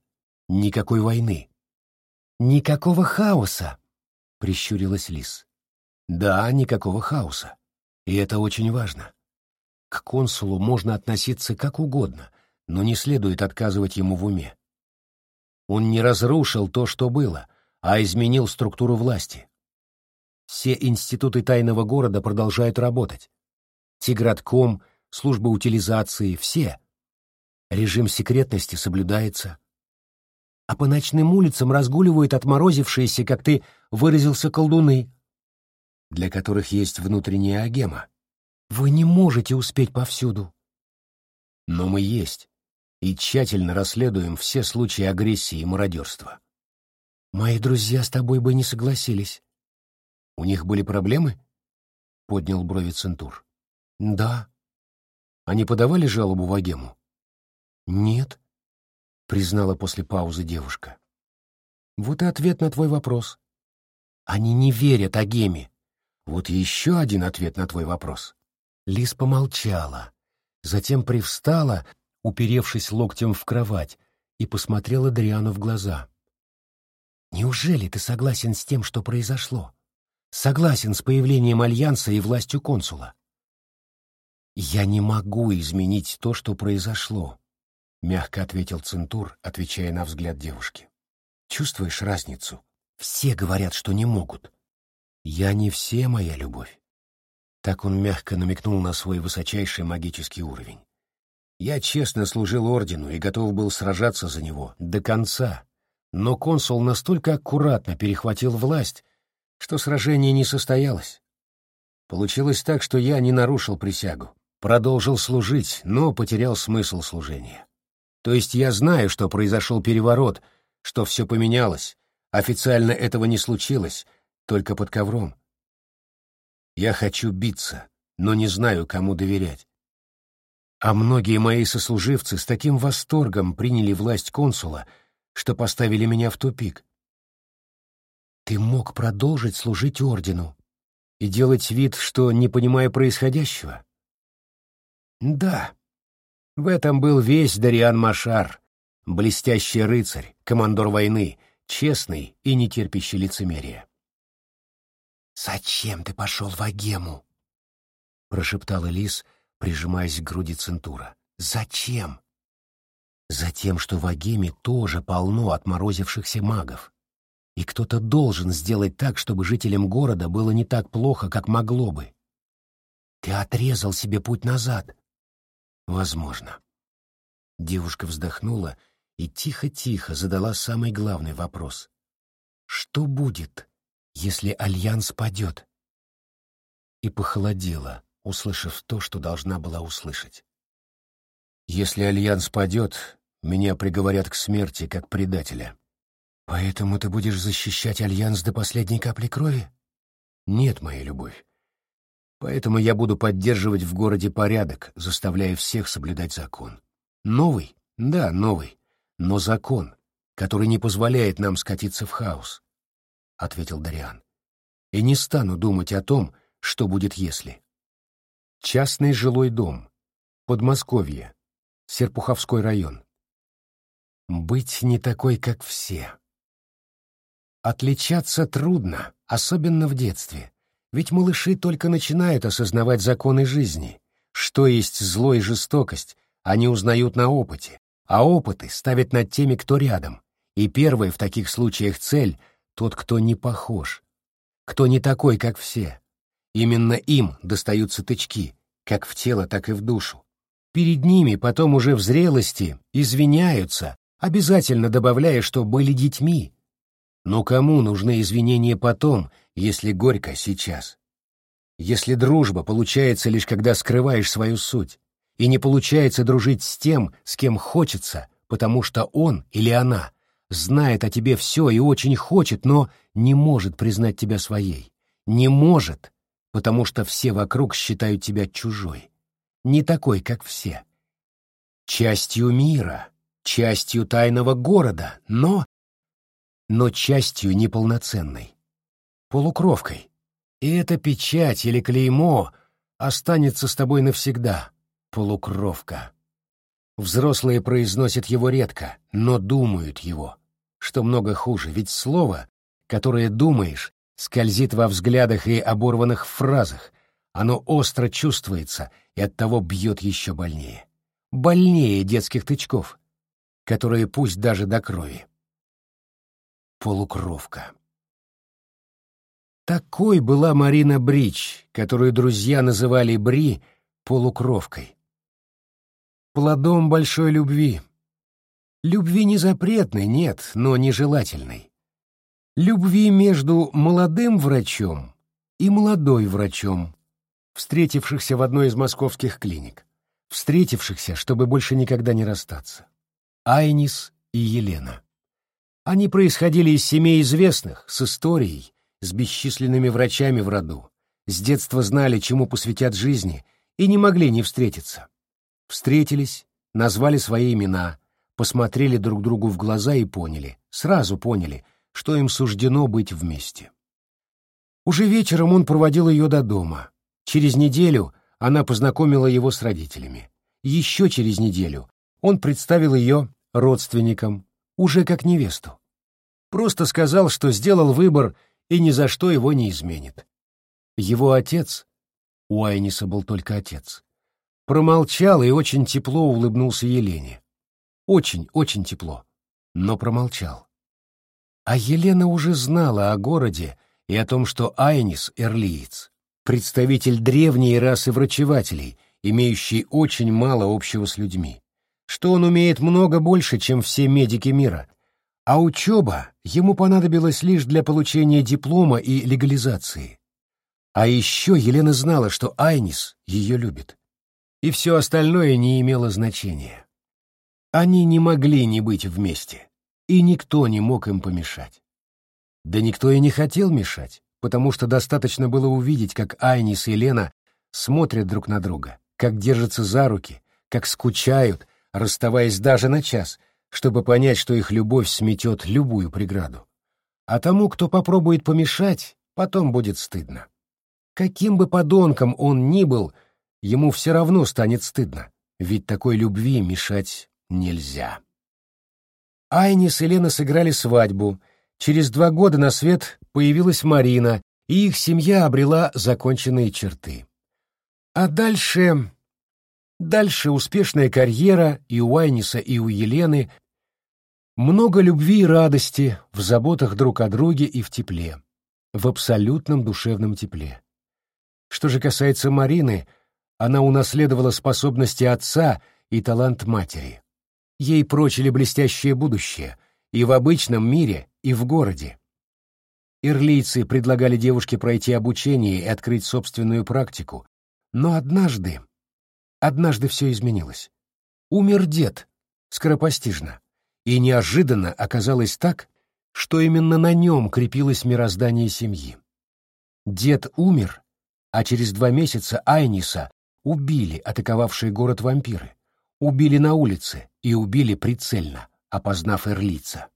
Никакой войны. Никакого хаоса, — прищурилась Лис. Да, никакого хаоса. И это очень важно. К консулу можно относиться как угодно, но не следует отказывать ему в уме. Он не разрушил то, что было, а изменил структуру власти. Все институты тайного города продолжают работать. Тигратком, служба утилизации — все. Режим секретности соблюдается. А по ночным улицам разгуливают отморозившиеся, как ты выразился, колдуны, для которых есть внутренняя агема. Вы не можете успеть повсюду. Но мы есть и тщательно расследуем все случаи агрессии и мародерства. Мои друзья с тобой бы не согласились. У них были проблемы? Поднял брови Центур. Да. Они подавали жалобу в Агему? Нет, признала после паузы девушка. Вот и ответ на твой вопрос. Они не верят Агеме. Вот еще один ответ на твой вопрос. Лис помолчала, затем привстала, уперевшись локтем в кровать, и посмотрела Дриану в глаза. «Неужели ты согласен с тем, что произошло? Согласен с появлением Альянса и властью консула?» «Я не могу изменить то, что произошло», — мягко ответил Центур, отвечая на взгляд девушки. «Чувствуешь разницу? Все говорят, что не могут. Я не все, моя любовь. Так он мягко намекнул на свой высочайший магический уровень. Я честно служил ордену и готов был сражаться за него до конца, но консул настолько аккуратно перехватил власть, что сражение не состоялось. Получилось так, что я не нарушил присягу, продолжил служить, но потерял смысл служения. То есть я знаю, что произошел переворот, что все поменялось, официально этого не случилось, только под ковром. Я хочу биться, но не знаю, кому доверять. А многие мои сослуживцы с таким восторгом приняли власть консула, что поставили меня в тупик. Ты мог продолжить служить ордену и делать вид, что не понимая происходящего? Да, в этом был весь Дариан Машар, блестящий рыцарь, командор войны, честный и не терпящий лицемерия. «Зачем ты пошел в Агему?» — прошептала Лис, прижимаясь к груди Центура. «Зачем?» «Затем, что в Агеме тоже полно отморозившихся магов, и кто-то должен сделать так, чтобы жителям города было не так плохо, как могло бы. Ты отрезал себе путь назад». «Возможно». Девушка вздохнула и тихо-тихо задала самый главный вопрос. «Что будет, если Альянс падет?» И похолодела, услышав то, что должна была услышать. «Если Альянс падет, меня приговорят к смерти как предателя. Поэтому ты будешь защищать Альянс до последней капли крови? Нет, моя любовь. Поэтому я буду поддерживать в городе порядок, заставляя всех соблюдать закон. Новый? Да, новый. Но закон, который не позволяет нам скатиться в хаос. — ответил Дариан. «И не стану думать о том, что будет если». Частный жилой дом. Подмосковье. Серпуховской район. Быть не такой, как все. Отличаться трудно, особенно в детстве, ведь малыши только начинают осознавать законы жизни. Что есть зло и жестокость, они узнают на опыте, а опыты ставят над теми, кто рядом. И первая в таких случаях цель — тот, кто не похож, кто не такой, как все. Именно им достаются тычки, как в тело, так и в душу. Перед ними потом уже в зрелости извиняются, обязательно добавляя, что были детьми. Но кому нужны извинения потом, если горько сейчас? Если дружба получается лишь когда скрываешь свою суть, и не получается дружить с тем, с кем хочется, потому что он или она знает о тебе все и очень хочет, но не может признать тебя своей. Не может, потому что все вокруг считают тебя чужой. Не такой, как все. Частью мира, частью тайного города, но... Но частью неполноценной. полукровкой. И эта печать или клеймо останется с тобой навсегда, полукровка. Взрослые произносят его редко, но думают его, что много хуже, ведь слово, которое думаешь, скользит во взглядах и оборванных фразах, оно остро чувствуется и оттого бьет еще больнее. Больнее детских тычков, которые пусть даже до крови. Полукровка. Такой была Марина Брич, которую друзья называли Бри полукровкой. Плодом большой любви. Любви не запретной, нет, но нежелательной. Любви между молодым врачом и молодой врачом, встретившихся в одной из московских клиник, встретившихся, чтобы больше никогда не расстаться. Айнис и Елена. Они происходили из семей известных, с историей, с бесчисленными врачами в роду, с детства знали, чему посвятят жизни, и не могли не встретиться. Встретились, назвали свои имена, посмотрели друг другу в глаза и поняли, сразу поняли, что им суждено быть вместе. Уже вечером он проводил ее до дома. Через неделю она познакомила его с родителями. Еще через неделю он представил ее родственникам, уже как невесту. Просто сказал, что сделал выбор и ни за что его не изменит. Его отец, у Айниса был только отец, промолчал и очень тепло улыбнулся Елене. Очень, очень тепло, но промолчал. А Елена уже знала о городе и о том, что Айнис — эрлиец, представитель древней расы врачевателей, имеющий очень мало общего с людьми, что он умеет много больше, чем все медики мира, а учеба ему понадобилась лишь для получения диплома и легализации. А еще Елена знала, что Айнис ее любит. И все остальное не имело значения. Они не могли не быть вместе, и никто не мог им помешать. Да никто и не хотел мешать, потому что достаточно было увидеть, как Айнис и Лена смотрят друг на друга, как держатся за руки, как скучают, расставаясь даже на час — чтобы понять, что их любовь сметет любую преграду. А тому, кто попробует помешать, потом будет стыдно. Каким бы подонком он ни был, ему все равно станет стыдно, ведь такой любви мешать нельзя. Айнис и Лена сыграли свадьбу. Через два года на свет появилась Марина, и их семья обрела законченные черты. А дальше... Дальше успешная карьера и у Айниса, и у Елены, много любви и радости в заботах друг о друге и в тепле, в абсолютном душевном тепле. Что же касается Марины, она унаследовала способности отца и талант матери. Ей прочили блестящее будущее и в обычном мире, и в городе. Ирлийцы предлагали девушке пройти обучение и открыть собственную практику, но однажды, однажды все изменилось. Умер дед, скоропостижно. И неожиданно оказалось так, что именно на нем крепилось мироздание семьи. Дед умер, а через два месяца Айниса убили атаковавшие город вампиры, убили на улице и убили прицельно, опознав Эрлица.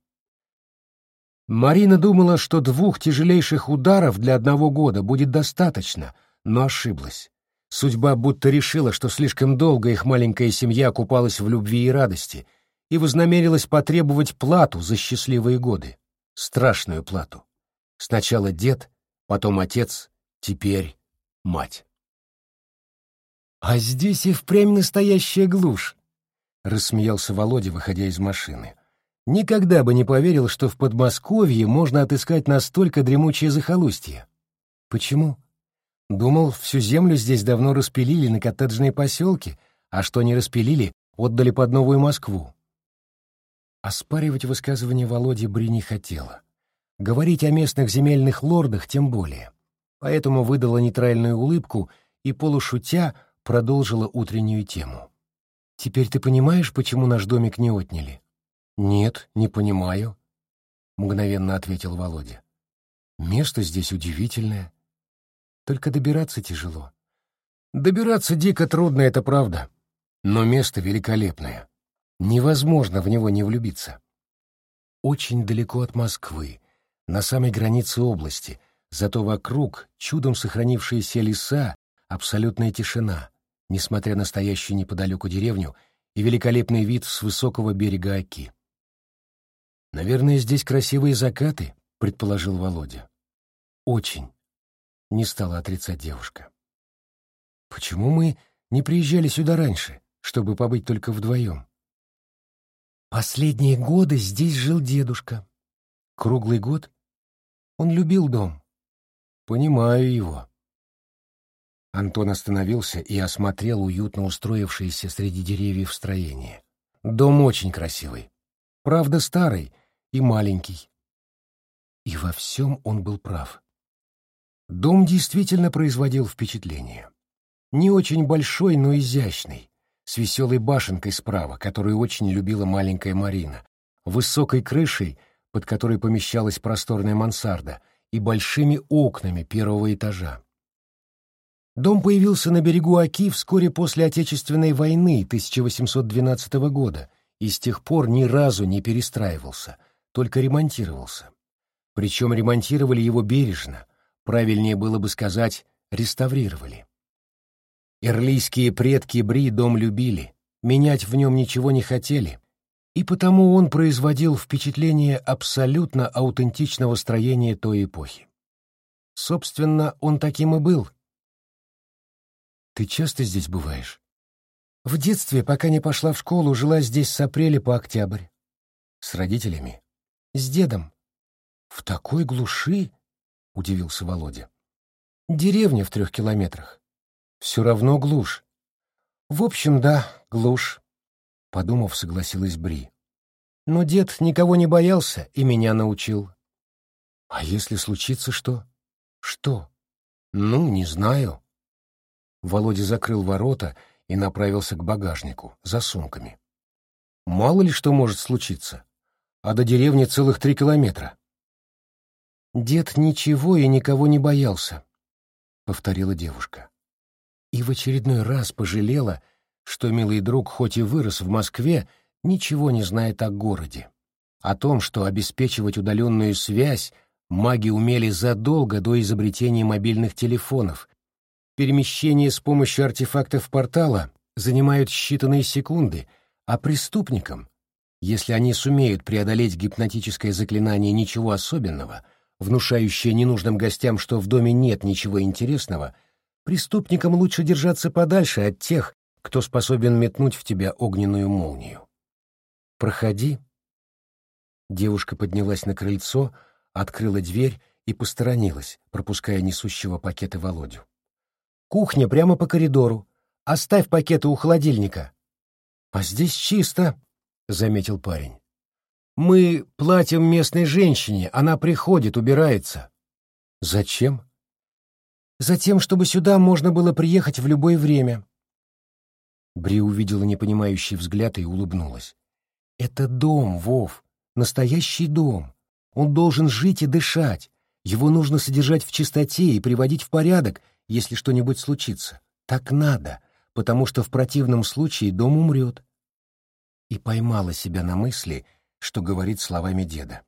Марина думала, что двух тяжелейших ударов для одного года будет достаточно, но ошиблась. Судьба будто решила, что слишком долго их маленькая семья купалась в любви и радости — и вознамерилась потребовать плату за счастливые годы. Страшную плату. Сначала дед, потом отец, теперь мать. «А здесь и впрямь настоящая глушь», — рассмеялся Володя, выходя из машины. «Никогда бы не поверил, что в Подмосковье можно отыскать настолько дремучее захолустье. Почему? Думал, всю землю здесь давно распилили на коттеджные поселки, а что не распилили, отдали под Новую Москву. Оспаривать высказывание Володи Бри не хотела. Говорить о местных земельных лордах тем более. Поэтому выдала нейтральную улыбку и, полушутя, продолжила утреннюю тему. «Теперь ты понимаешь, почему наш домик не отняли?» «Нет, не понимаю», — мгновенно ответил Володя. «Место здесь удивительное. Только добираться тяжело». «Добираться дико трудно, это правда. Но место великолепное. Невозможно в него не влюбиться. Очень далеко от Москвы, на самой границе области, зато вокруг чудом сохранившиеся леса, абсолютная тишина, несмотря на стоящую неподалеку деревню и великолепный вид с высокого берега Оки. «Наверное, здесь красивые закаты», — предположил Володя. «Очень», — не стала отрицать девушка. «Почему мы не приезжали сюда раньше, чтобы побыть только вдвоем?» «Последние годы здесь жил дедушка. Круглый год? Он любил дом. Понимаю его». Антон остановился и осмотрел уютно устроившееся среди деревьев строение. Дом очень красивый. Правда, старый и маленький. И во всем он был прав. Дом действительно производил впечатление. Не очень большой, но изящный, с веселой башенкой справа, которую очень любила маленькая Марина, высокой крышей, под которой помещалась просторная мансарда, и большими окнами первого этажа. Дом появился на берегу Оки вскоре после Отечественной войны 1812 года и с тех пор ни разу не перестраивался, только ремонтировался. Причем ремонтировали его бережно, правильнее было бы сказать, реставрировали. Ирлийские предки Бри дом любили, менять в нем ничего не хотели, и потому он производил впечатление абсолютно аутентичного строения той эпохи. Собственно, он таким и был — ты часто здесь бываешь? В детстве, пока не пошла в школу, жила здесь с апреля по октябрь. С родителями? С дедом. В такой глуши? Удивился Володя. Деревня в трех километрах. Все равно глушь. В общем, да, глушь. Подумав, согласилась Бри. Но дед никого не боялся и меня научил. А если случится что? Что? Ну, не знаю. Володя закрыл ворота и направился к багажнику, за сумками. Мало ли что может случиться, а до деревни целых три километра. «Дед ничего и никого не боялся», — повторила девушка. И в очередной раз пожалела, что милый друг хоть и вырос в Москве, ничего не знает о городе. О том, что обеспечивать удаленную связь маги умели задолго до изобретения мобильных телефонов, Перемещение с помощью артефактов портала занимают считанные секунды, а преступникам, если они сумеют преодолеть гипнотическое заклинание ничего особенного, внушающее ненужным гостям, что в доме нет ничего интересного, преступникам лучше держаться подальше от тех, кто способен метнуть в тебя огненную молнию. «Проходи». Девушка поднялась на крыльцо, открыла дверь и посторонилась, пропуская несущего пакеты Володю. Кухня прямо по коридору. Оставь пакеты у холодильника. А здесь чисто, — заметил парень. Мы платим местной женщине, она приходит, убирается. Зачем? Затем, чтобы сюда можно было приехать в любое время. Бри увидела непонимающий взгляд и улыбнулась. Это дом, Вов, настоящий дом. Он должен жить и дышать. Его нужно содержать в чистоте и приводить в порядок, если что-нибудь случится. Так надо, потому что в противном случае дом умрет. И поймала себя на мысли, что говорит словами деда.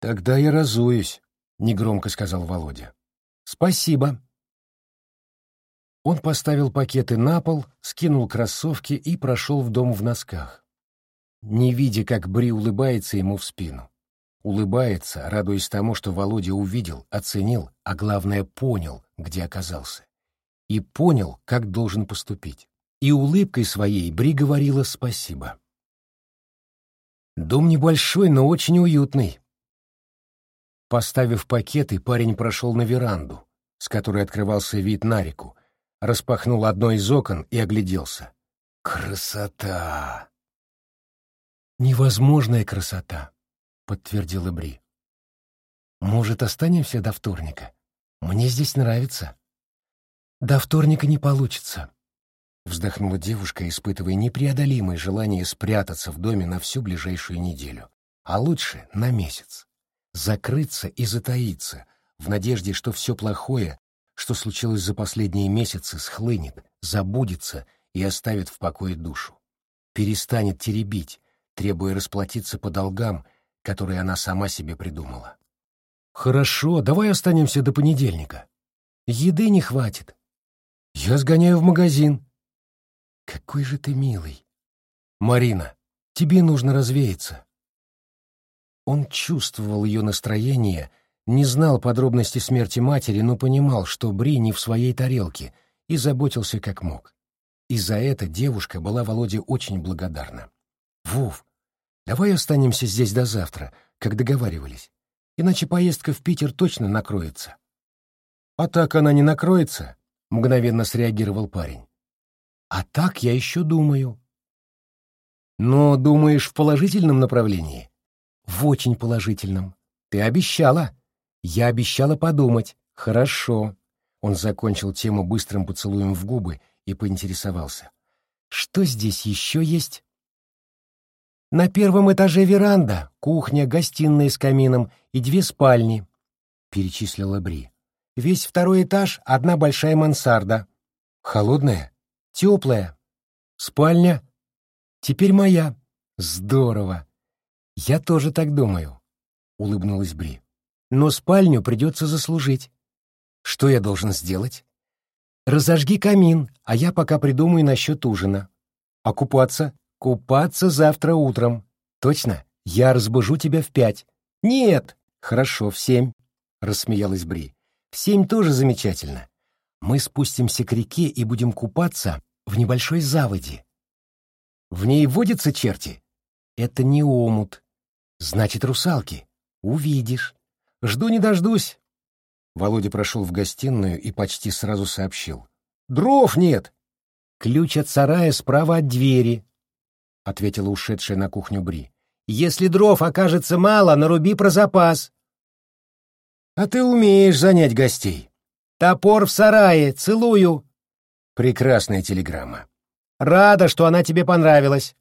«Тогда я разуюсь», — негромко сказал Володя. «Спасибо». Он поставил пакеты на пол, скинул кроссовки и прошел в дом в носках, не видя, как Бри улыбается ему в спину улыбается, радуясь тому, что Володя увидел, оценил, а главное понял, где оказался. И понял, как должен поступить. И улыбкой своей Бри говорила спасибо. Дом небольшой, но очень уютный. Поставив пакеты, парень прошел на веранду, с которой открывался вид на реку, распахнул одно из окон и огляделся. Красота! Невозможная красота подтвердила Бри. Может, останемся до вторника? Мне здесь нравится. До вторника не получится. Вздохнула девушка, испытывая непреодолимое желание спрятаться в доме на всю ближайшую неделю, а лучше на месяц. Закрыться и затаиться, в надежде, что все плохое, что случилось за последние месяцы, схлынет, забудется и оставит в покое душу. Перестанет теребить, требуя расплатиться по долгам — которые она сама себе придумала. Хорошо, давай останемся до понедельника. Еды не хватит. Я сгоняю в магазин. Какой же ты милый. Марина, тебе нужно развеяться. Он чувствовал ее настроение, не знал подробностей смерти матери, но понимал, что Бри не в своей тарелке, и заботился как мог. И за это девушка была Володе очень благодарна. «Вов, давай останемся здесь до завтра, как договаривались иначе поездка в Питер точно накроется. А так она не накроется, мгновенно среагировал парень. А так я еще думаю. Но думаешь в положительном направлении? В очень положительном. Ты обещала. Я обещала подумать. Хорошо. Он закончил тему быстрым поцелуем в губы и поинтересовался. Что здесь еще есть? На первом этаже веранда, кухня, гостиная с камином и две спальни, — перечислила Бри. Весь второй этаж — одна большая мансарда. Холодная? Теплая. Спальня? Теперь моя. Здорово. Я тоже так думаю, — улыбнулась Бри. Но спальню придется заслужить. Что я должен сделать? Разожги камин, а я пока придумаю насчет ужина. Окупаться? Купаться завтра утром. Точно? Я разбужу тебя в пять. Нет. Хорошо, в семь. Рассмеялась Бри. В семь тоже замечательно. Мы спустимся к реке и будем купаться в небольшой заводе. В ней водятся черти? Это не омут. Значит, русалки. Увидишь. Жду не дождусь. Володя прошел в гостиную и почти сразу сообщил. Дров нет. Ключ от сарая справа от двери ответила ушедшая на кухню Бри. Если дров окажется мало, наруби про запас. А ты умеешь занять гостей. Топор в сарае, целую. Прекрасная телеграмма. Рада, что она тебе понравилась.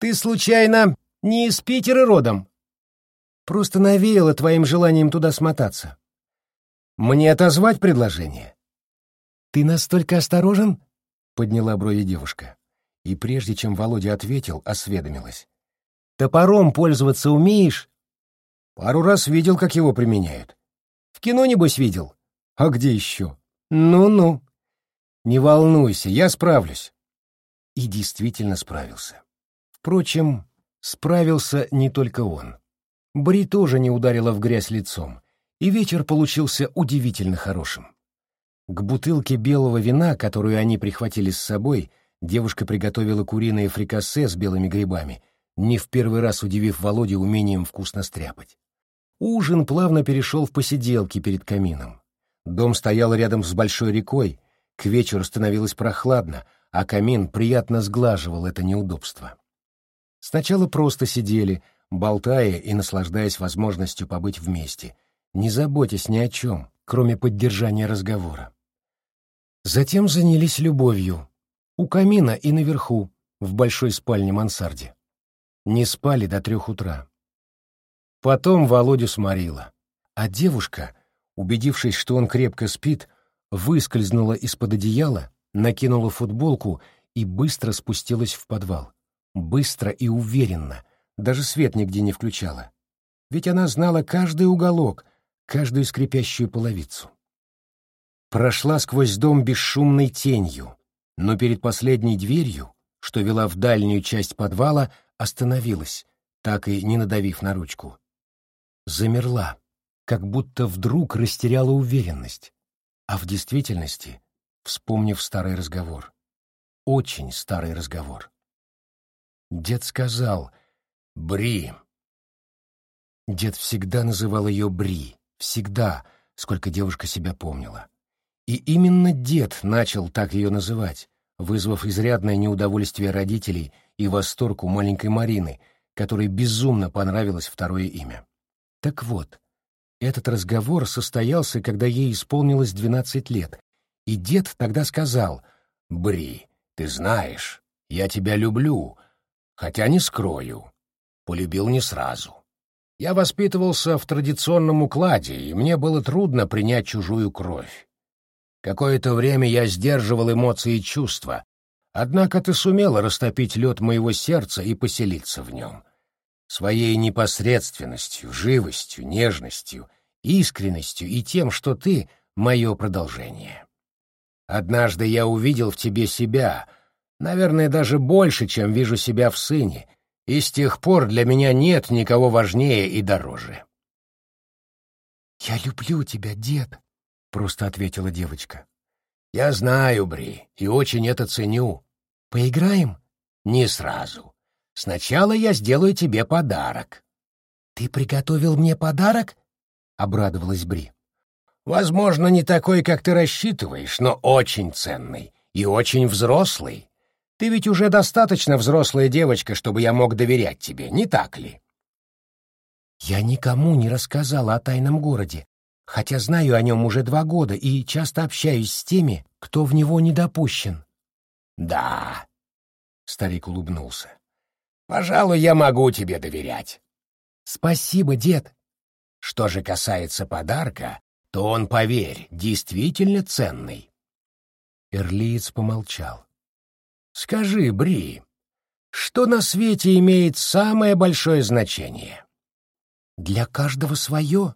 Ты случайно не из Питера родом? Просто навеяло твоим желанием туда смотаться. Мне отозвать предложение? Ты настолько осторожен? Подняла брови девушка и прежде чем Володя ответил, осведомилась. «Топором пользоваться умеешь?» «Пару раз видел, как его применяют». «В кино, небось, видел?» «А где еще?» «Ну-ну». «Не волнуйся, я справлюсь». И действительно справился. Впрочем, справился не только он. Бри тоже не ударила в грязь лицом, и вечер получился удивительно хорошим. К бутылке белого вина, которую они прихватили с собой, — Девушка приготовила куриное фрикасе с белыми грибами, не в первый раз удивив Володю умением вкусно стряпать. Ужин плавно перешел в посиделки перед камином. Дом стоял рядом с большой рекой, к вечеру становилось прохладно, а камин приятно сглаживал это неудобство. Сначала просто сидели, болтая и наслаждаясь возможностью побыть вместе, не заботясь ни о чем, кроме поддержания разговора. Затем занялись любовью, у камина и наверху, в большой спальне-мансарде. Не спали до трех утра. Потом Володю сморила, а девушка, убедившись, что он крепко спит, выскользнула из-под одеяла, накинула футболку и быстро спустилась в подвал. Быстро и уверенно, даже свет нигде не включала. Ведь она знала каждый уголок, каждую скрипящую половицу. Прошла сквозь дом бесшумной тенью, но перед последней дверью, что вела в дальнюю часть подвала, остановилась, так и не надавив на ручку. Замерла, как будто вдруг растеряла уверенность, а в действительности, вспомнив старый разговор, очень старый разговор. Дед сказал «Бри». Дед всегда называл ее Бри, всегда, сколько девушка себя помнила. И именно дед начал так ее называть, вызвав изрядное неудовольствие родителей и восторг у маленькой Марины, которой безумно понравилось второе имя. Так вот, этот разговор состоялся, когда ей исполнилось двенадцать лет, и дед тогда сказал, «Бри, ты знаешь, я тебя люблю, хотя не скрою. Полюбил не сразу. Я воспитывался в традиционном укладе, и мне было трудно принять чужую кровь. Какое-то время я сдерживал эмоции и чувства, однако ты сумела растопить лед моего сердца и поселиться в нем. Своей непосредственностью, живостью, нежностью искренностью и тем, что ты — мое продолжение. Однажды я увидел в тебе себя, наверное, даже больше, чем вижу себя в сыне, и с тех пор для меня нет никого важнее и дороже. «Я люблю тебя, дед», — просто ответила девочка. «Я знаю, Бри, и очень это ценю. Поиграем?» «Не сразу. Сначала я сделаю тебе подарок». «Ты приготовил мне подарок?» — обрадовалась Бри. «Возможно, не такой, как ты рассчитываешь, но очень ценный и очень взрослый. Ты ведь уже достаточно взрослая девочка, чтобы я мог доверять тебе, не так ли?» «Я никому не рассказала о тайном городе, хотя знаю о нем уже два года и часто общаюсь с теми, кто в него не допущен». «Да», — старик улыбнулся, — «пожалуй, я могу тебе доверять». «Спасибо, дед». «Что же касается подарка, то он, поверь, действительно ценный». Эрлиец помолчал. «Скажи, Бри, что на свете имеет самое большое значение?» «Для каждого свое.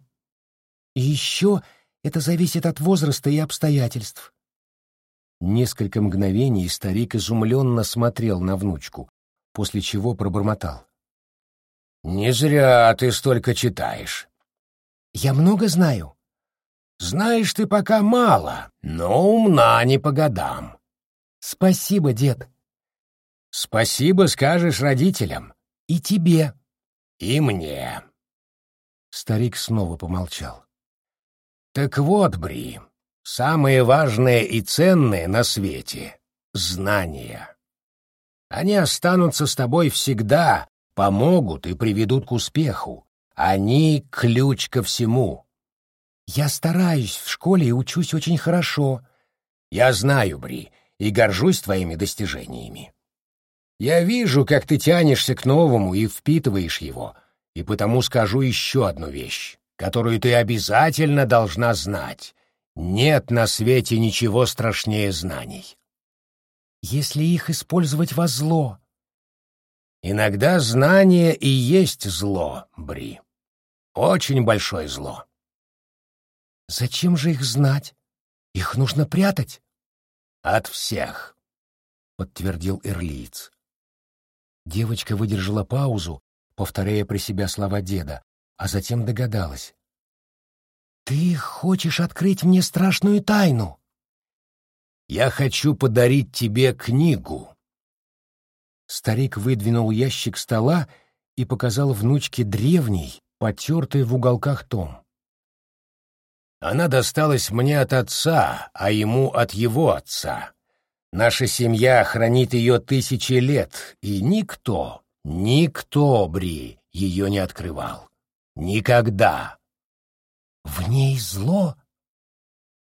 И еще это зависит от возраста и обстоятельств». Несколько мгновений старик изумленно смотрел на внучку, после чего пробормотал. «Не зря ты столько читаешь». «Я много знаю». «Знаешь ты пока мало, но умна не по годам». «Спасибо, дед». «Спасибо скажешь родителям». «И тебе». «И мне». Старик снова помолчал. «Так вот, Бри, самое важное и ценное на свете — знания. Они останутся с тобой всегда, помогут и приведут к успеху. Они — ключ ко всему. Я стараюсь в школе и учусь очень хорошо. Я знаю, Бри, и горжусь твоими достижениями. Я вижу, как ты тянешься к новому и впитываешь его, и потому скажу еще одну вещь, которую ты обязательно должна знать. Нет на свете ничего страшнее знаний. Если их использовать во зло, Иногда знание и есть зло, Бри. Очень большое зло. Зачем же их знать? Их нужно прятать. От всех, подтвердил Эрлиец. Девочка выдержала паузу, повторяя при себя слова деда, а затем догадалась. «Ты хочешь открыть мне страшную тайну?» «Я хочу подарить тебе книгу», Старик выдвинул ящик стола и показал внучке древний, потертый в уголках том. «Она досталась мне от отца, а ему от его отца. Наша семья хранит ее тысячи лет, и никто, никто, Бри, ее не открывал. Никогда!» «В ней зло?»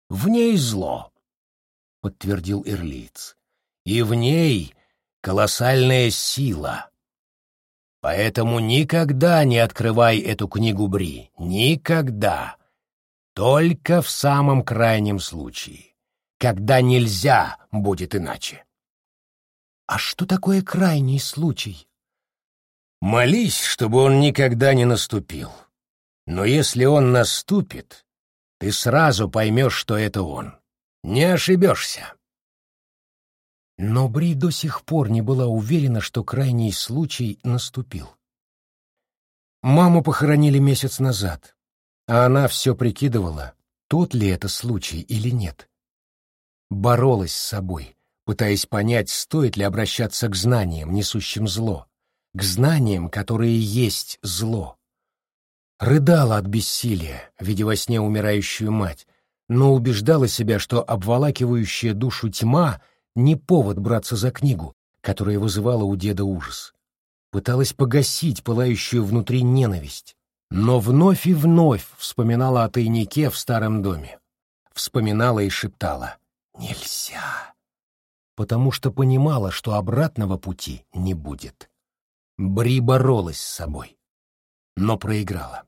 «В ней зло», — подтвердил Эрлиц. «И в ней колоссальная сила. Поэтому никогда не открывай эту книгу Бри. Никогда. Только в самом крайнем случае. Когда нельзя будет иначе. А что такое крайний случай? Молись, чтобы он никогда не наступил. Но если он наступит, ты сразу поймешь, что это он. Не ошибешься. Но Бри до сих пор не была уверена, что крайний случай наступил. Маму похоронили месяц назад, а она все прикидывала, тот ли это случай или нет. Боролась с собой, пытаясь понять, стоит ли обращаться к знаниям, несущим зло, к знаниям, которые есть зло. Рыдала от бессилия, видя во сне умирающую мать, но убеждала себя, что обволакивающая душу тьма — не повод браться за книгу, которая вызывала у деда ужас. Пыталась погасить пылающую внутри ненависть, но вновь и вновь вспоминала о тайнике в старом доме. Вспоминала и шептала «Нельзя!» потому что понимала, что обратного пути не будет. Бри боролась с собой, но проиграла.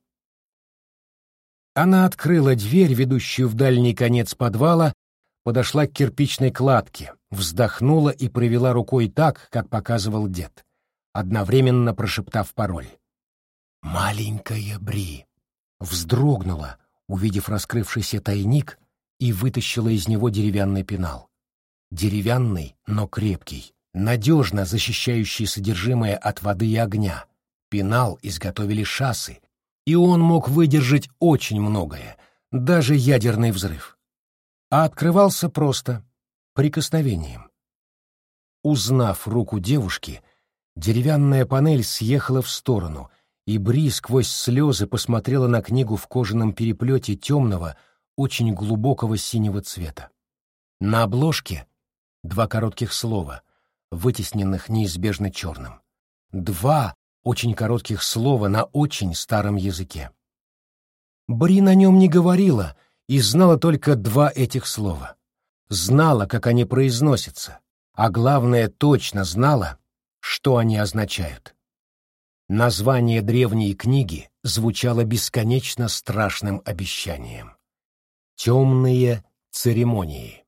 Она открыла дверь, ведущую в дальний конец подвала, подошла к кирпичной кладке, вздохнула и провела рукой так, как показывал дед, одновременно прошептав пароль. «Маленькая Бри!» Вздрогнула, увидев раскрывшийся тайник, и вытащила из него деревянный пенал. Деревянный, но крепкий, надежно защищающий содержимое от воды и огня. Пенал изготовили шассы, и он мог выдержать очень многое, даже ядерный взрыв. А открывался просто прикосновением. Узнав руку девушки, деревянная панель съехала в сторону, и Бри сквозь слезы посмотрела на книгу в кожаном переплете темного, очень глубокого синего цвета. На обложке два коротких слова, вытесненных неизбежно черным. Два очень коротких слова на очень старом языке. Бри на нем не говорила и знала только два этих слова. Знала, как они произносятся, а главное, точно знала, что они означают. Название древней книги звучало бесконечно страшным обещанием. «Темные церемонии».